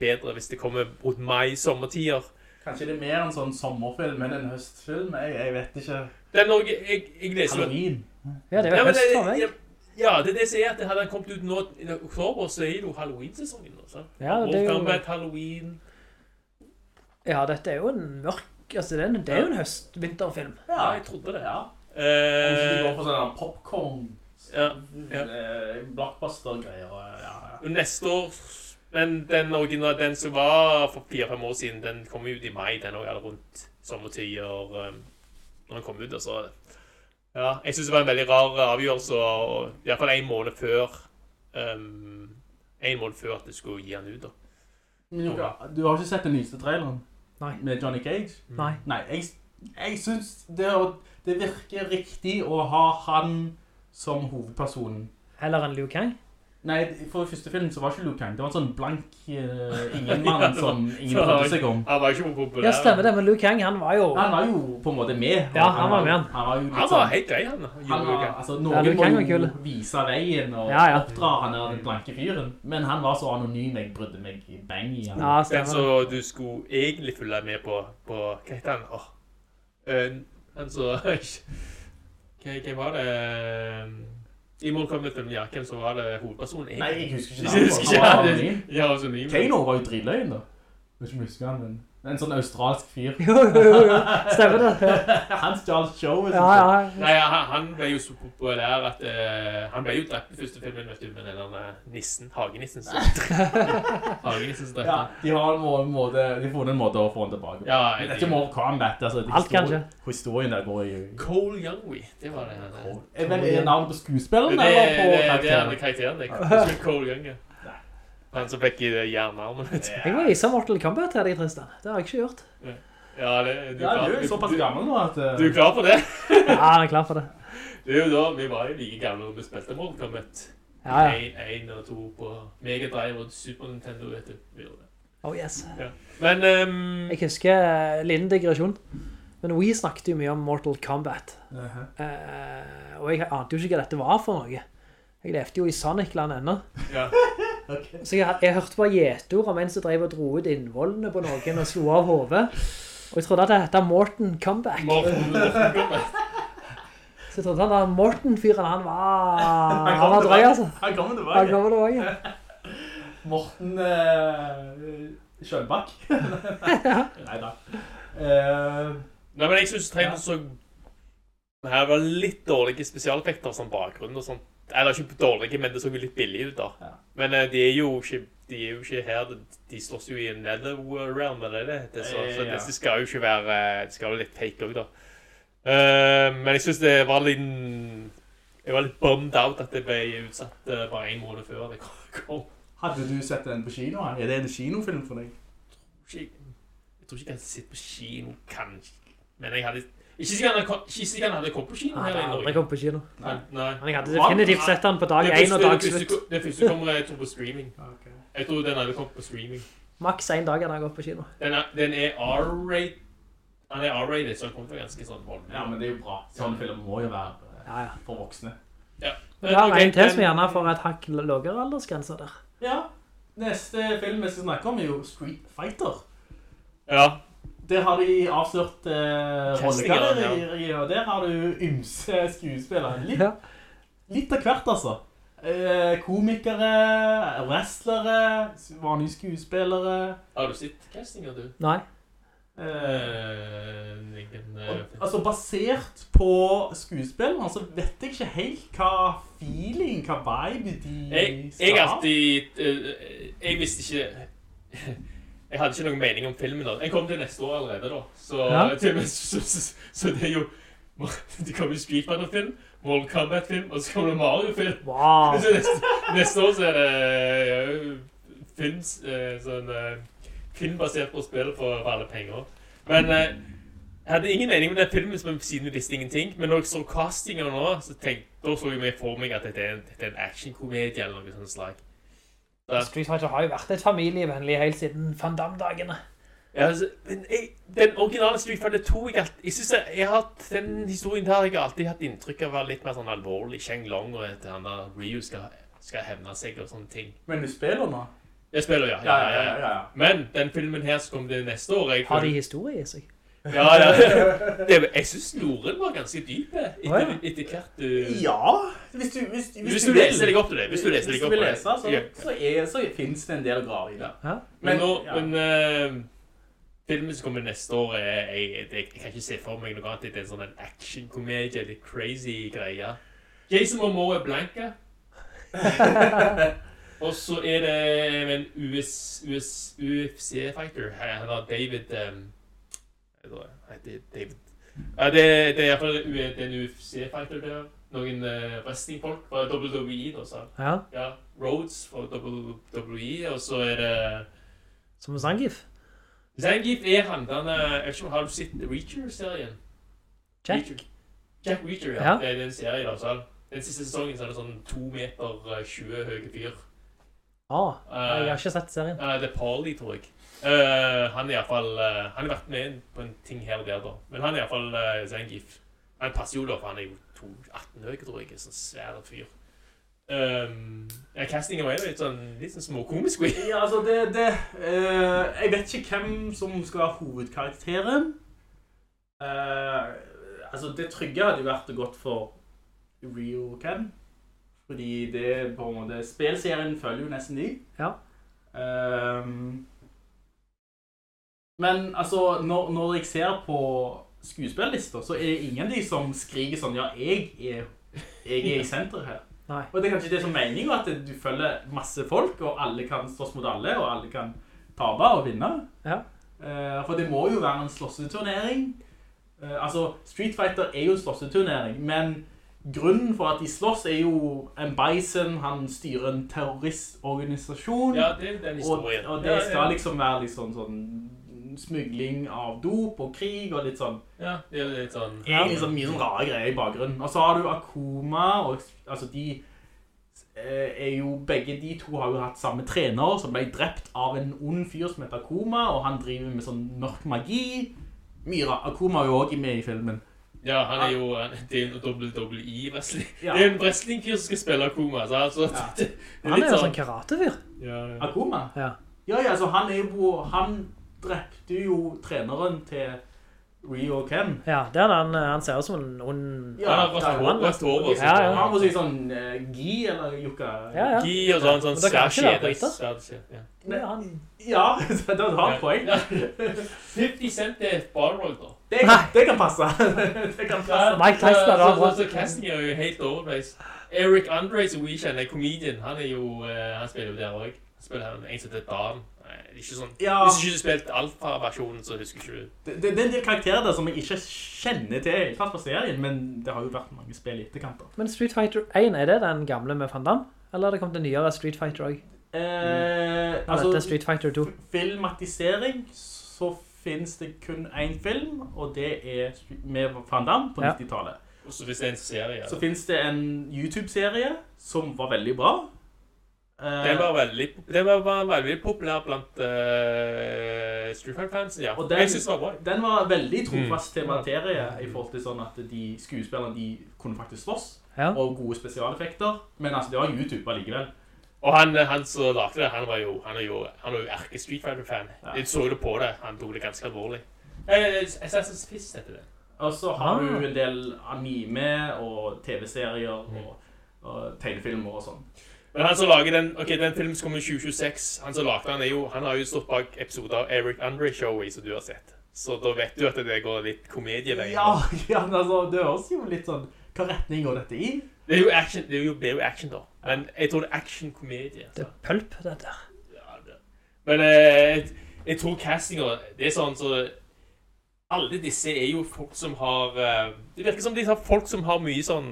bedre hvis det kommer mot mai-sommertider. Kanskje det er mer en sånn sommerfilm enn en høstfilm? Jeg, jeg vet ikke. Det er noe jeg, jeg leser Halloween. Ja, det er jo høst det- for meg. ja, det er det jeg sier, at det hadde kommet ut nå i oktober, så er det jo Halloween-sesongen. Ja, det er jo- Mortal Halloween... Ja, dette er jo en mørk Altså, det er, en, det er jo en høst-vinterfilm. Ja, jeg trodde det. Ja. Kanskje de Eh, går for sånn popcorn, ja, ja. blockbuster-greier. Ja, ja. Neste år Men den originale, den som var for fire-fem år siden, den kom ut i mai, den også, eller rundt sommertider, um, når den kom ut, altså. Ja, jeg synes det var en veldig rar avgjørelse, og i hvert fall en måned før, um, en måned før at du skulle gi den ut, da. Men du har ikke sett den nyeste traileren? Nei. med Johnny Cage. Nei. Nei, jeg, jeg synes det, det virker riktig å ha han som hovedpersonen. Heller en Liu Kang? Nei, for første film så var ikke Liu Kang. Det var en sånn blank uh, ingen mann som ingen brydde seg om. Han var ikke populær. Ja, stemmer det, men Liu Kang, han var jo... Han var jo på en måte med. Ja, han var med han. Han var jo litt Han var helt grei, han. Han var, altså, noen ja, Kang må jo vise veien og Ja, ja. oppdra han der den blanke fyren. Men han var så anonym, jeg brydde meg i bang i han. Ja, stemmer. Så du skulle egentlig følge med på, på hva heter han? Åh, Oh. han så... Hva- Hvem var det? I Mortal Kombat-filmen, ja, hvem som var det hovedpersonen? Nei, jeg husker ikke Jeg husker ikke Han var anonym. Ja, så. Kano var jo dritløgn da. Jeg vet ikke om jeg husker han, men en sånn australsk fyr. Jo, jo, jo, jo. Stemmer det. Hans han stjal showet. ja. ja. Nei, han, han ble jo så populær at uh, Han ble jo drept i første filmen, vet du, med den der eh, nissen, hagenissen Hagenissen som drepte Ja, de har en måte, de har funnet en måte å få han tilbake. Ja, det er ikke Mortal Kombat, altså. de Alt kanskje. historien- der går i... Cole Youngwee, det var det. Cole. Er det navnet på skuespilleren, det, eller det, på det er karakteren? karakteren. Det er Cole Young, ja. Han som fikk i jernarmen. Jeg må vise Mortal Kombat til deg, Tristan. Det har jeg ikke gjort. Ja, det, du, Ja, du er jo såpass gammel nå at... eh, Du er klar for det? Ja, jeg er klar for det. Det er jo da, vi var jo like gamle når vi spilte Mortal Kombat. Ja, ja. En, en og 2 på Mega Drive og Super Nintendo, vet du. Oh, yes. Men Um... Jeg husker en liten digresjon. Men vi snakket jo mye om Mortal Kombat. uh-huh. uh, og jeg ante jo ikke hva dette var for noe. Jeg levde jo i Sonic-land enda. ja. Så jeg, jeg hørte bare gjetord mens jeg drev og dro ut innvollene på noen og slo av hovedet. Og jeg trodde at det heter Morten Comeback. Morten. Så jeg trodde han var Morten-fyren, han var, han var drøy, altså. Han kommer Han tilbake. kommer tilbake. Morten uh, Kjølbakk. Neida. Uh, Nei, men jeg synes traileren så Her var litt dårlige spesialeffekter som bakgrunn og sånt. Eller ikke dårlige, men det så jo litt billig ut da. Ja. Men uh, de er jo ikke de er jo ikke her, de- slåss jo i en netherrealm, eller det heter, så, så Ja. det, skal jo ikke være, det skal være litt fake også da. Uh, men jeg synes det var litt, jeg var litt bummed out at det ble utsatt uh, bare en måned før det kom. hadde du sett den på kino? Er det en kinofilm for deg? Ikke, jeg tror ikke jeg hadde sett på kino, kanskje. Men jeg hadde, ikke sikkert han hadde, kommet på kino Han her hadde i Norge. kommet på kino. Nei. Nei. Men jeg hadde definitivt sett han på dag 1 og dag det slutt. kom- Det første kommer jeg tror på streaming. Okay. Jeg tror den hadde kommet på streaming. Maks en dag hadde har gått på kino. Den er, den er R-rated. Han er R-rated, så han kommer til ganske sånn vold. Ja, men det er jo bra. Sånn film må jo være Ja, ja. for voksne. Ja. Vi har ok, en til som den- gjerne får et hakk lavere aldersgrenser der. Ja. Neste film vi skal snakke om er jo Street Fighter. Ja. Der har de avslørt eh, Castingene, rollegallerier, og der har du ymse skuespillere. Litt, Ja. litt av hvert, altså. Eh, komikere, wrestlere, vanlige skuespillere. Har du sett castinga, du? Nei. Eh, Eh, ingen, og, eh, altså, basert på skuespillene, så vet jeg ikke helt hva feeling, hva vibe de jeg, skal jeg ha. alltid eh, Jeg visste ikke Jeg hadde ikke noen mening om filmen da. Jeg kom til neste år allerede da. Så, Ja. til, så, så, så det er jo Det kommer jo Street Fighter-film, World Combat-film, og så kommer det Mario-film. Wow. Neste, neste år så er det eh, film, eh, sånn, eh, film basert på spill for, for alle penger. Men eh, jeg hadde ingen mening med den filmen som siden vi visste ingenting. Men når jeg så castingen nå, så tenkte, da så jeg meg for meg at dette er en, dette er en actionkomedie eller noe sånt slag. Street Fighter har jo vært et familievennlig helt siden Van Damme-dagene. ja, altså, men jeg, den originale Street Fighter 2 jeg, jeg synes jeg, jeg har hatt den historien der jeg har alltid hatt inntrykk av å være litt mer sånn alvorlig. Sheng Long og at han der Ryu skal, skal hevne seg og sånne ting. Men du spiller nå? Jeg spiller, ja. Ja, ja, ja. ja, Men den filmen her som kommer til neste år jeg Har de historie i seg? Ja, ja. Det, jeg synes snoren var ganske dyp eh, etter, etter hvert du... Ja, hvis du, hvis, hvis, Hvis du du leser deg opp til det. Hvis du leser deg opp vil lese, så, så, er, så finnes det en del å i det. Ja. Men, nå, ja. men eh, filmen som kommer neste år, jeg, jeg, jeg, jeg, kan ikke se for meg noe annet. Det er en sånn actionkomedie, litt crazy greie. Jason Momoa er blanke. Og så er det en US, US, UFC-fighter. Han har David um, jeg det er David ja, det, det er iallfall en UFC-fighter der. Noen uh, wrestlingfolk fra WWE. Da, så. Ja, Ja, Rhodes fra WWE, og så er det som Zangief. Zangief er han den eh, Jeg vet ikke Har du sett Reacher-serien? Jack? Reacher. Jack Reacher, ja. Ja. Det er en serie, da. Så den siste sesongen så er det sånn 2 meter eh, 20 høye fyr. Ah, jeg har ikke sett serien. Uh, det er Paulie, tror jeg. Eh, han er iallfall uh, Han har vært med på en ting her og der, da. Men han er iallfall uh, Zangief. Han passer jo, da, for han er jo 18 høy, tror jeg. En Sånn svær fyr. Um, ja, Castingen var jo litt sånn, litt sånn småkomisk. Ja, altså, det, det uh, Jeg vet ikke hvem som skal være hovedkarakteren. Eh, altså, det trygge hadde jo vært å godt for Rio Ken. Fordi det på en måte Spillserien følger jo nesten de. Ja. Ehm, men altså, når, når jeg ser på skuespillister, så er det ingen av de som skriker sånn Ja, jeg er, jeg er i senteret her. Nei. Og det er kanskje det som mener jo at du følger masse folk, og alle kan slåss mot alle, og alle kan tape og vinne. Ja. Uh, for det må jo være en slåsseturnering. Uh, altså, Street Fighter er jo en slåsseturnering, men grunnen for at de slåss er jo en bison, han styrer en terroristorganisasjon. Ja, det er den historien. og og det skal liksom være litt sånn, sånn smugling av dop og krig og litt sånn Ja, det er litt sånn Egentlig sånn mye sånn rare greier i bakgrunnen. Og så har du Akuma, og altså de eh, er jo Begge de to har jo hatt samme trener, som ble drept av en ond fyr som heter Akuma, og han driver med sånn mørk magi. Myra. Akuma er jo også med i filmen. Ja, han er jo en Det er jo WWE-wrestling. Ja. Det er en wrestlingfyr som skal spille Akuma. Så altså, Ja. det, det Han er jo sånn karatefyr. ja, ja. Akuma? Ja. Ja, ja, så han er jo på Han drepte jo treneren til Rio Ken. Ja, det er han, eh, han ser ut som en ond Ja, Han og sånt. Ja, ja. Han må si sånn uh, Gi eller Jukka. Ja, ja. Gi og sånn, sånn kjede, Ja. Det han. Ja, det var et poeng. 50 Cent er et barroll da. Det, det kan passe. det kan passe. Mike Tyson er da så, så casting er jo helt overveis. Eric Andre, som vi kjenner, comedian, han er jo eh, Han spiller jo der også. Han spiller en som heter Dan. Er ikke sånn Ja. Hvis ikke du spilte alfa-versjonen, så husker ikke du Det, det, det er en del karakterer der som jeg ikke kjenner til fast på serien, men det har jo vært mange spill i etterkant. da. Men Street Fighter 1, er det den gamle med Van Damme? Eller har det kommet en nyere Street Fighter også? Eh, mm. altså, dette Street Fighter 2. filmatisering så finnes det kun én film, og det er med Van Damme på Ja. 90-tallet. Så det er en serie Så finnes det en YouTube-serie som var veldig bra. Eh, Den var veldig, den var, var veldig populær blant uh, Street Fighter-fans. ja. Og den- jeg synes det var bra. Den var veldig trofast Mm. til materie i forhold til sånn at de skuespillerne de kunne faktisk slåss, Ja. og gode spesialeffekter. Men altså, det var YouTube allikevel. Og han, han som lagde det, han var jo, han er jo, han er jo erke Street Fighter-fan. Ja. Jeg så det på det. Han tok det ganske alvorlig. Eh, Assassin's Fist heter det. Og så har Ah. du en del anime og TV-serier og, og tegnefilmer og sånn. Men han som lager den ok, den filmen som kom i 2026, han som lagde den, er jo, han har jo stått bak episoder av Eric Andre Showy, som du har sett. Så da vet du at det går litt komedieveien. Ja, ja men altså, det høres jo litt sånn Hva retning går dette i? Det er jo action, det er jo, det er jo action da. Men jeg tror det er action-komedie. Det er pulp, det der. Ja, det. Men eh, jeg, jeg tror castinger, Det er sånn så Alle disse er jo folk som har eh, Det virker som de har folk som har mye sånn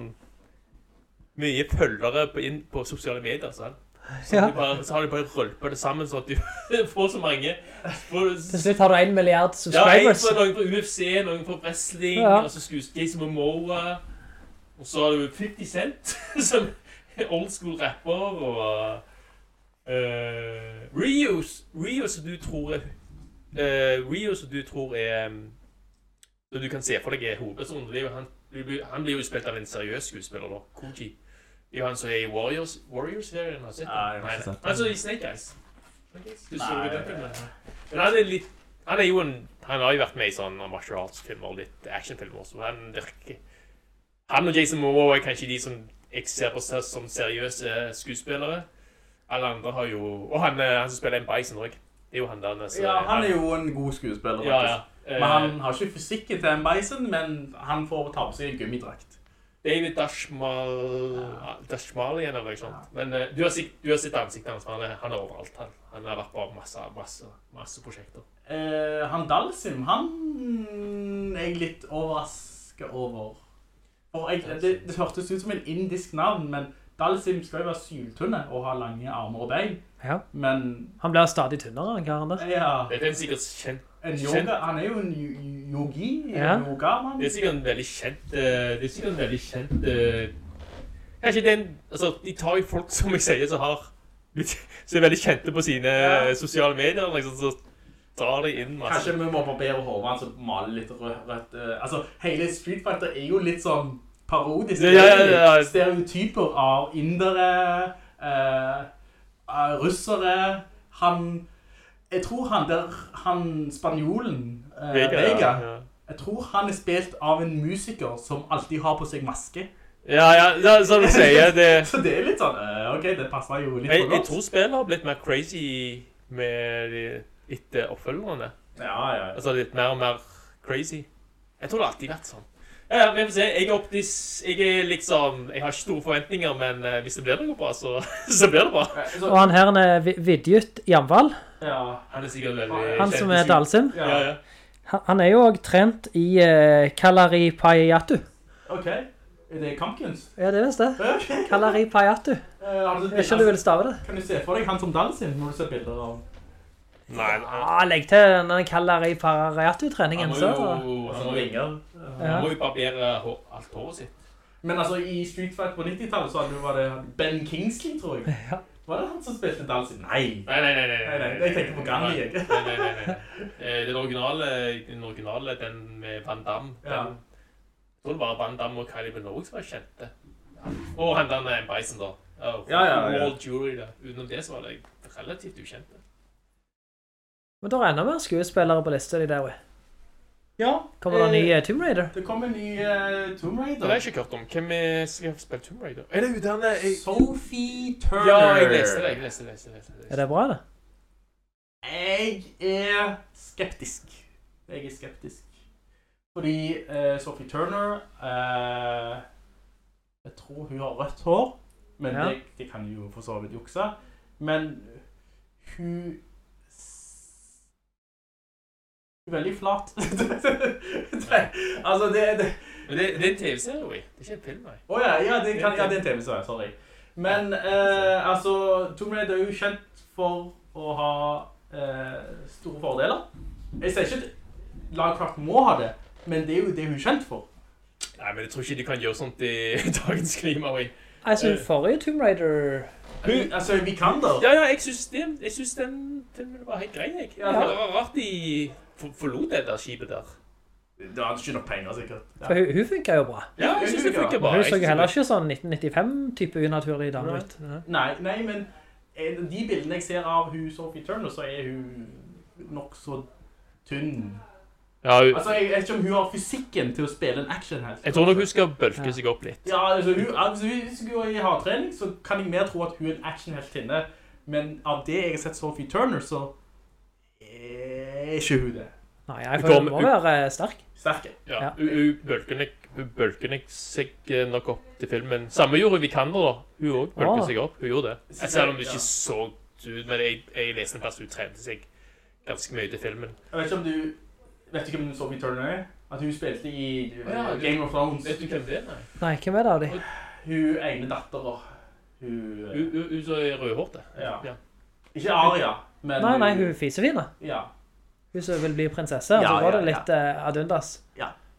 Mye følgere på, inn, på sosiale medier. Sant? Så, Ja. bare, så har de bare rølpet det sammen, sånn at du får så mange får, Til slutt har du en milliard subscribers. Ja, noen fra UFC, noen fra wrestling, Ja. og så skues Jason Momoa. Og så har du 50 Cent, som old school rapper, og uh, Rios, Rios som du tror er uh, Rios som du tror er um, du kan se for deg er hovedpersonen. Er han, han blir jo spilt av en seriøs skuespiller, da. Koji. Jo han som er i Warriors Warriors-serien. Har sett den? Nei, jeg har ikke Nei, sett den. Han som er i Snake Eyes. Du så Nei, den? Men han er litt Han er jo en Han har jo vært med i sånn martial arts-filmer og litt actionfilmer, så han virker Han og Jason Momoa er kanskje de som jeg ser på seg som seriøse skuespillere. Alle andre har jo Og han, eh, han som spiller en Bison òg. Det er jo han der så- Ja, han er jo en god skuespiller, faktisk. ja. ja. Men han har ikke fysikken til en bison, men han får ta på seg en gummidrakt. David Dashmal Dashmalian eller noe sånt. Men uh, du, har sitt du har sett ansiktet hans. Han er, han er overalt. Han, han har vært på masse, masse, masse prosjekter. Uh, han Dalsim, han er jeg litt overraska over. jeg, det, det hørtes ut som en indisk navn, men Dalsim skal jo være syltunne og ha lange armer og bein, Ja. men Han blir stadig tynnere, den han der. ja, Det er en sikkert kjent en yoga, han er jo en yo- yogi, Ja. en yogamann. Det er sikkert en veldig kjent eh, Det er sikkert en veldig kjent eh, Kanskje den Altså, de tar jo folk som jeg sier, som har Som er veldig kjente på sine Ja. sosiale medier, liksom, så drar de inn masse Kanskje vi må barbere hodet hans og male litt rødt. rødt eh, altså, hele Street Fighter er jo litt sånn parodisk. Ja, ja. Stereotyper av indere, eh, russere. Han Jeg tror han der Han spanjolen eh, Vega, Vega. Jeg tror han er spilt av en musiker som alltid har på seg maske. Ja, ja, ja, som du sier, det Så det er litt sånn eh, OK, det passer jo litt jeg, for jeg tror spillet har blitt mer crazy med de, etter oppfølgerne. Ja, ja, ja. Altså litt mer og mer crazy. Jeg tror det har alltid vært sånn. Ja, vi får se. Jeg er optis... Jeg er liksom Jeg har ikke store forventninger, men eh, hvis det blir noe bra, så, så blir det bra. Eh, Så, Og han her er Vi- Vidjut Jamval, ja. Han er sikkert veldig han som er Dalsim. ja. Ja. Han er jo også trent i uh, Kalari Payatu. OK. Er det kampkunst? Ja, det visst det. Ok. Kalari Payatu. Uh, har Jeg ikke du vil stave det. Kan du se for deg han som Dalsim når du ser bilder av Nei. Ah, legg til den Kalari Payatu-treningen, Han må så. jo, han må jo, ringer? han må jo barbere alt håret sitt. Men altså, i Street Fight på 90-tallet så var det Ben Kingsley, tror jeg. Ja. Var det han som spilte Dalsim? Nei. Nei, nei, nei. nei, Nei, nei, jeg tenker på Gandhi, jeg. Nei, nei, nei, nei. Eh, Den originale, den originale, den med Van Damme, den, Ja. jeg tror det var Van Damme og Kylie Minogue som var kjente. Og han der Bison da. Og Ja, ja, ja. World Jury da. Utenom det så var det relativt ukjente. Men det er enda mer skuespillere på lista di der. vi. Ja. Kommer det en ny eh, eh, Tomb Raider? Det kommer en ny uh, Tomb Det har jeg ikke hørt om. Hvem er, skal spille Tomb Raider? Er det hun der? Jeg... Sophie Turner. Ja, jeg leste det. Jeg leste det. Jeg leste det, jeg leste det. Er det bra, det? Jeg er skeptisk. Jeg er skeptisk. Fordi eh, Sophie Turner eh, Jeg tror hun har rødt hår, men Ja. det, det kan jo for så vidt jukse. Men hun s- Hun er veldig flat. det, altså, det, det Men det, det er en TV-serie, oui. Det er ikke en film, nei. Å ja, ja, det, kan, ja, det er en TV-serie. Sorry. Men eh, altså Tomb Raider er jo kjent for å ha eh, store fordeler. Jeg sier ikke at Lagcraft må ha det, men det er jo det hun er kjent for. Nei, men jeg tror ikke de kan gjøre sånt i dagens klima, vi Jeg synes forrige Tomb Raider Hun, altså, Vikander Ja, ja, jeg synes, det, jeg synes den, den var helt grei, jeg. Ja. Det var rart de for- forlot det der skipet der. Det hadde ikke nok penger, sikkert. For hun, hun funker jo bra. Ja, jeg synes hun funker bra. Hun så jo heller ikke sånn 1995-type unaturlig dame ut. Nei, nei, men eh, de bildene jeg ser av hun Sophie Turner, så er hun nokså tynn. Ja, hun, Altså, jeg vet ikke om hun har fysikken til å spille en actionhelt. jeg tror nok hun skal bølke Ja. seg opp litt. Ja, altså, hun, altså, hvis hun går i hardtrening, så kan jeg mer tro at hun er en actionheltinne. Men av det jeg har sett Sophie Turner, så er ikke hun det. Nei, jeg Hun føler hun må være sterk. sterk. Sterke. Ja, Ja. Hun, hun, bølker hun seg eh, nok opp til filmen. Samme gjorde Vikander da. Hun også bølker Ah. seg opp. Hun gjorde det. Selv om det ikke så ut, men jeg, jeg leste en plass hun trente seg ganske mye til filmen. Jeg vet ikke om du Vet du så i Turner er? At hun spilte i du, Ja, Game of Thrones. Vet du hvem det er? Nei. Nei, hvem er det av de? Hun ene datter Hun, uh, Hun, hun, hun som er rødhårte. Ja. Ja. Ikke Aria, men Nei, nei, hun fisefine. Ja, Hun vil bli prinsesse, Ja, så var det ja, litt adundas. adundas.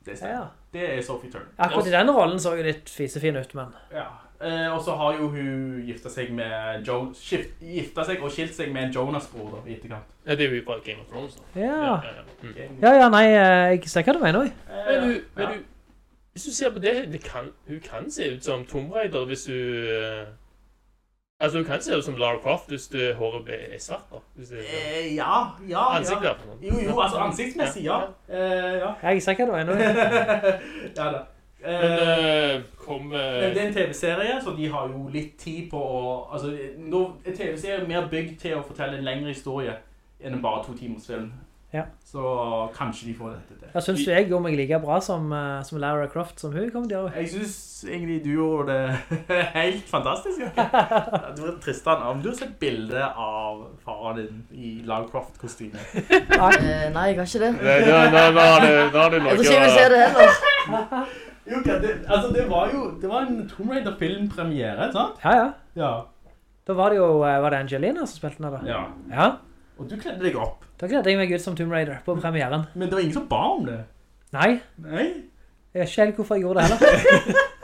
det Ja, stemmer. ja. Det er Sophie Turner. Akkurat i den rollen så jo litt fisefin ut, men... Ja. Eh, og så har jo hun gifta seg med Jonas... skift, Gifta seg og skilt seg med en Jonas-bror i etterkant. Ja, det er jo fra Game of Thrones. Da. Ja. ja, ja. Mm. Ja, ja, nei, eh, jeg ser hva du mener. Eh, Men, hun, men ja. hun, hvis du ser på det, det kan, hun kan se ut som Tomb Raider hvis du eh, Altså, Du kan se ut som Lara Croft hvis du, håret er svart. da. Hvis det, Eh, ja, ja, Ansiktet, i ja. hvert. Jo, jo, altså ansiktsmessig, ja. Eh, ja. Jeg ser hva du er oi. ja da. Eh, Men uh, kom men det er en TV-serie, så de har jo litt tid på å Altså, nå er TV-serien mer bygd til å fortelle en lengre historie enn en bare to timers film. Ja. Så kanskje de får dette til. Jeg synes du jeg gjorde meg like bra som, eh, som Lara Croft som hun kom til å gjøre. Jeg synes egentlig du gjorde det helt fantastisk. Du var Tristan, om du har sett bilde av faren din i Lagcroft-kostyme Nei. nei, jeg har ikke det. Nei, Nå har du nå har du Jeg tror ikke jeg vil se noe det heller. Jo, det, altså, det var jo det var en Tomb Raider-filmpremiere, sant? Ja, ja. Ja. Da var det jo, eh, var det Angelina som spilte den da? ja. Ja. Og du kledde deg opp. Da gledde jeg meg ut som Tomb Raider på premieren. Men det var ingen som ba om det. Nei, Nei. jeg vet ikke helt hvorfor jeg gjorde det heller.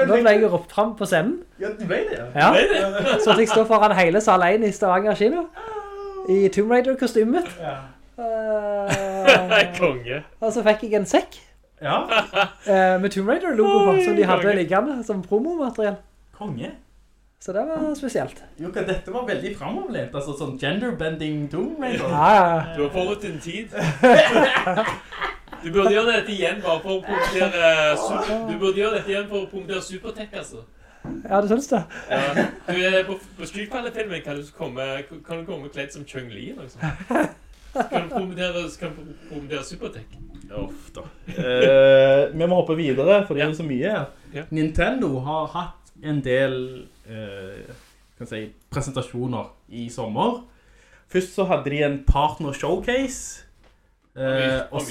Men Da ble jeg ropt frem på scenen. Ja, du ble det, ja. Ja. Så jeg står foran hele salen 1 i Stavanger kino. I Tomb Raider-kostymet. Ja. Uh, Konge. og så fikk jeg en sekk ja. Uh, med Tomb Raider-logo på, som de hadde liggende som promomateriell. Konge. Så det var spesielt. Jo, ok, dette var veldig fremoverlevd, Altså sånn gender-bending Tomb Raider. Ja, ja. Du har forut din tid. Du burde gjøre dette igjen bare for å punktere, super, Du burde gjøre dette igjen for å punktere Supertech, altså. ja, du synes det? Ja. Du er på, på Street Fighter-filmen kan kan du komme kledd som Chung-Li liksom. Kan du promotere, kan du promotere Supertech? Uff da. Eh, vi må hoppe videre, for det er så mye. Ja. Nintendo har hatt en del jeg si, presentasjoner i sommer. Først så hadde de en partner showcase. Eh, og,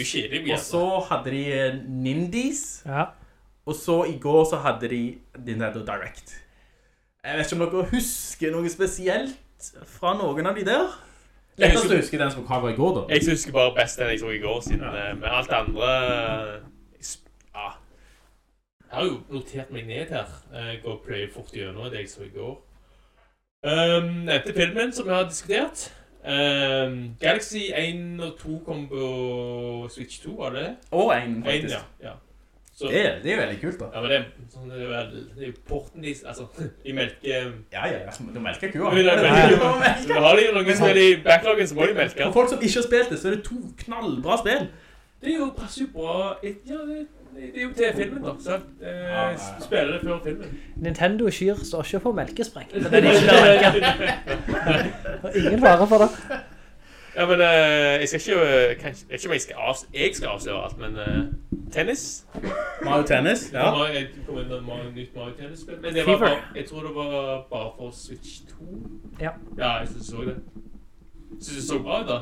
så hadde de Nindies. Ja. Og så i går så hadde de Nintendo Direct. Jeg vet ikke om dere husker noe spesielt fra noen av de der? Jeg Lettest husker- å huske den som var i går da. Jeg husker bare best den jeg så i går, siden ja. med alt det andre eh, ja. Jeg har jo notert meg ned her. Jeg går pløyer fort gjennom det jeg så i går. Um, etter filmen som vi har diskutert. Um, Galaxy 1 og 2 kom på Switch 2, var det det? Og en, En, faktisk. ja. ja. Så, Det, er- det er veldig kult da. ja, men det, sånn, det er vel det er porten de Altså, de melker Ja, ja, ja. Du melker kua. Så har de noen noen er i backloggen, så må de melke. For folk som ikke har spilt det, så er det to knallbra spill. Det er jo passer jo bra Ja, det, det er jo til filmen, da. Sant? Eh. Spiller det før filmen. Nintendo Kyr står ikke for melkespreng. Det er ikke der melke. Det Ingen fare for det. Ja, men eh, jeg skal ikke eh, kanskje, Jeg vet ikke om jeg skal, avs jeg skal avsløre alt, men uh, tennis Mario Tennis, ja. Jeg kom inn med Mario- nytt Mario Tennis-spill. Men det var bare, jeg tror det var bare for Switch 2. Ja. Ja, jeg synes jeg så det. Synes det så bra ut, da.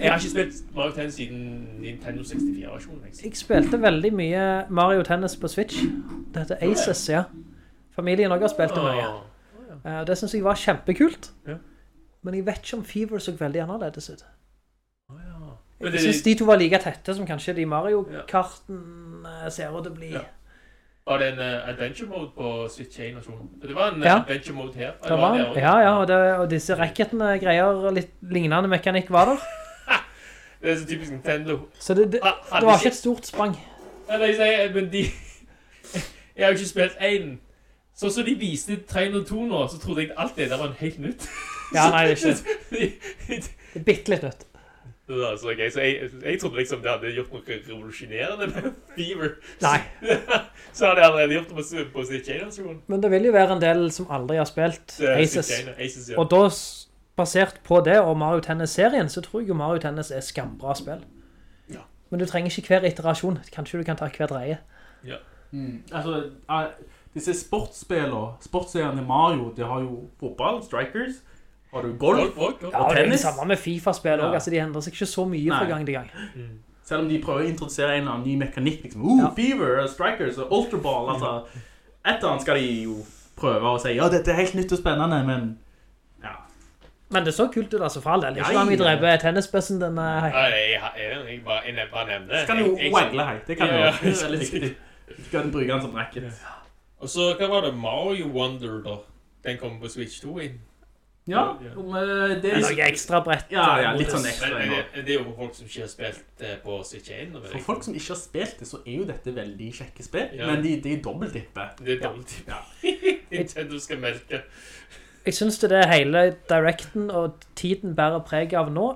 Jeg har ikke spilt Mario Tennis siden Nintendo 64-versjonen. Jeg spilte veldig mye Mario Tennis på Switch. Det heter Aces, ja. Familien også har spilt det mye. Eh, Det synes jeg var kjempekult. Men jeg vet ikke om Fever så veldig annerledes ut. Jeg synes de to var like tette som kanskje de Mario-karten eh, ser ut å bli. Var det en eh, adventure mode på Switch 1-versjonen? Det var en Ja. adventure mode her. Det var, det ja, ja, og, det, og disse racketene greier, litt lignende mekanikk var der. Det er så typisk Nintendo. Så det, det, Ha- det var ikke- et stort sprang. Nei, nei, nei men de... Jeg har jo ikke spilt en. Så så de viste trailer 2 nå, så trodde jeg alt det der var en helt nytt. Ja, nei, det er ikke. det. Er bittelitt nytt. Det så okay. Så jeg, jeg trodde liksom det hadde gjort noe revolusjonerende med Fever. Nei. Så hadde jeg allerede gjort det på, på Switch 1-versjonen. Men det vil jo være en del som aldri har spilt Aces. Aces, ja. Og da, basert på det og Mario Tennis-serien, så tror jeg jo Mario Tennis er skambra spill. Ja. Men du trenger ikke hver iterasjon. Kanskje du kan ta hver dreie. Mm. Altså, eh, disse sportsspillene, sportsseriene Mario, de har jo fotball, strikers, har du golf, Golf, golf, golf. Ja, og det er det samme med FIFA-spill Ja. også. Altså, de endrer seg ikke så mye fra gang til gang. selv om de prøver å introdusere en eller annen ny mekanikk, liksom, oh, Ja. fever, strikers, og ultra ball, altså, et eller annet skal de jo prøve å si, ja, dette er helt nytt og spennende, men, ja, Men det så kult ut, altså, for all del. Ikke Ja, meg vi drepe tennisbøssen din. eh, hei. Nei, jeg, jeg, jeg, bare, jeg bare nevner. så kan du waggle hei, det kan du Ja, jo, det er veldig viktig. Du kan bruke den som racket. Og så, hva var det? Mario Wonder, da? Den kommer på Switch 2 inn. Ja, om, eh, det Det er noe ekstra brett. Ja, ja, eh, litt sånn ekstra. Men, men det, det er jo for folk som ikke har spilt på Switch 1. For folk som ikke har spilt det, så er jo dette veldig kjekke spill, Ja. men de, de er dobbeltdippe. Det er dobbelt Ja. Nintendo skal melke. Jeg synes det er hele directen og tiden bærer preg av nå,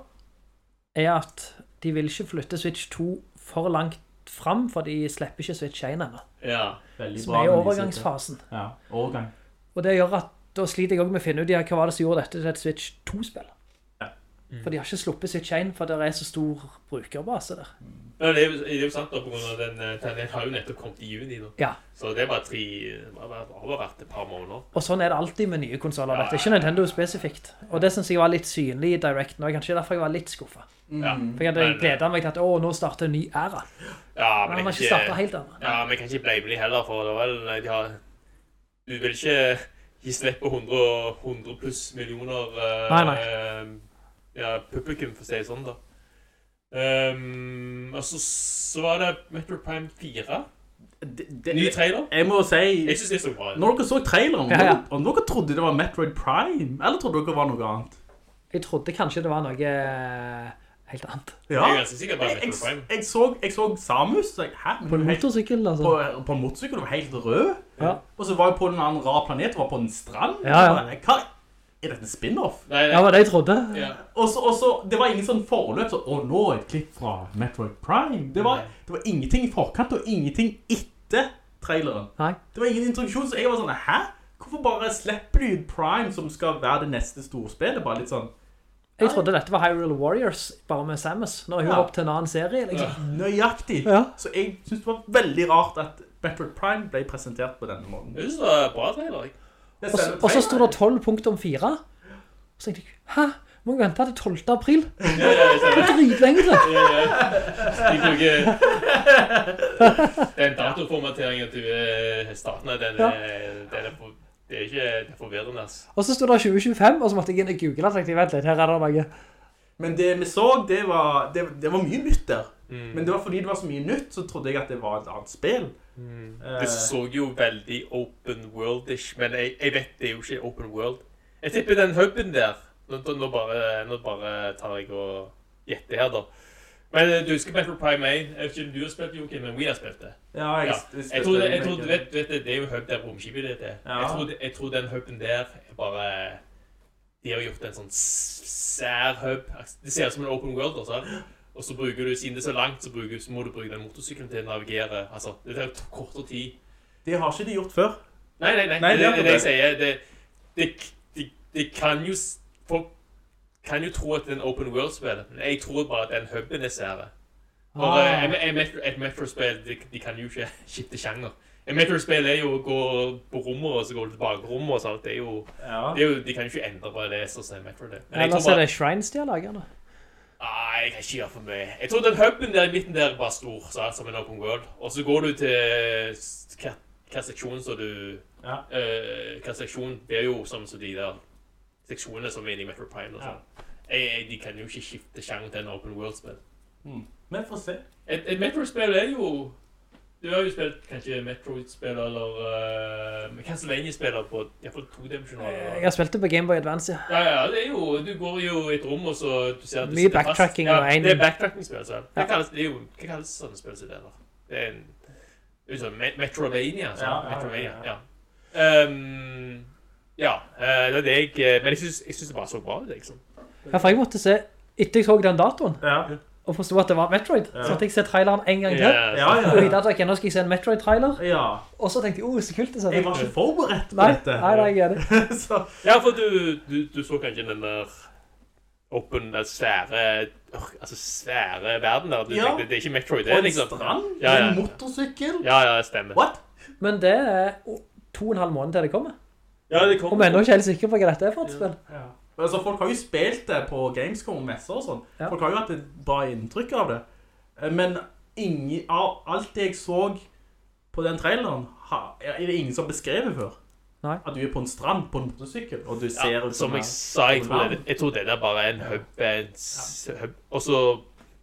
er at de vil ikke flytte Switch 2 for langt fram, for de slipper ikke Switch 1 ennå. Ja. Veldig Som bra er i overgangsfasen. Ja, overgang. Og det gjør at da sliter jeg også med å finne ut hva var det som gjorde dette til et Switch 2-spill. Ja. For de har ikke sluppet Switch 1, for det er så stor brukerbase der. Men det er, jo, det er jo sant, da, på grunn av den, eh, den, den har jo nettopp kommet i juni. nå. Ja. Så det er bare tre har bare bare vært et par måneder. Og sånn er det alltid med nye konsoler. Ja, Dette ikke Nintendo spesifikt. Og det synes jeg var litt synlig i Direct nå. Kanskje derfor jeg var litt skuffet. Ja. For jeg hadde Men, gledet meg til at, å, nå starter en ny æra. Ja, Men men man har ikke startet helt annet. Ja, men kan ikke blame heller, for det var vel de har Du vil ikke gi slipper på 100, 100 pluss millioner Uh, Nei, nei. Uh, ja, publikum, for å si det sånn, da. Um, og så, så var det Metro Prime 4. Det- det- Ny trailer. Jeg må si Jeg synes det så bra. Når dere så traileren, Ja, ja. om dere trodde det var Metroid Prime, eller trodde dere det var noe annet? Jeg trodde kanskje det var noe eh, helt annet. Ja. Jeg er Jeg, jeg, så, jeg så Samus så Hæ? På en er motorsykkel, altså. På, på en motorsykkel, du var helt rød. Ja. Og så var jeg på en annen rar planet, du var på en strand. Ja, ja. Hva? Er dette en spin-off? Ja, Ja, var det jeg trodde. ja. Og så, det var ingen sånn forløp, så, å nå et klipp fra Metroid Prime. Det var, det var ingenting i forkant, og ingenting etter traileren. Nei. Det var ingen introduksjon, så jeg var sånn, hæ? Hvorfor bare slipper du Prime, som skal være det neste storspillet? Bare litt sånn, Jeg trodde dette var Hyrule Warriors, bare med Samus. Når hun Ja. opp til en annen serie, liksom. nøyaktig. Ja. Så jeg synes det var veldig rart at Metroid Prime ble presentert på denne måten. Jeg synes det var bra trailer. jeg. Og så- sto det 12.4. Og Så tenkte jeg, hæ? Må jeg vente til 12. april? Ja, ja, Det er dritlenge til. ja, ja. De Den datoformateringen til starten, den Ja. den er, for, det er ikke det er forvirrende. Altså. Og så sto det 2025, og så måtte jeg inn og google og tenkte, vent litt, her er det noe. Men det vi så, det var, det, det var mye nytt der. Mm. Men det var fordi det var så mye nytt, så trodde jeg at det var et annet spill. Eh, Det så jo veldig open world-ish, men jeg, jeg vet det er jo ikke open world. Jeg tipper den huben der, nå, nå, bare, nå bare tar jeg og gjetter her da. Men eh, du husker Metal Prime 1, jeg vet ikke om du har spilt Joakim, men vi har spilt det. ja, jeg, Ja. Jeg tror, det, tror du vet, vet det, det er jo hub der romskipet ditt er. Ja. Jeg, tror, jeg tror den huben der er bare De har gjort en sånn sær hub. Det ser ut som en open world. Også. Og så bruker du, siden det er så langt, så, bruker, så må du bruke den motorsykkelen til å navigere. Altså, det tar jo kortere tid. Det har ikke de gjort før. Nei, nei, nei. Nei, det, det det, det jeg det. sier. Det, det, det, kan jo Folk kan jo tro at det er en open world-spill, men jeg tror bare at den hubben er sære. For Ah. eh, et- et Metro- et Metro-spill, de, de kan jo ikke skifte sjanger. Et Metro-spill er jo å gå på rommet, og så går du tilbake på rommet og sånt. Det er jo, Ja. det er jo, de kan jo ikke endre på det så er Metro det. Men jeg Ellers tror er det Shrines de har laget nå. Nei, jeg kan ikke gjøre for mye. Jeg tror den huben der i midten der er bare stor, så, som en open world. Og så går du til hva, hva seksjon så du... Ja. Uh, hva seksjon, er jo som så de der seksjonene som er inne i Metro Prime og sånn. Jeg, de kan jo ikke skifte sjanger til en open world-spill. Men få se. Et, et Metro-spill er jo Du har jo spilt kanskje Metroid-spiller eller uh, Castlevania-spiller på iallfall todimensjonale Jeg har spilt det på Game Boy Advance, ja. ja, ja, det er jo Du går jo i et rom, og så du ser at du Mye sitter fast. backtracking ja, og en- Det er backtracking-spill, så. Hva Ja. kalles det? er jo Hva kalles sånne spill som det, da? Det er en det er sånn Metroidvania, Metrovania, så. Ja, ja, Metrovania, ja. ja. Um, ja, eh, det er det jeg eh, Men jeg synes, jeg synes det bare så bra ut, liksom. Ja, for jeg måtte se, etter jeg så den datoren, Ja. Og forstod at det var Metroid, så måtte jeg se traileren en gang til. Ja, Ja, ja, Og i vite at ok, nå skal jeg se en Metroid-trailer, ja. og så tenkte jeg, oh, så kult det ser Jeg var ikke forberedt på dette. nei, nei, jeg er det. Ja, for du, du, du så kanskje den der åpen, den svære, øh, altså svære verden der. Du Ja. tenkte, det er ikke Metroid, det på er en liksom. strand, Ja, ja. en motorsykkel. Ja, ja, det stemmer. What? Men det er to og en halv måned til det kommer. Ja, det Og vi er ennå ikke helt sikre på hva dette er for et spill. Ja. Altså, folk har jo spilt det på Gamescom og messer og sånn. Ja. Folk har jo hatt et bra inntrykk av det. Eh, Men ingen, av alt det jeg så på den traileren, er det ingen som beskrevet før. Nei. At du er på en strand på en motorsykkel, og du ser Ja, ut som en- jeg sa, jeg tror, det, jeg tror det der bare er en hub, hub. Og så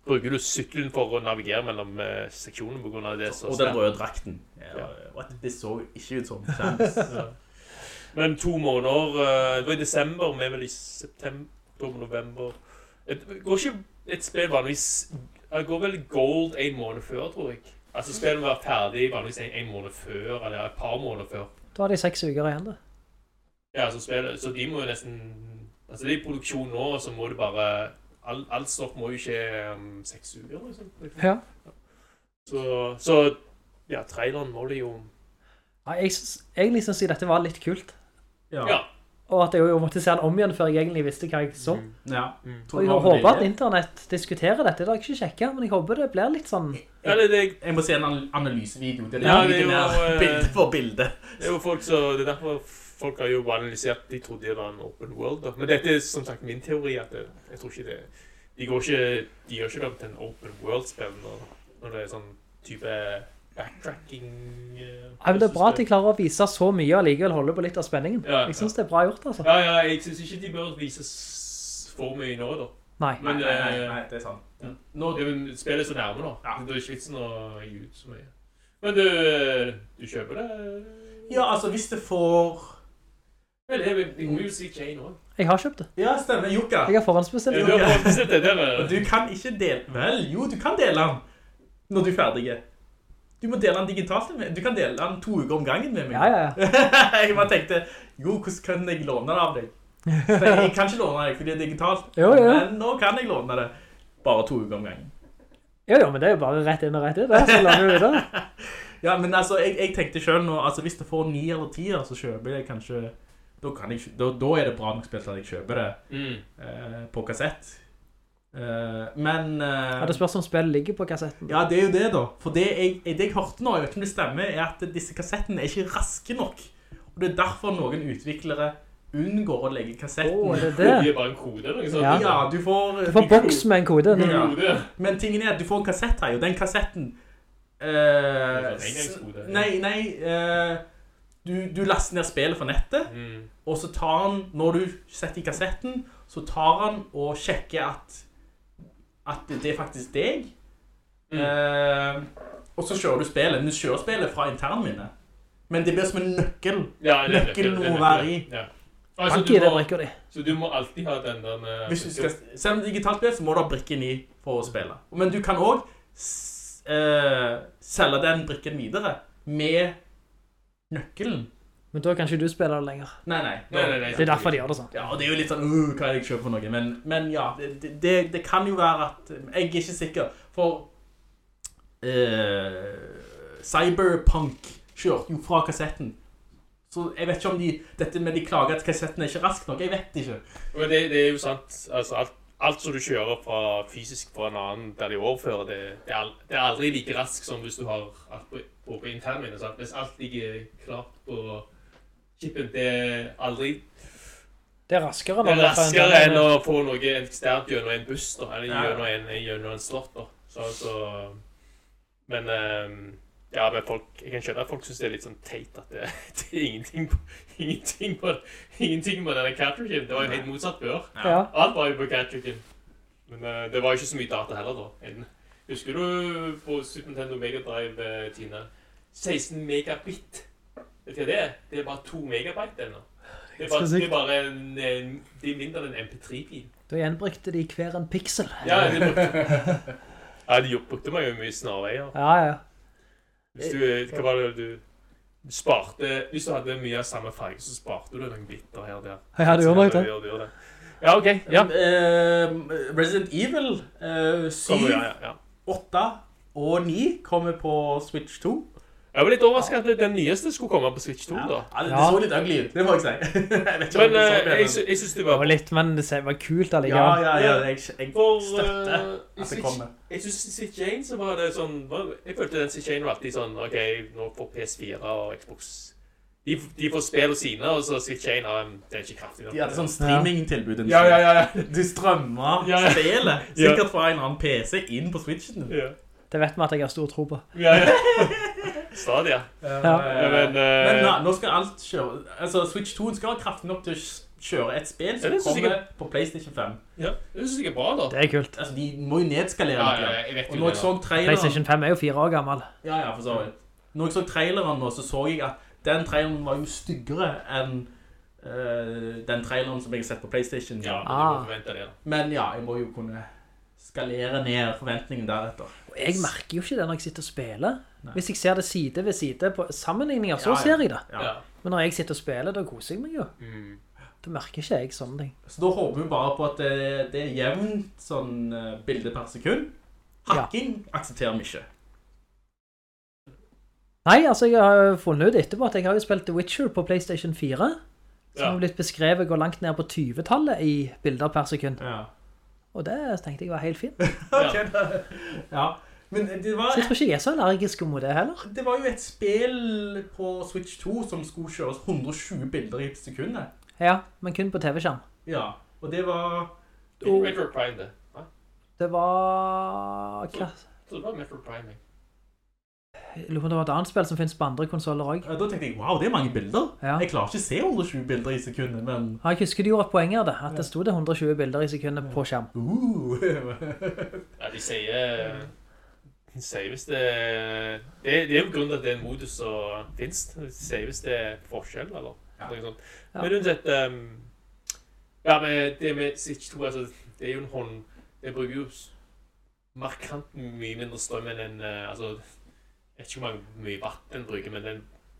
bruker du sykkelen for å navigere mellom seksjonene på grunn av det. Så Og den røde drakten. Ja, Ja. Det så ikke ut som Chance. Men to måneder, eh, det var i desember, vi er vel i september, november. Et, går ikke et spill vanligvis, det går vel gold en måned før, tror jeg. Altså spillet må være ferdig vanligvis en, en måned før, eller et par måneder før. Da har de seks uker igjen da. Ja, så, spillet, så de må jo nesten, altså det er i produksjon nå, så må det bare, all, alt stoff må jo skje om seks uker, liksom. Ja. Så, så, ja, traileren må det jo, Nei, jeg synes, egentlig synes jeg dette var litt kult. Ja. ja. Og at jeg jo måtte se den om igjen før jeg egentlig visste hva jeg så. Ja. Mm. Og jeg håper at internett diskuterer dette. Det har jeg ikke sjekket, men jeg håper det blir litt sånn... Ja, det, det, Jeg må se en analysevideo. Det er, Ja, det er jo, eh, bilde for bilde. det er jo folk så, det er derfor folk har jo analysert De trodde det var en open world. da. Men dette er som sagt min teori. at det, Jeg tror ikke det De, går ikke, de gjør ikke det til en open world-spill når, når det er sånn type backtracking eh, men det er bra at de klarer å vise så mye og likevel holde på litt av spenningen. Ja, Jeg synes det er bra gjort, altså. Ja, ja, jeg synes ikke de bør vise for mye nå, da. Nei. Nei, Men nei, nei, nei, nei, det er sant. Ja. Nå, det er spillet er så nærme, da. Ja. Det er ikke vitsen å gi ut så mye. Men du, du kjøper det? ja, altså, hvis det får Vel, det er det jo Switch 1 òg. Jeg har kjøpt det. Ja, stemmer. Jukka. Jeg har forhåndsbestilt Du det. har bestilt det der. Du kan ikke dele Vel, jo, du kan dele den når du er ferdig. Du må dele den digitalt med meg. Du kan dele den to uker om gangen med meg. Ja, ja, ja. jeg bare tenkte, jo, hvordan kan jeg låne det av deg? For jeg kan ikke låne deg, fordi det er digitalt. Jo, jo. Men nå kan jeg låne det. Bare to uker om gangen. Jo, jo, men det er jo bare rett inn og rett ut. Så lager vi det. Ja, men altså, jeg, jeg tenkte selv nå, altså hvis det får 9 eller 10, så kjøper jeg kanskje, da, kan jeg, da, da er det bra nok spilt at jeg kjøper det Mm. eh, på kassett. Eh, men... eh, Ja, det spørs om spillet ligger på kassetten. Ja, det er jo det da. For det jeg, det jeg hørte nå, jeg vet ikke om det stemmer, er at disse kassettene er ikke raske nok. Og det er derfor noen utviklere unngår å legge kassetten. Åh, er det Det det? er bare en kode liksom. Ja. Ja, du får... Du får boks med en kode. Ja. Ja. Men tingen er at du får en kassett her, og den kassetten... eh, ja. nei, nei, Uh, du, du laster ned spillet fra nettet, Mm. og så tar han, når du setter i kassetten, så tar han og sjekker at, at det er faktisk deg. Mm. Eh, og så kjører du spillet. Du kjører spillet fra internminnet. Men det blir som en nøkkel. Ja, det er Nøkkelen nøkkel, det er må være i. Ja. Altså, du må, så du må alltid ha den der med Hvis du skal, selv om det er digitalt spill, så må du ha brikken i for å spille. Men du kan også uh, selge den brikken videre med nøkkelen. Men da kan ikke du spille det lenger. Nei, nei. Nei, nei, nei. Det er derfor de gjør det sånn. Ja, og det er jo litt sånn, uh, hva er det jeg kjøper for noe? Men, men ja, det, det, det kan jo være at, jeg er ikke sikker, for uh, Cyberpunk kjørte jo fra kassetten. Så jeg vet ikke om de, dette med de klager at kassetten er ikke rask nok, jeg vet ikke. Men det, det er jo sant. Altså, alt, alt som du kjører fra fysisk fra en annen der de overfører, det, det, er, det er aldri like rask som hvis du har alt på, på, på internminnet. sant? Hvis alt ligger klart på chipen, det er aldri Det er raskere. Det er er raskere enn å få noe eksternt gjennom en buss, da. Eller Ja. gjennom en, gjennom en slott, da. Så, så Men ehm, Ja, men folk Jeg kan skjønne at folk syns det er litt sånn teit at det, det er ingenting på Ingenting på, ingenting på denne cartridgen. Det var jo helt motsatt før. Ja. Alt var jo på cartridgen. Men eh, det var jo ikke så mye data heller, da. En, husker du på Super Nintendo Mega Drive, Tine? 16 megabit. Vet du hva det er? Det er bare 2 megabyte ennå. Det er bare, det er bare en, en, det er mindre enn en MP3-fil. Da gjenbrukte de hver en piksel. Ja, de brukte, ja, de brukte meg jo mye snarveier. Ja, ja. Hvis du, hva var det du du sparte, Hvis du hadde mye av samme farge, så sparte du noen biter her og der. Ja, du gjorde nok det. Du gjorde det. Ja, OK. Ja. Uh, Resident Evil uh, 7, Kommer, ja, ja, ja. 8 og 9 kommer på Switch 2. Jeg var litt overrasket at den nyeste skulle komme på Switch 2, da. Ja, det, det så litt ugly ut, det må jeg si. jeg Men det så eh, det, jeg, sy- jeg syns det Det var litt, men det var kult Ja, allikevel. ja, ja, jeg, jeg støtter eh, i at det kommer. jeg synes i Switch 1 så var det sånn Jeg følte den Switch 1 var alltid sånn OK, nå får PS4 og Xbox De, de får spille sine, og så Switch 1 har den er ikke kraftig. De hadde sånn streamingtilbud. Ja, ja, ja. ja. De strømmer Ja, ja. spillet, sikkert fra en annen PC, inn på Switchen ja. Det vet vi at jeg har stor tro på. ja, ja. Stadia. Ja. Ja, men, uh, Men na, nå skal alt kjøre Altså, Switch 2 skal være kraftig nok til å kjøre et spill som kommer sikkert... på PlayStation 5. ja, det synes jeg er bra, da. Det er kult. Altså, de må jo nedskalere Ja, litt. ja, Ja, jeg vet Og jo når jeg så traileren PlayStation 5 er jo fire år gammel. Ja, ja, for så vidt. Når jeg så traileren nå, så så jeg at den traileren var jo styggere enn uh, den traileren som jeg har sett på PlayStation. Ja, men du Ah. må forvente det. da. Men ja, jeg må jo kunne skalere ned forventningen deretter. Og jeg merker jo ikke det når jeg sitter og spiller. Nei. Hvis jeg ser det side ved side på sammenligninger, så Ja, ja. ser jeg det. Men når jeg sitter og spiller, da koser jeg meg jo. Mm. Da merker ikke jeg sånne ting. Så da håper vi bare på at det, det er jevnt sånn eh, bilde per sekund. Hakking aksepterer vi ikke. Nei, altså jeg har funnet ut etterpå at jeg har jo spilt The Witcher på PlayStation 4. som Ja. har blitt beskrevet går langt ned på 20-tallet i bilder per sekund. Ja. Og det tenkte jeg var helt fint. Ja. Ja. Men det var, Så jeg tror ikke jeg er så allergisk mot det heller. det var jo et spill på Switch 2 som skulle kjøres 120 bilder i sekundet. Ja, men kun på TV-skjerm. Ja, og det var... Metro Prime, det. Nei, Det var... Hva? så det var Metro Prime. jeg. Jeg lurer på om det var et annet spill som finnes på andre konsoler også. Ja, Da tenkte jeg, wow, det er mange bilder. Ja. Jeg klarer ikke å se 120 bilder i sekundet, men... Ja, Jeg husker de gjorde et poeng av det, at det stod det 120 bilder i sekundet på skjerm. Uh. Ja, de sier Hvis det Det, det er jo grunnen til at det er en modus som finnes. Saves det er forskjell, eller Ja. noe sånt. Ja. Men uansett um, Ja, men det med Switch 2, altså Det er jo en hånd Det bruker jo markant mye mindre strøm enn en eh, Altså Jeg vet ikke hvor mye watt den bruker, men den,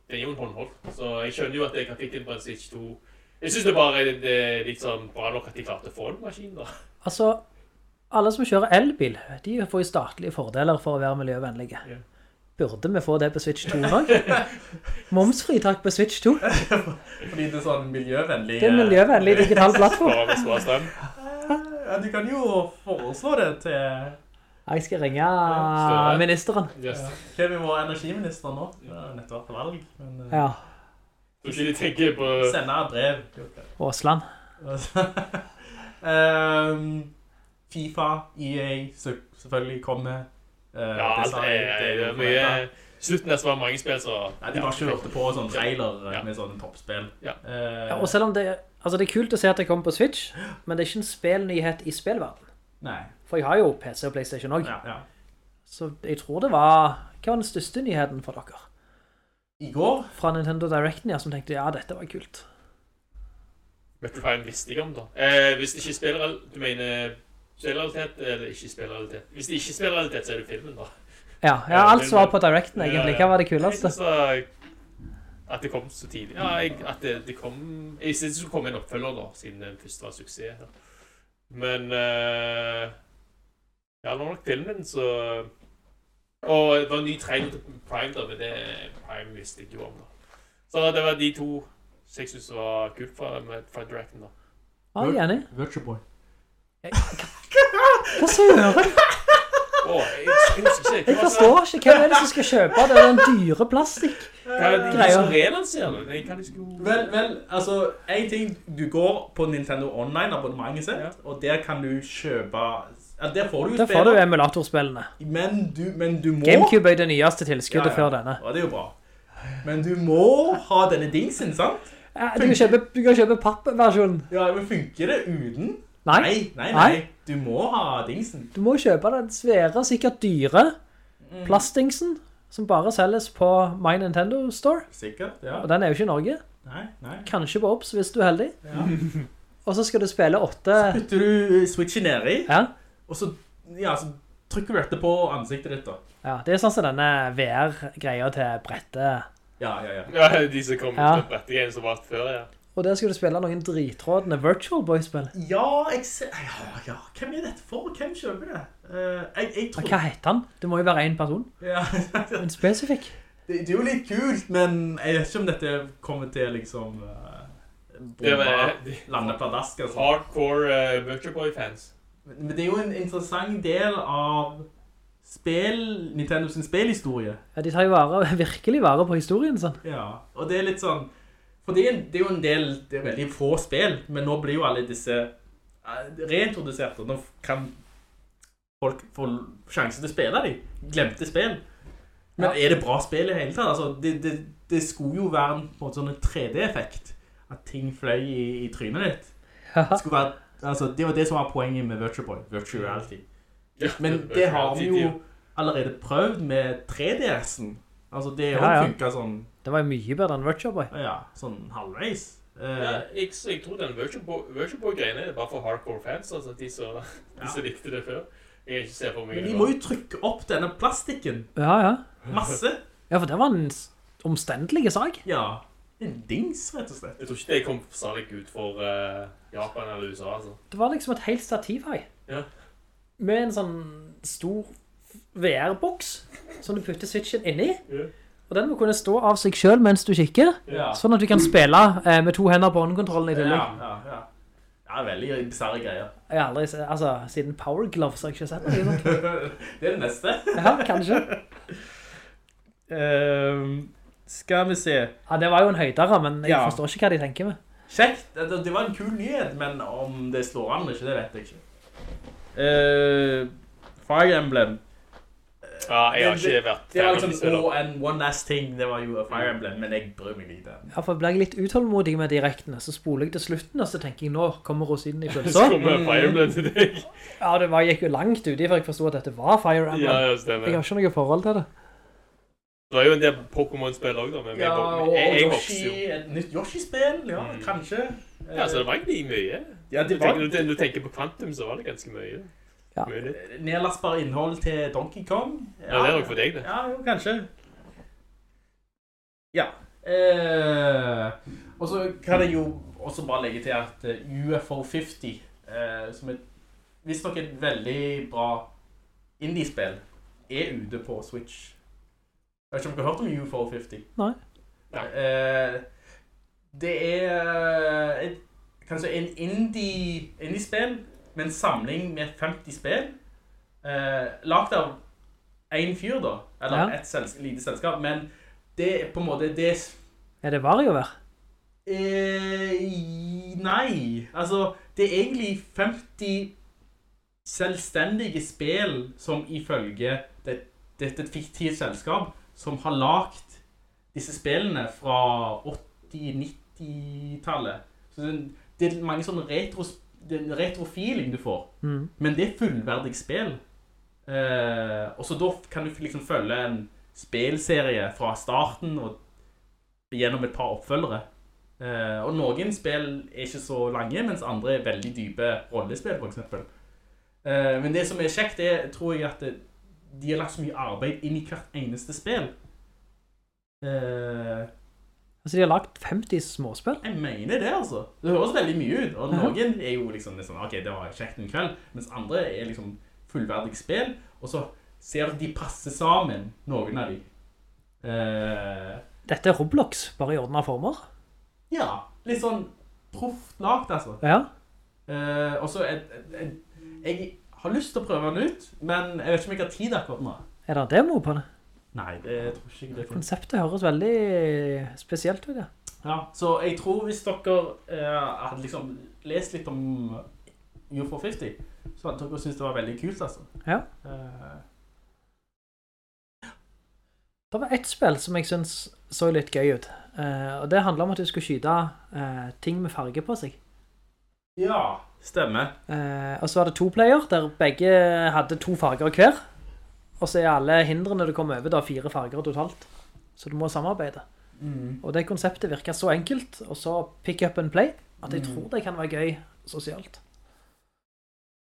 den er jo en håndholdt. Så jeg skjønner jo at det er grafikken på en Switch 2 Jeg syns det bare er det er litt sånn bra nok at de klarte å få en maskin, da. Altså, alle som kjører elbil, de får jo statlige fordeler for å være miljøvennlige. Ja. Burde vi få det på Switch 2 også? Momsfritak på Switch 2. Fordi det er sånn miljøvennlig... Det er en miljøvennlig digital plattform. Strøm. Ja, du kan jo foreslå det til... Jeg skal ringe ministeren. Yes. Hvem er vår energiminister nå? Det har nettopp valg, men... eh, Ja, Tror ikke de tenker på Sende brev. Åsland. Ehm, FIFA, EA, så selvfølgelig kommer. Uh, Ja, alt er, det er mye. Slutten der så var mange spill, så Nei, de bare kjørte på sånn trailer eh, Ja. med sånne toppspill. Ja. Uh, Ja, og selv om det, altså det er kult å se at det kommer på Switch, men det er ikke en spillnyhet i spillverden. Nei, For jeg har jo PC og Playstation også. ja, ja. Så jeg tror det var, hva var den største nyheten for dere? I går, Fra Nintendo Directen, ja, som tenkte, ja, dette var kult. Metro Prime visste ikke om, da. Eh, hvis det ikke spiller Du mener spillrealitet eller ikke spillrealitet? Hvis det ikke er spillrealitet, så er det filmen, da. Ja, ja alt som var på Directen egentlig. Hva var det kuleste? At det kom så tidlig. Ja, jeg, at det, det kom Jeg synes det skulle komme en oppfølger, da, siden den første var suksess. Men uh, Ja, var nok filmen, så Og det var en ny trailer til Prime, da, men det Prime visste jeg jo om, da. Så det var de to som jeg synes var kult fra, fra Directen, da. Ja, jeg er enig. Virtual Boy. Hva søren? Å, jeg, jeg forstår ikke. Hvem er det som skal kjøpe det? Den dyre plastikk. Hva er det som relanserer. Vel, vel, altså, en ting, du går på Nintendo Online abonnementet sitt, Ja. og der kan du kjøpe, ja, der får du Der får du emulatorspillene. men du, men du må... Gamecube er det nyeste tilskuddet Ja, ja. før denne. Ja, det er jo bra. Men du må ha denne dingsen, sant? Ja, du, kan kjøpe, du kan kjøpe pappversjonen. Ja, men funker det uten? Nei. Nei, nei, Nei. Du må ha dingsen. Du må kjøpe den svære, sikkert dyre plastdingsen, som bare selges på My Nintendo Store. Sikkert, ja. Og den er jo ikke i Norge. Nei, nei. Kanskje på Ops, hvis du er heldig. Ja. Og så skal du spille åtte... Så Putter du switchen nedi, Ja, og så, ja, så trykker du dette på ansiktet ditt da. ja det er sånn som denne VR-greia til brettet. Ja, ja, ja. Ja, de som kommer Ja. til brettegreiene som var før, ja. Og der skal du spille noen dritrådende Virtual Boy-spill. Ja, jeg ser... Ja, ja. Hvem er dette for? Hvem kjøper det? Uh, jeg, jeg tror... hva heter han? Det må jo være en person. Ja, En spesifikk. det, det er jo litt kult, men jeg vet ikke om dette kommer til liksom... Uh, Det var- lande pladask, altså. Hardcore uh, Virtual Boy-fans. Men men det er jo en interessant del av spill, Nintendo sin spillhistorie. Ja, de tar jo vare, virkelig vare på historien sånn. Ja, og det er litt sånn For det er, det er jo en del Det er veldig få spill, men nå blir jo alle disse reintroduserte. og nå kan folk få sjanse til å spille de. Glemte spill. Men Ja. er det bra spill i hele tatt? Altså, det, det, det skulle jo være en, på en sånn 3D-effekt. At ting fløy i, i trynet ditt. Det, skulle være, altså, det var det som var poenget med Virtual Boy. Virtual Reality. Men det har vi jo allerede prøvd med 3DS-en. Altså, det Ja, har ja. funket sånn, Det var jo mye bedre enn Virtual Boy. ja, sånn halvveis. Eh, Ja, jeg, så jeg tror den Virtual Boy- Virtual Boy-greiene er bare for hardcore fans, altså de som, ja. likte det før. Jeg ikke ser for meg Men de må jo trykke opp denne plastikken. Ja, ja. Masse. Ja, for det var en omstendelige omstendelig sak. Ja. En dings, rett og slett. Jeg tror ikke det kom særlig ut for uh, Japan eller USA, altså. Det var liksom et helt stativ her. Ja. Med en sånn stor VR-boks som du putter switchen inni. Ja. Og den må kunne stå av seg selv mens du kikker, Ja. sånn at du kan spille eh, med to hender på håndkontrollen i Ja, tillegg. ja, ja. Ja, veldig bizarre greier. Jeg har aldri sett, altså, siden Power Gloves har jeg ikke sett noe sånt. det er det neste. Ja, kanskje. Ehm, skal vi se. Ja, det var jo en høydere, men jeg Ja. forstår ikke hva de tenker med. Kjekt. Det, det var en kul nyhet, men om det slår an eller ikke, det vet jeg ikke. Uh, Fire Emblem. Ja, jeg har ikke vært Det var liksom oh, and one last thing. Det var jo Fire Emblem, men jeg bryr meg lite. Ja, for jeg jeg litt utålmodig med direktene, så spoler jeg til slutten, og så tenker jeg, nå kommer rosinen i Så kommer Fire Emblem til deg. Ja, det var, gikk jo langt uti, for jeg forstod at dette var Fire Emblem. Ja, ja, Jeg har ikke noe forhold til det. Det var jo en del Pokémon-spill også da, men Ja, og. Yoshi, et nytt Yoshi-spill, ja, Mm. kanskje. Ja, så det var egentlig mye. Ja, det Du var tenker, når du tenker på Quantum, så var det ganske mye. Ja. Nedlastbar innhold til Donkey Kong. Ja, det er nok for deg, det. Ja, jo, kanskje. Ja. Eh, og så kan jeg jo også bare legge til at eh, UFO 50, eh, som er visstnok et veldig bra indie-spill, er ute på Switch. Jeg vet ikke om dere har hørt om UFO 50? Nei. Eh, det er et, kanskje en indie- indie-spill med en samling med 50 spill. Eh, lagt av en fyr, da. Eller Ja. et sels lite selskap. Men det er på en måte det Er det WarioWare? eh, Nei. Altså, det er egentlig 50 selvstendige spill som ifølge det, dette et selskap som har lagt disse spillene fra 80-90-tallet. Så det, det er mange sånne retro, det er en retro-feeling du får. Mm. Men det er fullverdig spill. Eh, og så da kan du liksom følge en spilserie fra starten og gjennom et par oppfølgere. Eh, og noen spill er ikke så lange, mens andre er veldig dype rollespill, for eksempel. Eh, men det som er kjekt, er, tror jeg, at det, de har lagt så mye arbeid inn i hvert eneste spill. Eh, Altså, de har lagt 50 småspill. jeg mener det, altså. Det høres veldig mye ut. Og noen er jo liksom sånn, ok, det var kjekt en kveld, mens andre er liksom fullverdig spill, og så ser de passer sammen, noen av de. Uh, Dette er Roblox, bare i ordnet former. ja, litt sånn proft lagt, altså. Ja. Uh, og så, jeg, jeg, jeg har lyst til å prøve den ut, men jeg vet ikke om jeg har tid akkurat nå. Er det en demo på det? Nei, det tror ikke det. Konseptet høres veldig spesielt ut, ja. Ja, så jeg tror hvis dere eh, hadde liksom lest litt om UFO 50, så hadde dere syntes det var veldig kult, altså. Ja. Eh, Det var ett spill som jeg synes så litt gøy ut. Eh, og det handler om at du skulle skyte eh, ting med farge på seg. ja, stemmer. Eh, og så var det to player, der begge hadde to farger hver. Og så er alle hindrene du kommer over da fire farger totalt. Så du må samarbeide. Mm. Og det konseptet virker så enkelt, og så pick up and play, at jeg Mm. tror det kan være gøy sosialt.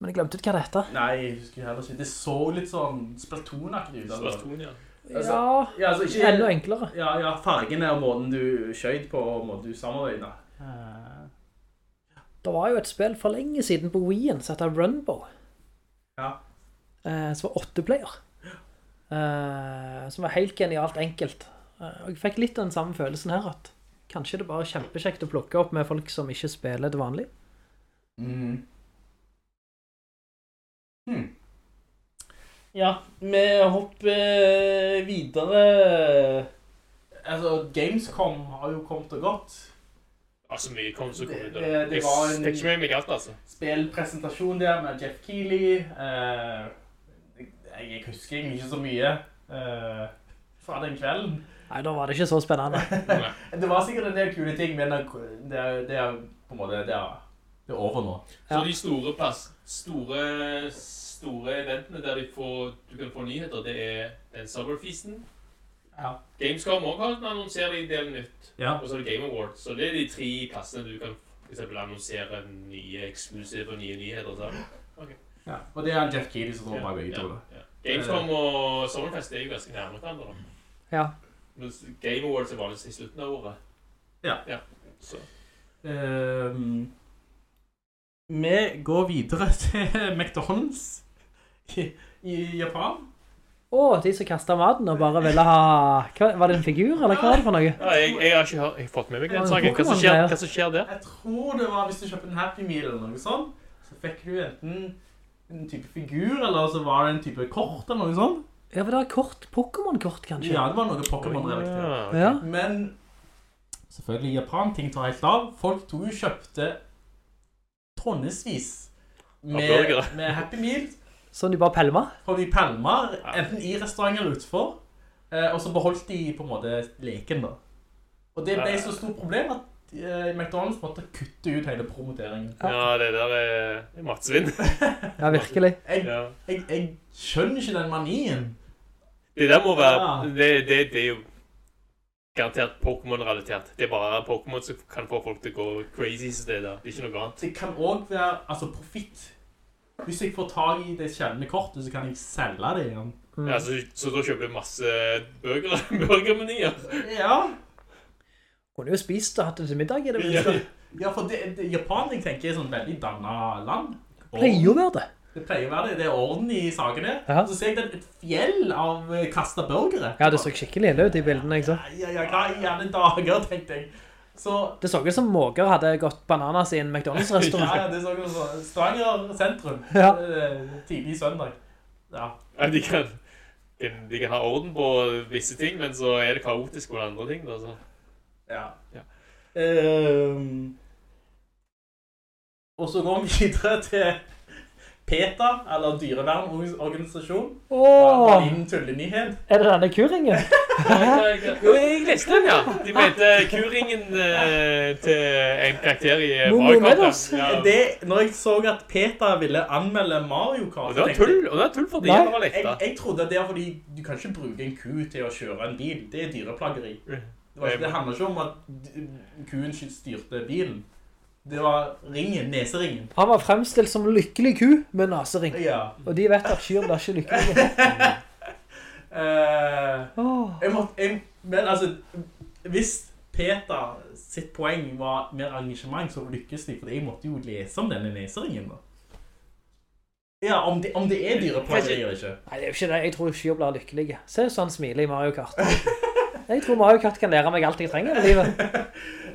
Men jeg glemte ut hva det heter. Nei, jeg husker heller ikke. Det så litt sånn Splatoon-aktig ut. Altså. Splatoon, ja. Ja, Ja, altså ikke... enda enklere. Ja, ja, fargene og måten du skjøyd på, og måten du samarbeidet. Uh, Det var jo et spill for lenge siden på Wii-en, som heter Runbow. Ja. Eh, som var åtte player. Eh, som var helt genialt enkelt. Eh, og jeg fikk litt den samme følelsen her, at kanskje det bare er kjempekjekt å plukke opp med folk som ikke spiller det vanlig. mm. hmm. Ja, vi hopper videre. Altså, Gamescom har jo kommet og gått. Altså, mye kom så kom ut. Det- det- var en- altså. Spillpresentasjon der med Jeff Keighley. Eh, jeg, jeg husker egentlig ikke så mye uh, fra den kvelden. Nei, da var det ikke så spennende. Det var sikkert en del kule ting, men det, det, er- det er på en måte det er, det er over nå. Så de store, plass, store, store eventene der de får, du kan få nyheter, det er den Summerfeasten. Ja. Gamescom også har annonserer de en del nytt. Ja. Og så er det Game Awards. Så det er de tre plassene du kan for eksempel annonsere nye eksklusive og nye nyheter. Så. Ja. Og det er Jeff Keighley som står bak begge to. da. Gamescom og Summerfest er jo ganske nærme hverandre. Ja. Mens Game Awards er vanligvis i slutten av året. Ja. ja. Så. Um, vi går videre til McDonald's i, i Japan. Å, de som kastet maten og bare ville ha... Hva, var det en figur, eller hva var det for noe? Ja, jeg, jeg har ikke hørt, jeg har fått med meg den saken. Hva som skjer, skjer der? Jeg tror det var hvis du kjøpte en Happy Meal eller noe sånt, så fikk du enten en type figur, eller så var det en type kort eller noe sånt. Ja, for det var kort, Pokémon-kort, kanskje. Ja, det var noe Pokémon-relatert. Ja. Ja. Men selvfølgelig i Japan, ting tar helt av. Folk tog jo kjøpte tonnesvis med, med Happy Meal Som de bare pelma. på de pelmer, enten i restauranter eller utenfor. Eh, og så beholdt de på en måte leken da. Og det ble så stort problem at McDonalds måtte kutte ut hele promoteringen. Ja, det der er er matsvinn. Ja, virkelig. Jeg, Ja. jeg, jeg skjønner ikke den manien. Det der må være Ja. det, det, det er jo garantert Pokémon-relatert. Det er bare Pokémon som kan få folk til å gå crazy i steder. Det er ikke noe annet. Det kan også være altså, profitt. Hvis jeg får tag i det sjeldne kortet, så kan jeg selge det igjen. Ja, så, så da kjøper du masse burger, burgermenyer. Ja, Kunne jo spist og hatt det til middag i det Ja. minste. ja for det, det, Japan jeg tenker er sånn veldig dannet land. Pleier jo å være det. Det pleier å være det. Det er orden i sakene. Ja. Så ser jeg den, et fjell av eh, kastet burgere. Ja, det så skikkelig ille ut i bildene, ikke sant? Ja, ja, hva i alle dager, tenkte jeg. Så Det så ut som måker hadde gått bananas i en McDonalds-restaurant. ja, det så ut som Stavanger sentrum. Ja. eh, Tidlig søndag. Ja. Ja, de, kan, kan- de kan ha orden på visse ting, men så er det kaotisk på andre ting. Da, så. Ja. Ja. Ehm, og så går vi videre til PETA, eller dyrevernorganisasjon. Åh, Var din tullenyhet. er det denne kuringen? Jo, jeg leste den, ja. De mente kuringen eh, til en karakter i eh, Mario Kart. Ja. Det, når jeg så at PETA ville anmelde Mario Kart, Og det var tull, og det var tull for de, var Jeg, jeg trodde det er fordi du kan ikke bruke en ku til å kjøre en bil. Det er dyreplageri. Det, var, ikke- det handler ikke om at kuen styrte bilen. Det var ringen, neseringen. Han var fremstilt som lykkelig ku med nasering. Ja. Og de vet at kyr blir ikke lykkelige. uh, jeg måtte, jeg, men altså, hvis Peter sitt poeng var mer engasjement, så lykkes de, for jeg måtte jo lese om denne neseringen da. Ja, om det, om det er dyreplageri eller ikke. Nei, det er jo ikke det. Jeg tror kyr blir lykkelige. Se sånn smiler i Mario Kart. Jeg tror Mario Kart kan lære meg alt jeg trenger i livet.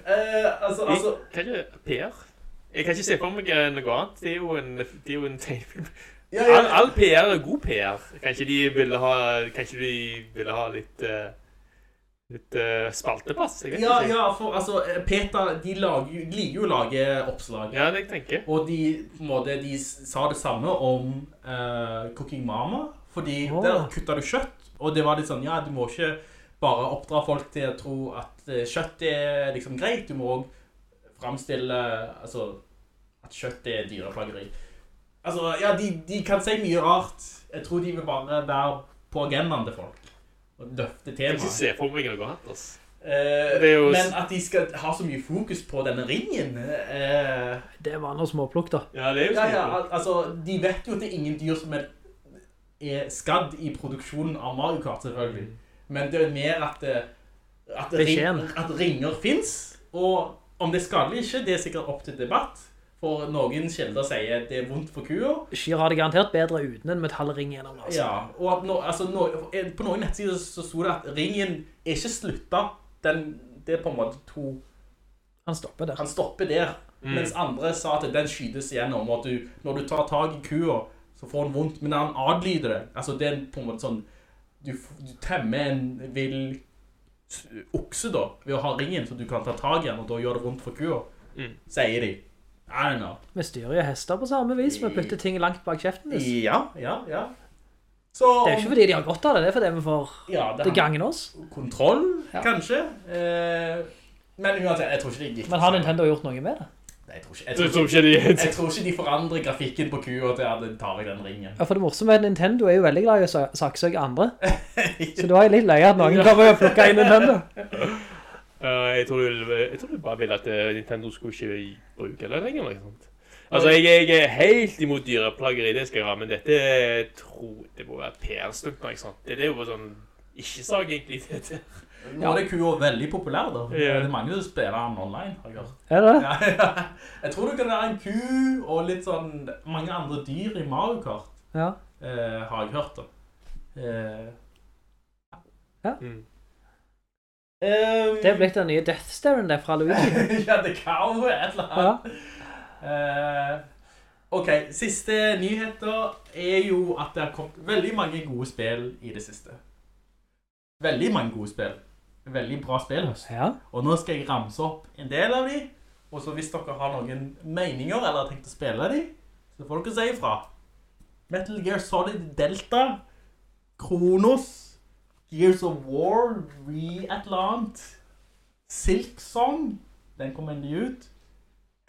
Eh, altså, altså, Kan ikke PR? Jeg kan ikke se for meg eh, noe annet. Det er jo en, det er jo en tegnefilm. ja, ja, All, all PR er god PR. Kanskje de ville ha, kanskje de ville ha litt, Uh, litt uh, spalteplass? Jeg vet ja, ikke. ja, for altså, Peter, de, lager, de liker jo å lage oppslag. Ja, det jeg tenker. Og de, på en måte, de sa det samme om uh, Cooking Mama, fordi oh. der kutta du kjøtt, og det var litt sånn, ja, du må ikke bare oppdra folk til å tro at eh, kjøtt er liksom greit, du må også fremstille, altså, at kjøtt er dyreplageri. Altså, ja, de, de kan si mye rart. Jeg tror de vil bare være på agendaen til folk, og løfte Jeg kan ikke se for meg noe annet. Altså. Eh, Det jo- Men at de skal ha så mye fokus på denne ringen, eh, Det var noe småplukk, da. Ja, det er jo ja, ja, altså, de vet jo at det er ingen dyr som er, er skadd i produksjonen av Mario Kart, selvfølgelig. Men det er mer at, det- at, ring, at ringer finnes, og om det er skadelig ikke, det er sikkert opp til debatt. For noen kilder sier det er vondt for kua. Kyr har det garantert bedre uten en metallring gjennom altså. Ja, og at no, altså, no, på noen nettsider så sto det at ringen er ikke sluttet. Den, det er på en måte to Han stopper der. Han stopper der. Mm. Mens andre sa at den skydes igjennom, og at du, når du tar tag i kua, så får han vondt. Men han adlyder det. Altså, det er på en måte sånn Du, du temmer en vill okse, da, ved å ha ringen, så du kan ta tag i den, og da gjør det vondt for kua. Mm. Sier de. I don't know. Vi styrer jo hester på samme vis. Vi putter ting langt bak kjeften. deres. Ja, ja, ja. Så Det er jo ikke fordi de har godt av det, det er fordi vi får ja, det det gagner oss. Kontroll, Ja. kanskje. Eh, men uansett, jeg tror ikke det gikk Men har Nintendo gjort noe med det? Jeg tror ikke, jeg tror, tror de jeg tror ikke de forandrer grafikken på kua til at de tar i den ringen. Ja, for det morsomme er at Nintendo er jo veldig glad i å saksøke andre. Så det var jo litt løye at noen kommer og plukker inn Nintendo. Eh, jeg, tror du, jeg tror du bare ville at eh, Nintendo skulle ikke bruke det lenger. eller noe sånt. Altså, jeg, jeg er helt imot dyreplageri, det skal jeg ha, men dette tror det må være PR-stunt. ikke sant? Det, det er jo bare sånn ikke-sak, egentlig. Dette. Nå er det kua veldig populær da. Yeah. Det er mange som spiller den online, har jeg hørt. Er det? Ja, ja. Jeg tror det kan være en ku og litt sånn mange andre dyr i Mario Kart, Ja. eh, har jeg hørt da. Eh, Mm. Um, Det er blitt den nye Death Staren der fra Luigi. ja, det kan jo et eller Ja. annet. Eh, ok, siste nyheter er jo at det har kommet veldig mange gode spill i det siste. Veldig mange gode spill. Veldig bra spillhøst. ja. Og nå skal jeg ramse opp en del av de, og så hvis dere har noen meninger eller har tenkt å spille de, så får dere si ifra. Metal Gear Solid Delta, Kronos, Gears of War, Re-Atlant, Silk Song, den kom endelig ut,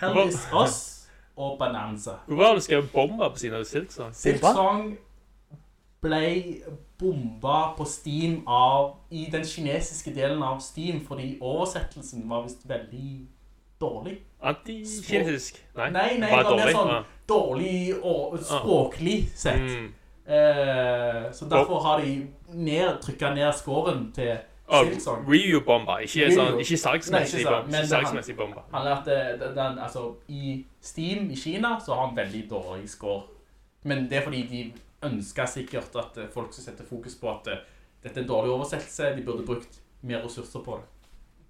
Hell is Us og Bonanza. Hvor har du skrev bomba på siden av Silk Song? Silk Song ble bomba på Steam av, i den kinesiske delen av Steam, fordi oversettelsen var vist veldig dårlig. Antikinesisk? Nei. Nei, nei, det var mer sånn Ja. dårlig og språklig sett. Mm. Eh, så derfor har de ned, trykket ned scoren til Ah, Silk Review-bomba, ikke, Review. sånn, ikke salgsmessig salgsmessig bomba. Han at det, det, den, altså, I Steam i Kina så har han veldig dårlig score. Men det er fordi de ønsker sikkert at eh, folk skal sette fokus på at eh, dette er en dårlig oversettelse, de burde brukt mer ressurser på det.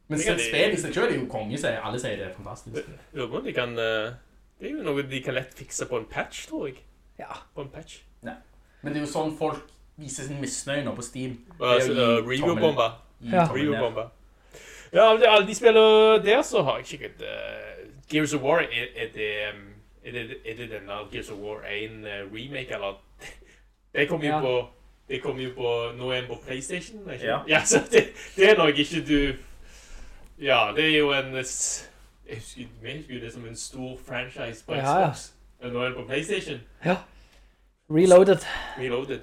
Men selv de- spillet i seg selv er jo konge, sier alle sier det er fantastisk. Om de kan eh, Det er jo noe de kan lett fikse på en patch, tror jeg. Ja. På en patch. Men det er jo sånn folk viser sin misnøye nå på Steam. Altså, Review-bomba. Ja. Review-bomba. Ja, alle de, alle de spillene der, så har jeg sikkert eh, Gears of War, er, er det um, er det, er det denne Gears of War 1 eh, remake, eller Det kommer jo Ja. på Det kommer jo på Nå er den på PlayStation, ikke? Ja. så det, det er nok ikke du Ja, det er jo en Jeg husker, jeg husker det som en stor franchise på Ja, ja. Nå er den på PlayStation. Reloaded. Reloaded.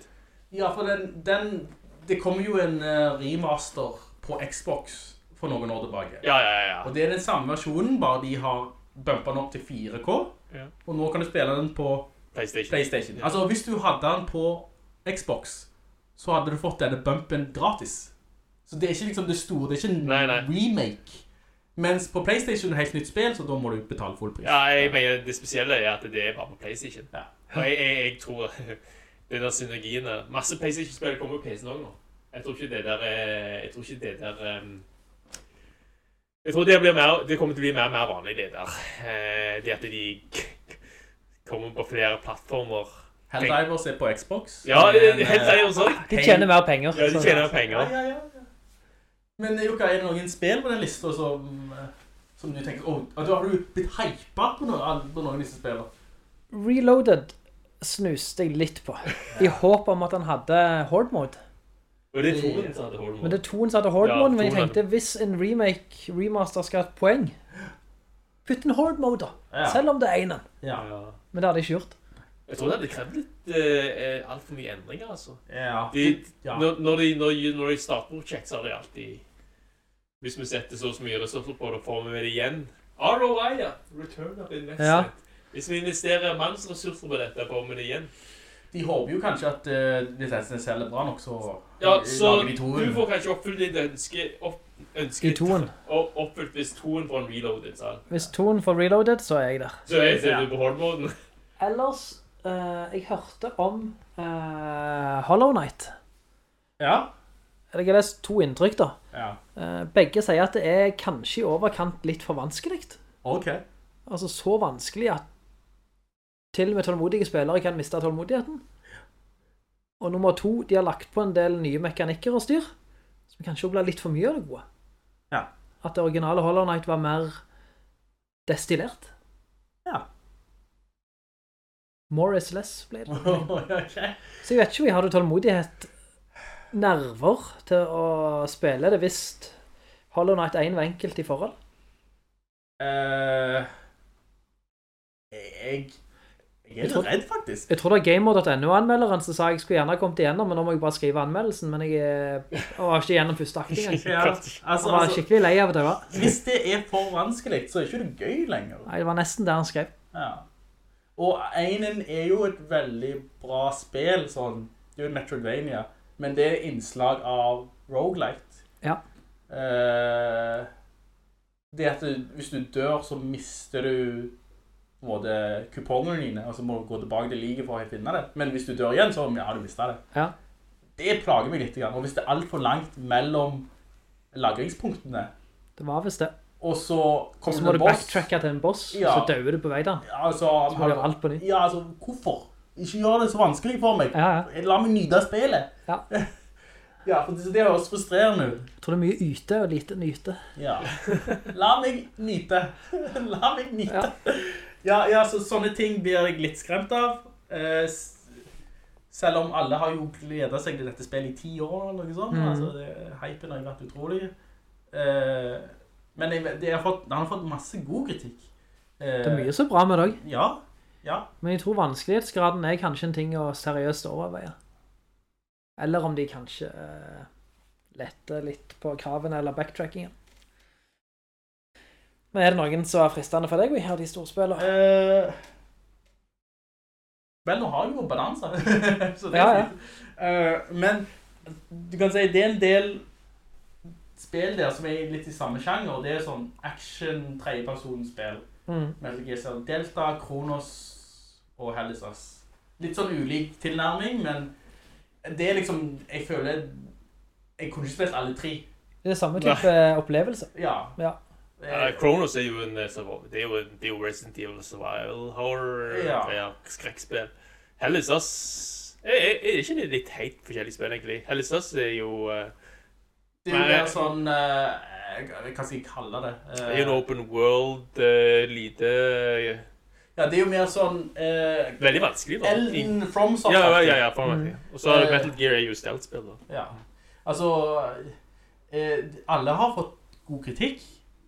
Ja, for den, den Det kom jo en eh, remaster på Xbox for noen år tilbake. Ja, ja, ja. Og det er den samme versjonen, bare de har bumpet den opp til 4K. Ja. Og nå kan du spille den på PlayStation. PlayStation. Altså, hvis du hadde den på Xbox, så hadde du fått denne bumpen gratis. Så det er ikke liksom det store, det er ikke en Nei, nei. remake. Mens på PlayStation er det helt nytt spill, så da må du betale full pris. Ja, jeg mener det spesielle er at det er bare på PlayStation. Ja. Og jeg, jeg, jeg tror det der synergien er... Masse PlayStation-spill kommer på PC-en også nå. Jeg tror ikke det der er Jeg tror ikke det der um, Jeg tror det, blir mer, det kommer til å bli mer og mer vanlig, det der. Eh, det at de kommer på flere plattformer. Helldivers er på Xbox. Ja, Helldivers også. Eh. De tjener mer penger. Ja, de tjener mer penger. ja, ja. ja. Men Jukka, er det noen spill på den lista som, eh, som du tenker Åh, oh, Har du blitt hypa på, noen, på noen av disse spillene? Reloaded snuste jeg litt på. I håp om at han hadde horde mode. Og det er toen som hadde Horde Men det er toen som hadde horde Ja, mode, men jeg tenkte hvis en remake, remaster skal ha et poeng, putt en horde mode da. Ja. Selv om det er enen. Ja. Ja. Men det hadde jeg ikke gjort. Jeg tror det hadde krevd litt uh, altfor mye endringer, altså. ja. De, ja. når, når, de, når, når de starter prosjekt, så har de alltid Hvis vi setter så mye ressurser på det, får vi det igjen. ROI, ja. Return of investment. Ja. Hvis vi investerer mannsressurser på dette, får vi det igjen. De håper jo kanskje at uh, den selger bra nok, så Ja, så lager de toen. du får kanskje oppfylt ditt ønske, opp, ønske I toen. og oppfylt hvis toen får en reloaded, sant? Hvis toen får reloaded, så er jeg der. Så er jeg til Ja. du på hold-moden. Ellers, eh, jeg hørte om eh, Hollow Knight. Ja. Jeg har lest to inntrykk da. ja. Eh, begge sier at det er kanskje i overkant litt for vanskelig. Ok. Altså så vanskelig at til og med tålmodige spillere kan miste tålmodigheten. Og nummer to, de har lagt på en del nye mekanikker og styr, som kanskje blir litt for mye av det gode. Ja. At det originale Hollow Knight var mer destillert. Ja. More is less, ble det. okay. Så jeg vet ikke om jeg hadde tålmodighet, nerver til å spille det hvis Hollow Knight 1 var enkelt i forhold. Uh, jeg, jeg er Jeg tror- redd, faktisk. Jeg tror det er Gamer.no-anmelderen som sa jeg skulle gjerne ha kommet igjennom, men nå må jeg bare skrive anmeldelsen, men jeg er- jeg var ikke igjennom første akt engang. Ja, Jeg altså, var altså, skikkelig lei av det. var. hvis det er for vanskelig, så er ikke det gøy lenger. Nei, det var nesten det han skrev. Ja. Og einen er jo et veldig bra spill, sånn. Det er jo Metroidvania, men det er innslag av roguelite. Ja. Eh, det at du, hvis du dør, så mister du både en kupongene dine, og så må du gå tilbake til liget for å finne det. Men hvis du dør igjen, så har du mistet det. Ja. det plager meg litt. Og hvis det er alt for langt mellom lagringspunktene, Det var vist det. Og så kommer må det en boss Så backtracke til en boss, Ja. så døver du på vei da. Ja, altså, Så må du gjøre alt på nytt. Ja, altså, hvorfor? Ikke gjør det så vanskelig for meg. Ja, ja. La meg nyte av spillet. Ja. ja, for det, det høres frustrerende ut. Jeg tror det er mye yte og lite nyte. Ja. La meg nyte. La meg nyte. Ja, ja, så sånne ting blir jeg litt skremt av. Eh, selv om alle har jo gledet seg til dette spillet i ti år, eller noe sånt. Mm. Altså, det, hypen har jo vært utrolig. Eh, men jeg, det har fått, han har fått masse god kritikk. Eh, Det er mye så bra med det. Ja, ja. Men jeg tror vanskelighetsgraden er kanskje en ting å seriøst overveie. Eller om de kanskje eh, letter litt på kravene eller backtrackingen. Men er det noen som er fristende for deg å gjøre de storspillene? Eh, vel, nå har jeg jo balanse. så det er Ja, ja. Eh, men du kan si det er en del spill der som er litt i samme sjanger. Det er sånn action tredjepersonsspill. Mm. Metal Gear Solid Delta, Kronos og Hellisas. Litt sånn ulik tilnærming, men det er liksom Jeg føler Jeg kunne ikke spilt alle tre. Det er samme type opplevelse. Ja. Ja. Uh, Kronos er jo en eh, det er jo, en- det er jo Resident Evil survival horror Ja. ja. skrekkspill. Hellisas er, er, er ikke det litt helt forskjellige spill, egentlig? Hellisas er jo eh, Det er jo mer sånn eh, Hva skal jeg kalle det? Eh, det er jo en open world, eh, lite Ja, det er jo mer sånn eh, Veldig vanskelig, da. Elden from Ja, ja, ja, ja, for Mm. meg. Og så er det Eh, Metal Gear er jo stealth-spill, da. Ja. Altså eh, Alle har fått god kritikk,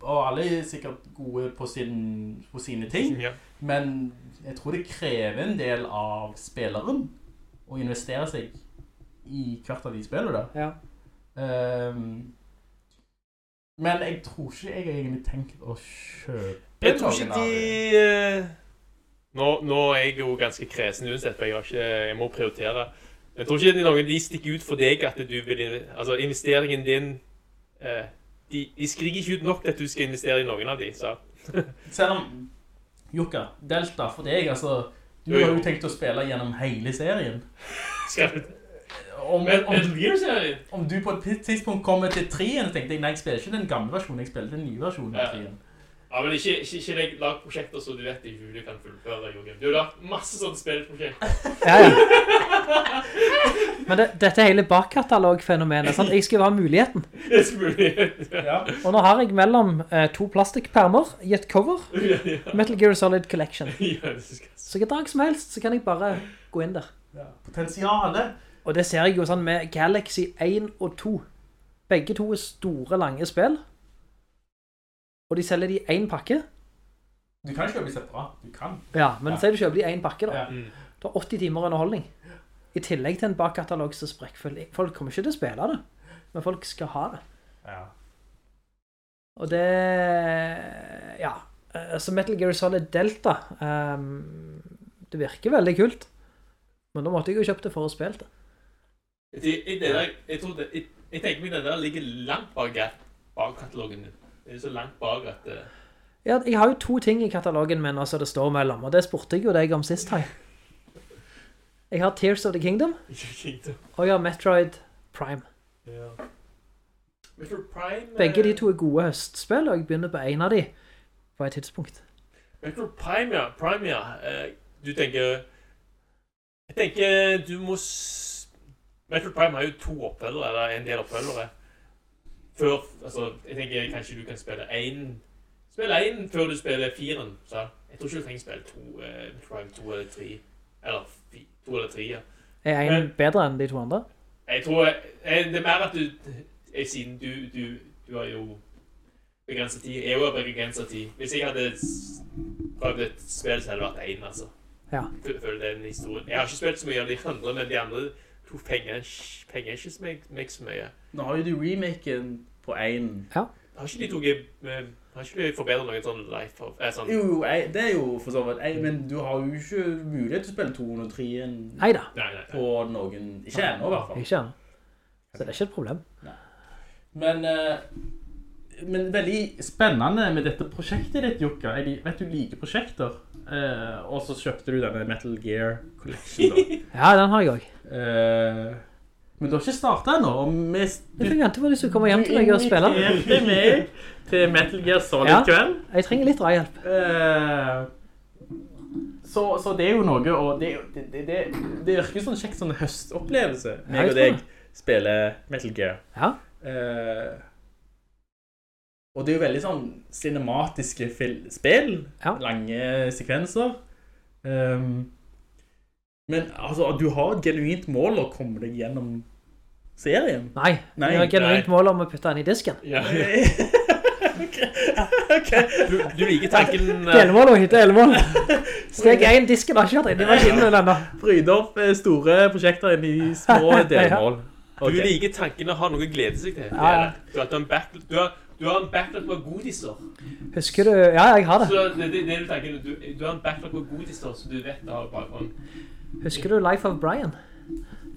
og alle er sikkert gode på, sin, på sine ting. Ja. Men jeg tror det krever en del av spilleren å investere seg i hvert av de spillene da. Ja. Ehm, men jeg tror ikke jeg egentlig tenkt å kjøpe Jeg tror ikke de eh, nå, nå er jeg jo ganske kresen uansett, for jeg, ikke, jeg må prioritere. Jeg tror ikke det er noen de stikker ut for deg at du vil Altså, investeringen din eh, de, de skriker ikke ut nok til at du skal investere i noen av de, så Selv om Jukka, Delta for deg, altså Du har jo tenkt å spille gjennom hele serien. skal du Om, Men om, om du på et tidspunkt kommer til 3-en, tenkte jeg nei, jeg spiller ikke den gamle versjonen, jeg spiller den nye versjonen av Ja. 3-en. Ja, men ikke, ikke, ikke legg- lag prosjekter så du vet ikke du kan fullføre, Jorgen. Du har lagt masse sånne spillprosjekter. Ja, ja. Men det, dette er hele bakkatalogfenomenet, sant? Jeg skal jo ha muligheten. Det er muligheten, Ja. Og nå har jeg mellom eh, to plastikkpermer i et cover, Metal Gear Solid Collection. Ja, det skal Så hvilken dag som helst, så kan jeg bare gå inn der. Potensialet. Og det ser jeg jo sånn med Galaxy 1 og 2. Begge to er store, lange spill. Og de selger de i en pakke. Du kan kjøpe separat. Du kan. Ja, men Ja. sier du kjøper de i en pakke da. Ja. Mm. Du har 80 timer underholdning. I tillegg til en bakkatalog så sprekkfull. Folk kommer ikke til å spille det, men folk skal ha det. Ja. Og det Ja. eh, Så Metal Gear Solid Delta um, Det virker veldig kult. Men da måtte jeg jo kjøpt det for å spille det. Jeg, jeg, jeg, tror det, jeg, jeg tenker meg den der ligger langt bak, bak katalogen din. Det er så langt bak at uh... Ja, jeg har jo to ting i katalogen min altså det står mellom, og det spurte jeg jo deg om sist her. Jeg har Tears of the Kingdom, Kingdom. og jeg har Metroid Prime. Ja. Metroid Prime eh, Begge de to er gode høstspill, og jeg begynner på en av de på et tidspunkt. Metroid Prime, ja. Prime, ja. Eh, du tenker Jeg tenker du må Metroid Prime har jo to oppfølgere, eller en del oppfølgere. Før Altså, jeg tenker kanskje du kan spille én Spille én før du spiller firen. Så jeg tror ikke du trenger spille to eh, Metroid Prime to eller tre. Eller fi, to eller tre, ja. Er en Men- bedre enn de to andre? Jeg tror jeg, Det er mer at du jeg, Siden du, du, du har jo begrenset tid. Jeg har begrenset tid. Hvis jeg hadde prøvd et spill, så hadde det vært en, altså. Ja. Følg den historien. Jeg har ikke spilt så mye av de andre, men de andre to penger, penger ikke så meg, meg så mye. Nå har jo du remaken på én. Har ikke de tog, eh, Har ikke de forbedret noen sånn life of eh, sånn, Jo, jeg, det er jo for så vidt jeg, Men du har jo ikke mulighet til å spille 203 Neida, Nei, nei, nei. på noen Ikke ennå, i hvert fall. ikke ennå. Så det er ikke et problem. Men, eh, men veldig spennende med dette prosjektet ditt, Jukka. Jeg vet du liker prosjekter. Eh, og så kjøpte du denne Metal Gear Collection, da. Ja, den har jeg også. Uh, Men du har ikke startet ennå, vi Jeg fikk vente på at du kommer komme hjem til meg og spille. inviterte meg til Metal Gear Solid Ja. kveld. Jeg trenger litt drahjelp. Uh, så, så det er jo noe, og det, det, det, det, virker som en kjekk sånn høstopplevelse. Meg jeg og deg spiller Metal Gear. Ja. Eh, og det er jo veldig sånn cinematiske spill, Ja. lange sekvenser. Um, men altså, du har et genuint mål å komme deg gjennom serien. Nei, Nei, du har genuint nei. mål om å putte den i disken. Ja. ok. Du, du liker tanken eh, Delmål og hytte elmål. Steg 1, disken har ikke vært inne i maskinen enda. Bryte opp eh, store prosjekter inn i små delmål. Du liker tanken å ha noe å glede seg til. Ja, ja. Du, har, du, har en du, du backlog på godiser. Husker du Ja, jeg har det. Så det, det, det du tenker, du, du har en backlog på godiser, så du vet det har bakgrunn. Husker du Life of Brian?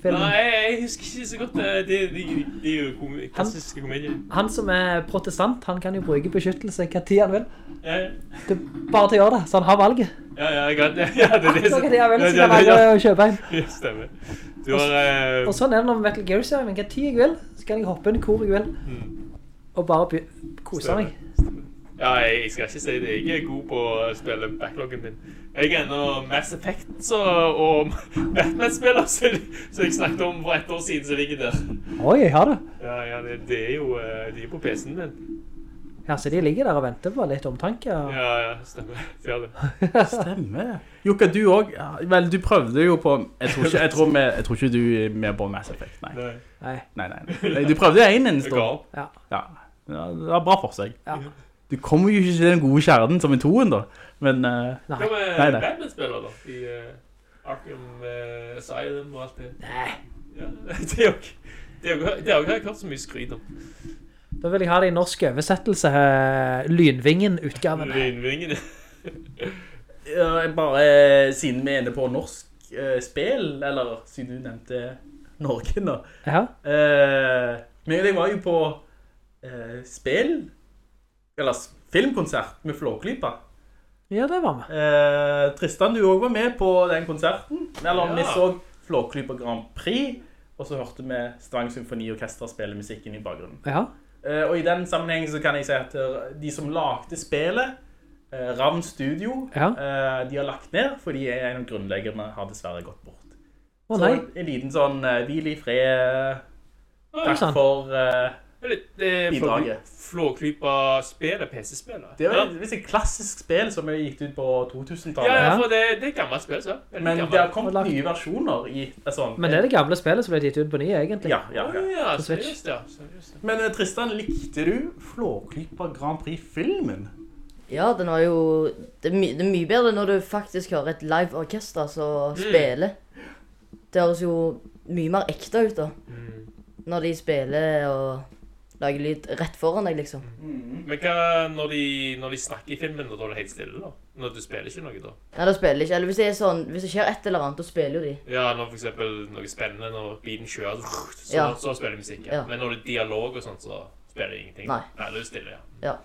Filmen. Nei, jeg husker ikke så godt. eh, Det, det, det er jo kom klassiske komedier. Han som er protestant, han kan jo bruke beskyttelse hva tid han vil. Ja, ja. Det er bare til å gjøre det, så han har valget. Ja, ja, jeg kan, ja, det er det Så hva tid han vil, så kan han ja, kjøpe en. ja, stemmer. Du har... eh, Og sånn er det når Metal Gear-serien, hva tid jeg vil, så kan jeg hoppe inn hvor jeg vil. Mm. Og bare kose meg. Ja, jeg, skal ikke si det. Jeg er god på å spille backloggen min. Jeg er ennå Mass Effect så, og Batman-spiller, så, så jeg snakket om for ett år siden, så ligger der. Oi, jeg har det. Ja, ja, det, det er jo eh, De er på PC-en min. Ja, så de ligger der og venter på litt omtanke. og- Ja, ja, stemmer. De det. Stemmer. Jukka, du også, ja, vel, du prøvde jo på, jeg tror ikke, jeg tror, med, jeg tror ikke du er med på Mass Effect, nei. Nei. Nei. Nei, nei. Du prøvde en en Det stund. Ja. Ja, ja, det var bra for seg. Ja. Du kommer jo ikke til den gode kjernen som i toen da, men Uh, Nei. Hva med. Batman-spiller, da? I uh, Arkham Asylum og alt det. Nei. Ja, det er jo ikke... Det er har jeg hørt så mye skryt om. Da vil jeg ha det i norsk oversettelse, Lynvingen-utgaven. Lynvingen, ja, bare, eh, siden vi er inne på norsk eh, spill, eller siden du nevnte Norge nå, Ja, eh, men jeg var jo på eh, spill, eller filmkonsert med Flåklypa. ja det var vi. Eh, Tristan, du også var med på den konserten. Eller Ja. vi så Flåklypa Grand Prix, og så hørte vi Stavanger Symfoniorkester spille musikken i bakgrunnen. Ja, Eh, og i den sammenhengen så kan jeg si at eh, de som lagde spillet, eh, Ravn Studio, Ja. eh, de har lagt ned, fordi en av grunnleggerne har dessverre gått bort. å Så en liten sånn uh, hvil i fred, takk sant. For eh, Bidraget. Flåklypa-spillet, PC-spillet. Det er jo et et klassisk spill som er gitt ut på 2000-tallet. ja, for det, det er gammelt spill, så. Veldig Men gammelt. det har kommet lagt- nye versjoner i et sånt. Men det er det gamle spillet som ble gitt ut på nye, egentlig. Ja, ja, ja. ja. ja, seriøst, ja. Seriøst, ja. Men eh, Tristan, likte du Flåklypa Grand Prix-filmen? Ja, den var jo det er, my, det er mye bedre når du faktisk hører et live orkester som spiller. Det høres jo mye mer ekte ut da. Når de spiller og lager lyd rett foran deg, liksom. Men hva når de, når de snakker i filmen, da er det helt stille, da? Når du spiller ikke noe, da? Nei, da spiller ikke. Eller hvis det er sånn, hvis det skjer et eller annet, da spiller jo de. Ja, når for eksempel noe spennende, når bilen kjører, så, Ja. så spiller musikk, ja. Ja. Men når det er dialog og sånt, så spiller de ingenting. Nei. Nei, det er stille, ja. ja.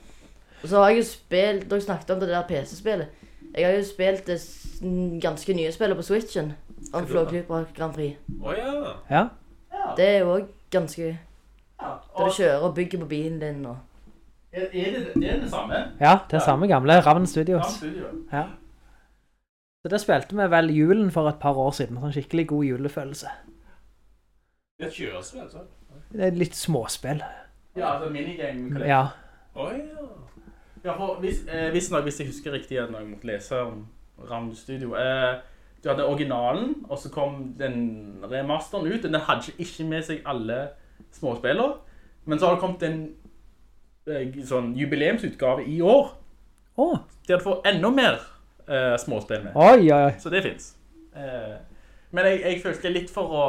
Og så har jeg jo spilt, dere snakket om det der PC-spillet. Jeg har jo spilt det ganske nye spillet på Switchen. Om og Flåklypa Grand Prix. Å ja. Ja. Det er jo også ganske gøy. Ja. Der du kjører og bygger på bilen din og... Er, er det, det er det samme? Ja, det er samme gamle Ravn Studios. studio. Ja. Så det spilte vi vel julen for et par år siden. Sånn skikkelig god julefølelse. Det er et kjørespill, så. Det er litt småspill. Ja, altså minigame. Ja. Å ja. Ja, for hvis, eh, hvis, nok, hvis jeg husker riktig når jeg måtte lese om Ravn Studio, eh, du hadde originalen, og så kom den remasteren ut, og den hadde ikke med seg alle småspiller, men så har det kommet en eh, sånn jubileumsutgave i år, Oh. der du får enda mer eh, småspill med. oi, oi, oi. Så det finnes. Eh, men jeg, jeg følte litt for å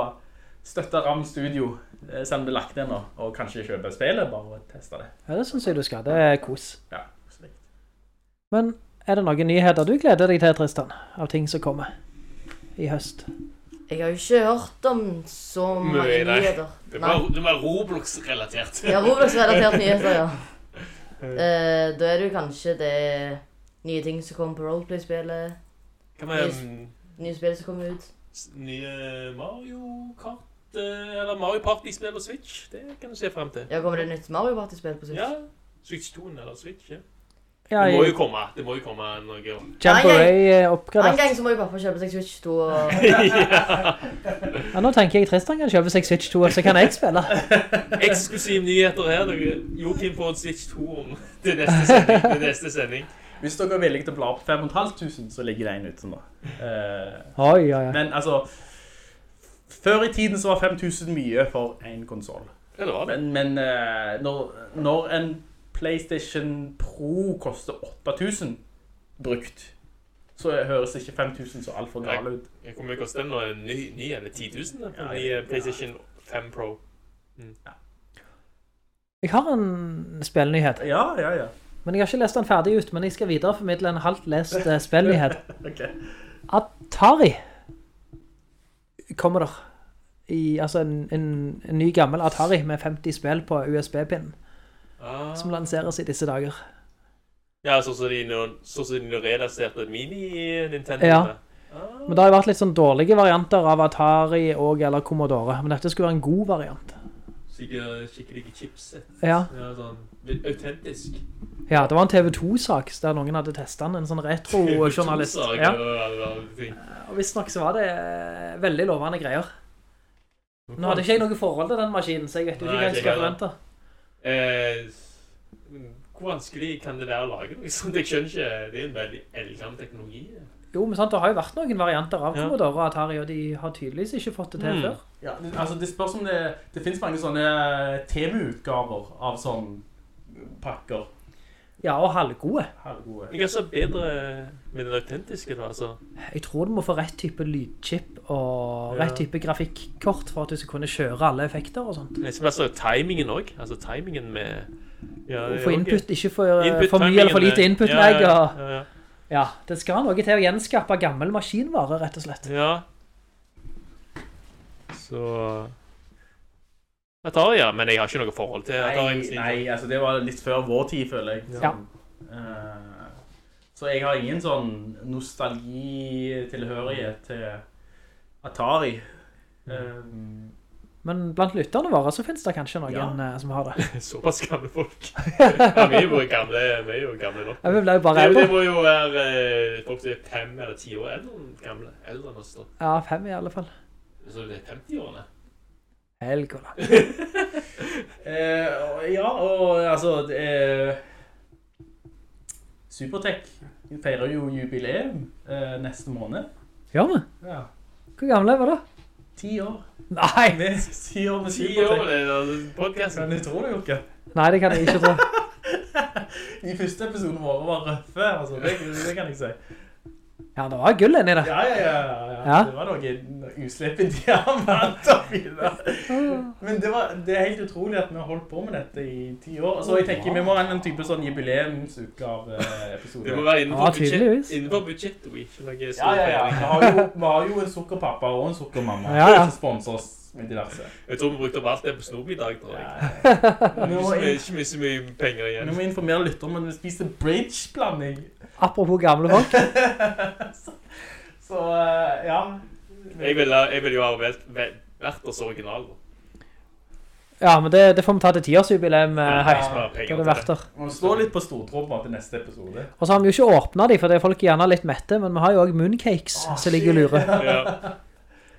støtte Ram Studio, eh, selv om det er lagt ned nå, og kanskje kjøpe spillet, bare teste det. Ja, det synes jeg du skal. Det er kos. Ja, slikt. Men er det noen nyheter du gleder deg til, Tristan? Av ting som kommer i høst? Jeg har jo ikke hørt om så mange nei. nyheter. Det var, det var Roblox-relatert. Ja, Roblox-relatert nyheter, ja. Eh, da er det jo kanskje det nye ting som kommer på roleplay-spillet. Mm, Nye spill som kommer ut. nye Mario Kart? eh, eller Mario Party-spill på Switch. Det kan du se frem til. Ja, kommer det nytt Mario Party-spill på Switch? Ja, Switch 2 eller Switch, ja. Ja, Det må jo komme. Det må jo komme noe. Jamboree oppgradert. En gang så må jo pappa kjøpe seg Switch 2 og... Ja, nå tenker jeg Tristan kan kjøpe seg Switch 2, så kan jeg spille. Eksklusiv nyheter her. dere. Joakim får en Switch 2 om til neste sending. Til neste sending. Hvis dere er villige til å bla opp 5500, så ligger det en ute nå. Uh, Oi, oi, oi. men altså, før i tiden så var 5000 mye for en konsol. Ja, det var det. Men, men uh, når, når en PlayStation Pro koster 8000 brukt, så høres ikke 5000 så alt for gale ut. Jeg kommer ikke koste den nå en ny, ny eller 10 000 for Ja, ja. PlayStation 5 Pro. Jeg har en spillnyhet, Ja, ja, ja. men jeg har ikke lest den ferdig ut, men jeg skal videreformidle en halvt lest eh, spillnyhet. Ok. Atari kommer der. I, altså en, en, en ny gammel Atari med 50 spill på USB-pinnen, Ah. som lanseres i disse dager. Ja, sånn som de så de nå mini-Nintendo. Ja. Men det har jo vært litt sånn dårlige varianter av Atari og eller Commodore, men dette skulle være en god variant. Sikkert skikkelig chipset. Ja, Ja, sånn autentisk. ja det var en TV2-sak der noen hadde testet den, en sånn retro-journalist. Sager Ja. og hvis visstnok så var det eh, veldig lovende greier. Nå hadde ikke jeg noe forhold til den maskinen, så jeg vet jo ikke hva jeg skal forvente. Eh, hvor vanskelig kan det være å lage noe sånt? Jeg skjønner ikke. Det er en veldig eldgammel teknologi. Jo, men sant, det har jo vært noen varianter av Ja. Commodore og Atari, og de har tydeligvis ikke fått det til Mm. før. Ja, altså det spørs om det, det finnes mange sånne TV-utgaver av sånne pakker. Ja, og halvgode. Halvgode. Men hva så bedre med den autentiske da, altså? Jeg tror du må få rett type lydchip og Ja. rett type grafikkort for at du skal kunne kjøre alle effekter og sånt. Det er altså timingen også. Altså timingen med... Ja, også- input, ikke for, Input for mye eller for lite input-lag. Ja, og ja, ja, Ja, det skal noe til å gjenskape gammel maskinvare, rett og slett. ja. Så... Atari, ja. Men jeg har ikke noe forhold til Atari. Nei, nei, altså det var litt før vår tid, føler jeg. Ja. Eh, så jeg har ingen sånn nostalgitilhørighet til Atari. Eh, Men blant lytterne våre så finnes det kanskje noen Ja. eh, som har det. Såpass gamle folk. Ja, vi er jo gamle, vi er jo gamle nok. Ja, vi ble jo bare eldre. det må jo være eh, folk som er fem eller ti år eldre enn gamle. Eldre enn oss da. Ja, fem i alle fall. Så det er 50-årene. Helgola. eh, ja, og altså det er- Supertech feirer jo jubileum eh, neste måned. Gjør vi? Ja. Hvor gamle er vi da? Ti år. Nei! Med, ti år med Ti år Supertech. med det podcasten. Kan du tro det, Jokke? Nei, det kan jeg ikke tro. De første episodene våre var røffe, altså. Det, det kan jeg si. Ja, det var gull inni det. Ja, ja, ja. ja, ja. Ja. Det var noen uslippe diamanter videre. Men det, var, det er helt utrolig at vi har holdt på med dette i ti år. Så jeg tenker vi må ha en type sånn jubileumsutgave-episode. Det må være Ja, innenfor, budsjett, tydeligvis. innenfor budsjettet, og ikke noe Ja, ja, ja. Vi har jo, vi har jo en sukkerpappa og en sukkermamma Ja, ja. som sponser oss med diverse. Jeg tror vi brukte opp alt det på Snoop i dag, tror jeg. Vi må, Ikke, ikke mye så mye penger igjen. Nå må informere lytter om at vi spiser bridge-blanding. Apropos gamle folk. Så, eh, ja. Jeg ville jeg vil jo ha vært, vært oss original. Ja, men det, det får vi ta til tiårsjubileum. Ja, eh, Hei, jeg sparer penger da til vært der. Vi må stå litt på stortromma til neste episode. Og så har vi jo ikke åpnet de, for det er folk gjerne litt mette, men vi har jo også mooncakes som ligger og lurer. Ja.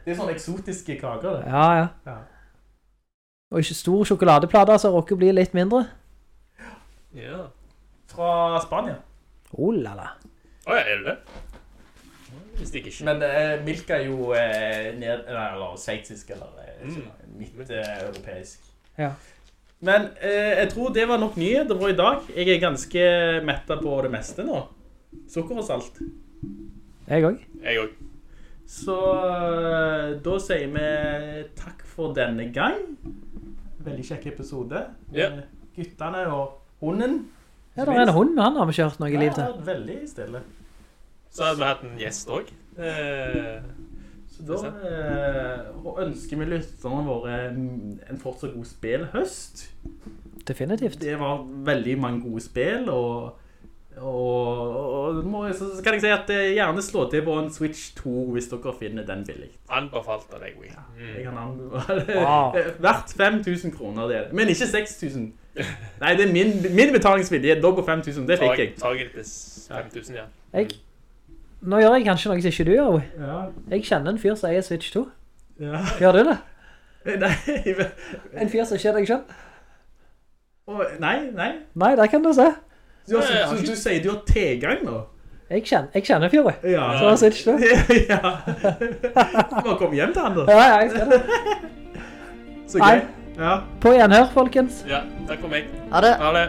Det er sånne eksotiske kaker, det. Ja, ja. Ja. Og ikke stor sjokoladeplader, så råkker bli litt mindre. ja. Fra Spania. Oh, la, la. Å ja, er det det? Hvis det ikke Men eh, Milka er jo eh, ned, eller, eller sveitsisk, eller eh, Mm. midt-europeisk. Ja. Men eh, jeg tror det var nok nyheter for i dag. Jeg er ganske mettet på det meste nå. Sukker og salt. Jeg også. Jeg òg. Så eh, da sier vi takk for denne gang. Veldig kjekk episode. Ja. Eh, Guttene og hunden. Ja, det er en hund, han har vi kjørt noe liv til. Ja, veldig stille. Så hadde vi hatt en gjest òg. Eh, Så da eh, ønsker vi lytterne våre en fortsatt god spillhøst. Definitivt. Det var veldig mange gode spill, og Og, og må, så kan jeg si at eh, gjerne slå til på en Switch 2 hvis dere finner den billig. Anbefalt av deg, Wii. Jeg kan anbefale. Wow. Verdt 5000 kroner, det er det. Men ikke 6000. Nei, det er min, min betalingsvilje. Da på 5000, det fikk jeg. Target til 5000, ja. Jeg, nå gjør jeg kanskje noe som ikke du gjør. Ja, Jeg kjenner en fyr som eier Switch 2. ja. Gjør du det? Nei, En fyr som ikke er deg selv? Å, nei, nei. Nei, det kan du se. Du, har- så, så, du sier du har tilgang nå? Jeg kjenner, jeg kjenner fyret. Ja. Så har Switch 2. ja. må komme hjem til han da. Ja, ja, jeg skal det. Så gøy. Ja. På gjenhør, folkens. Ja, takk for meg. Ha det. Ha det.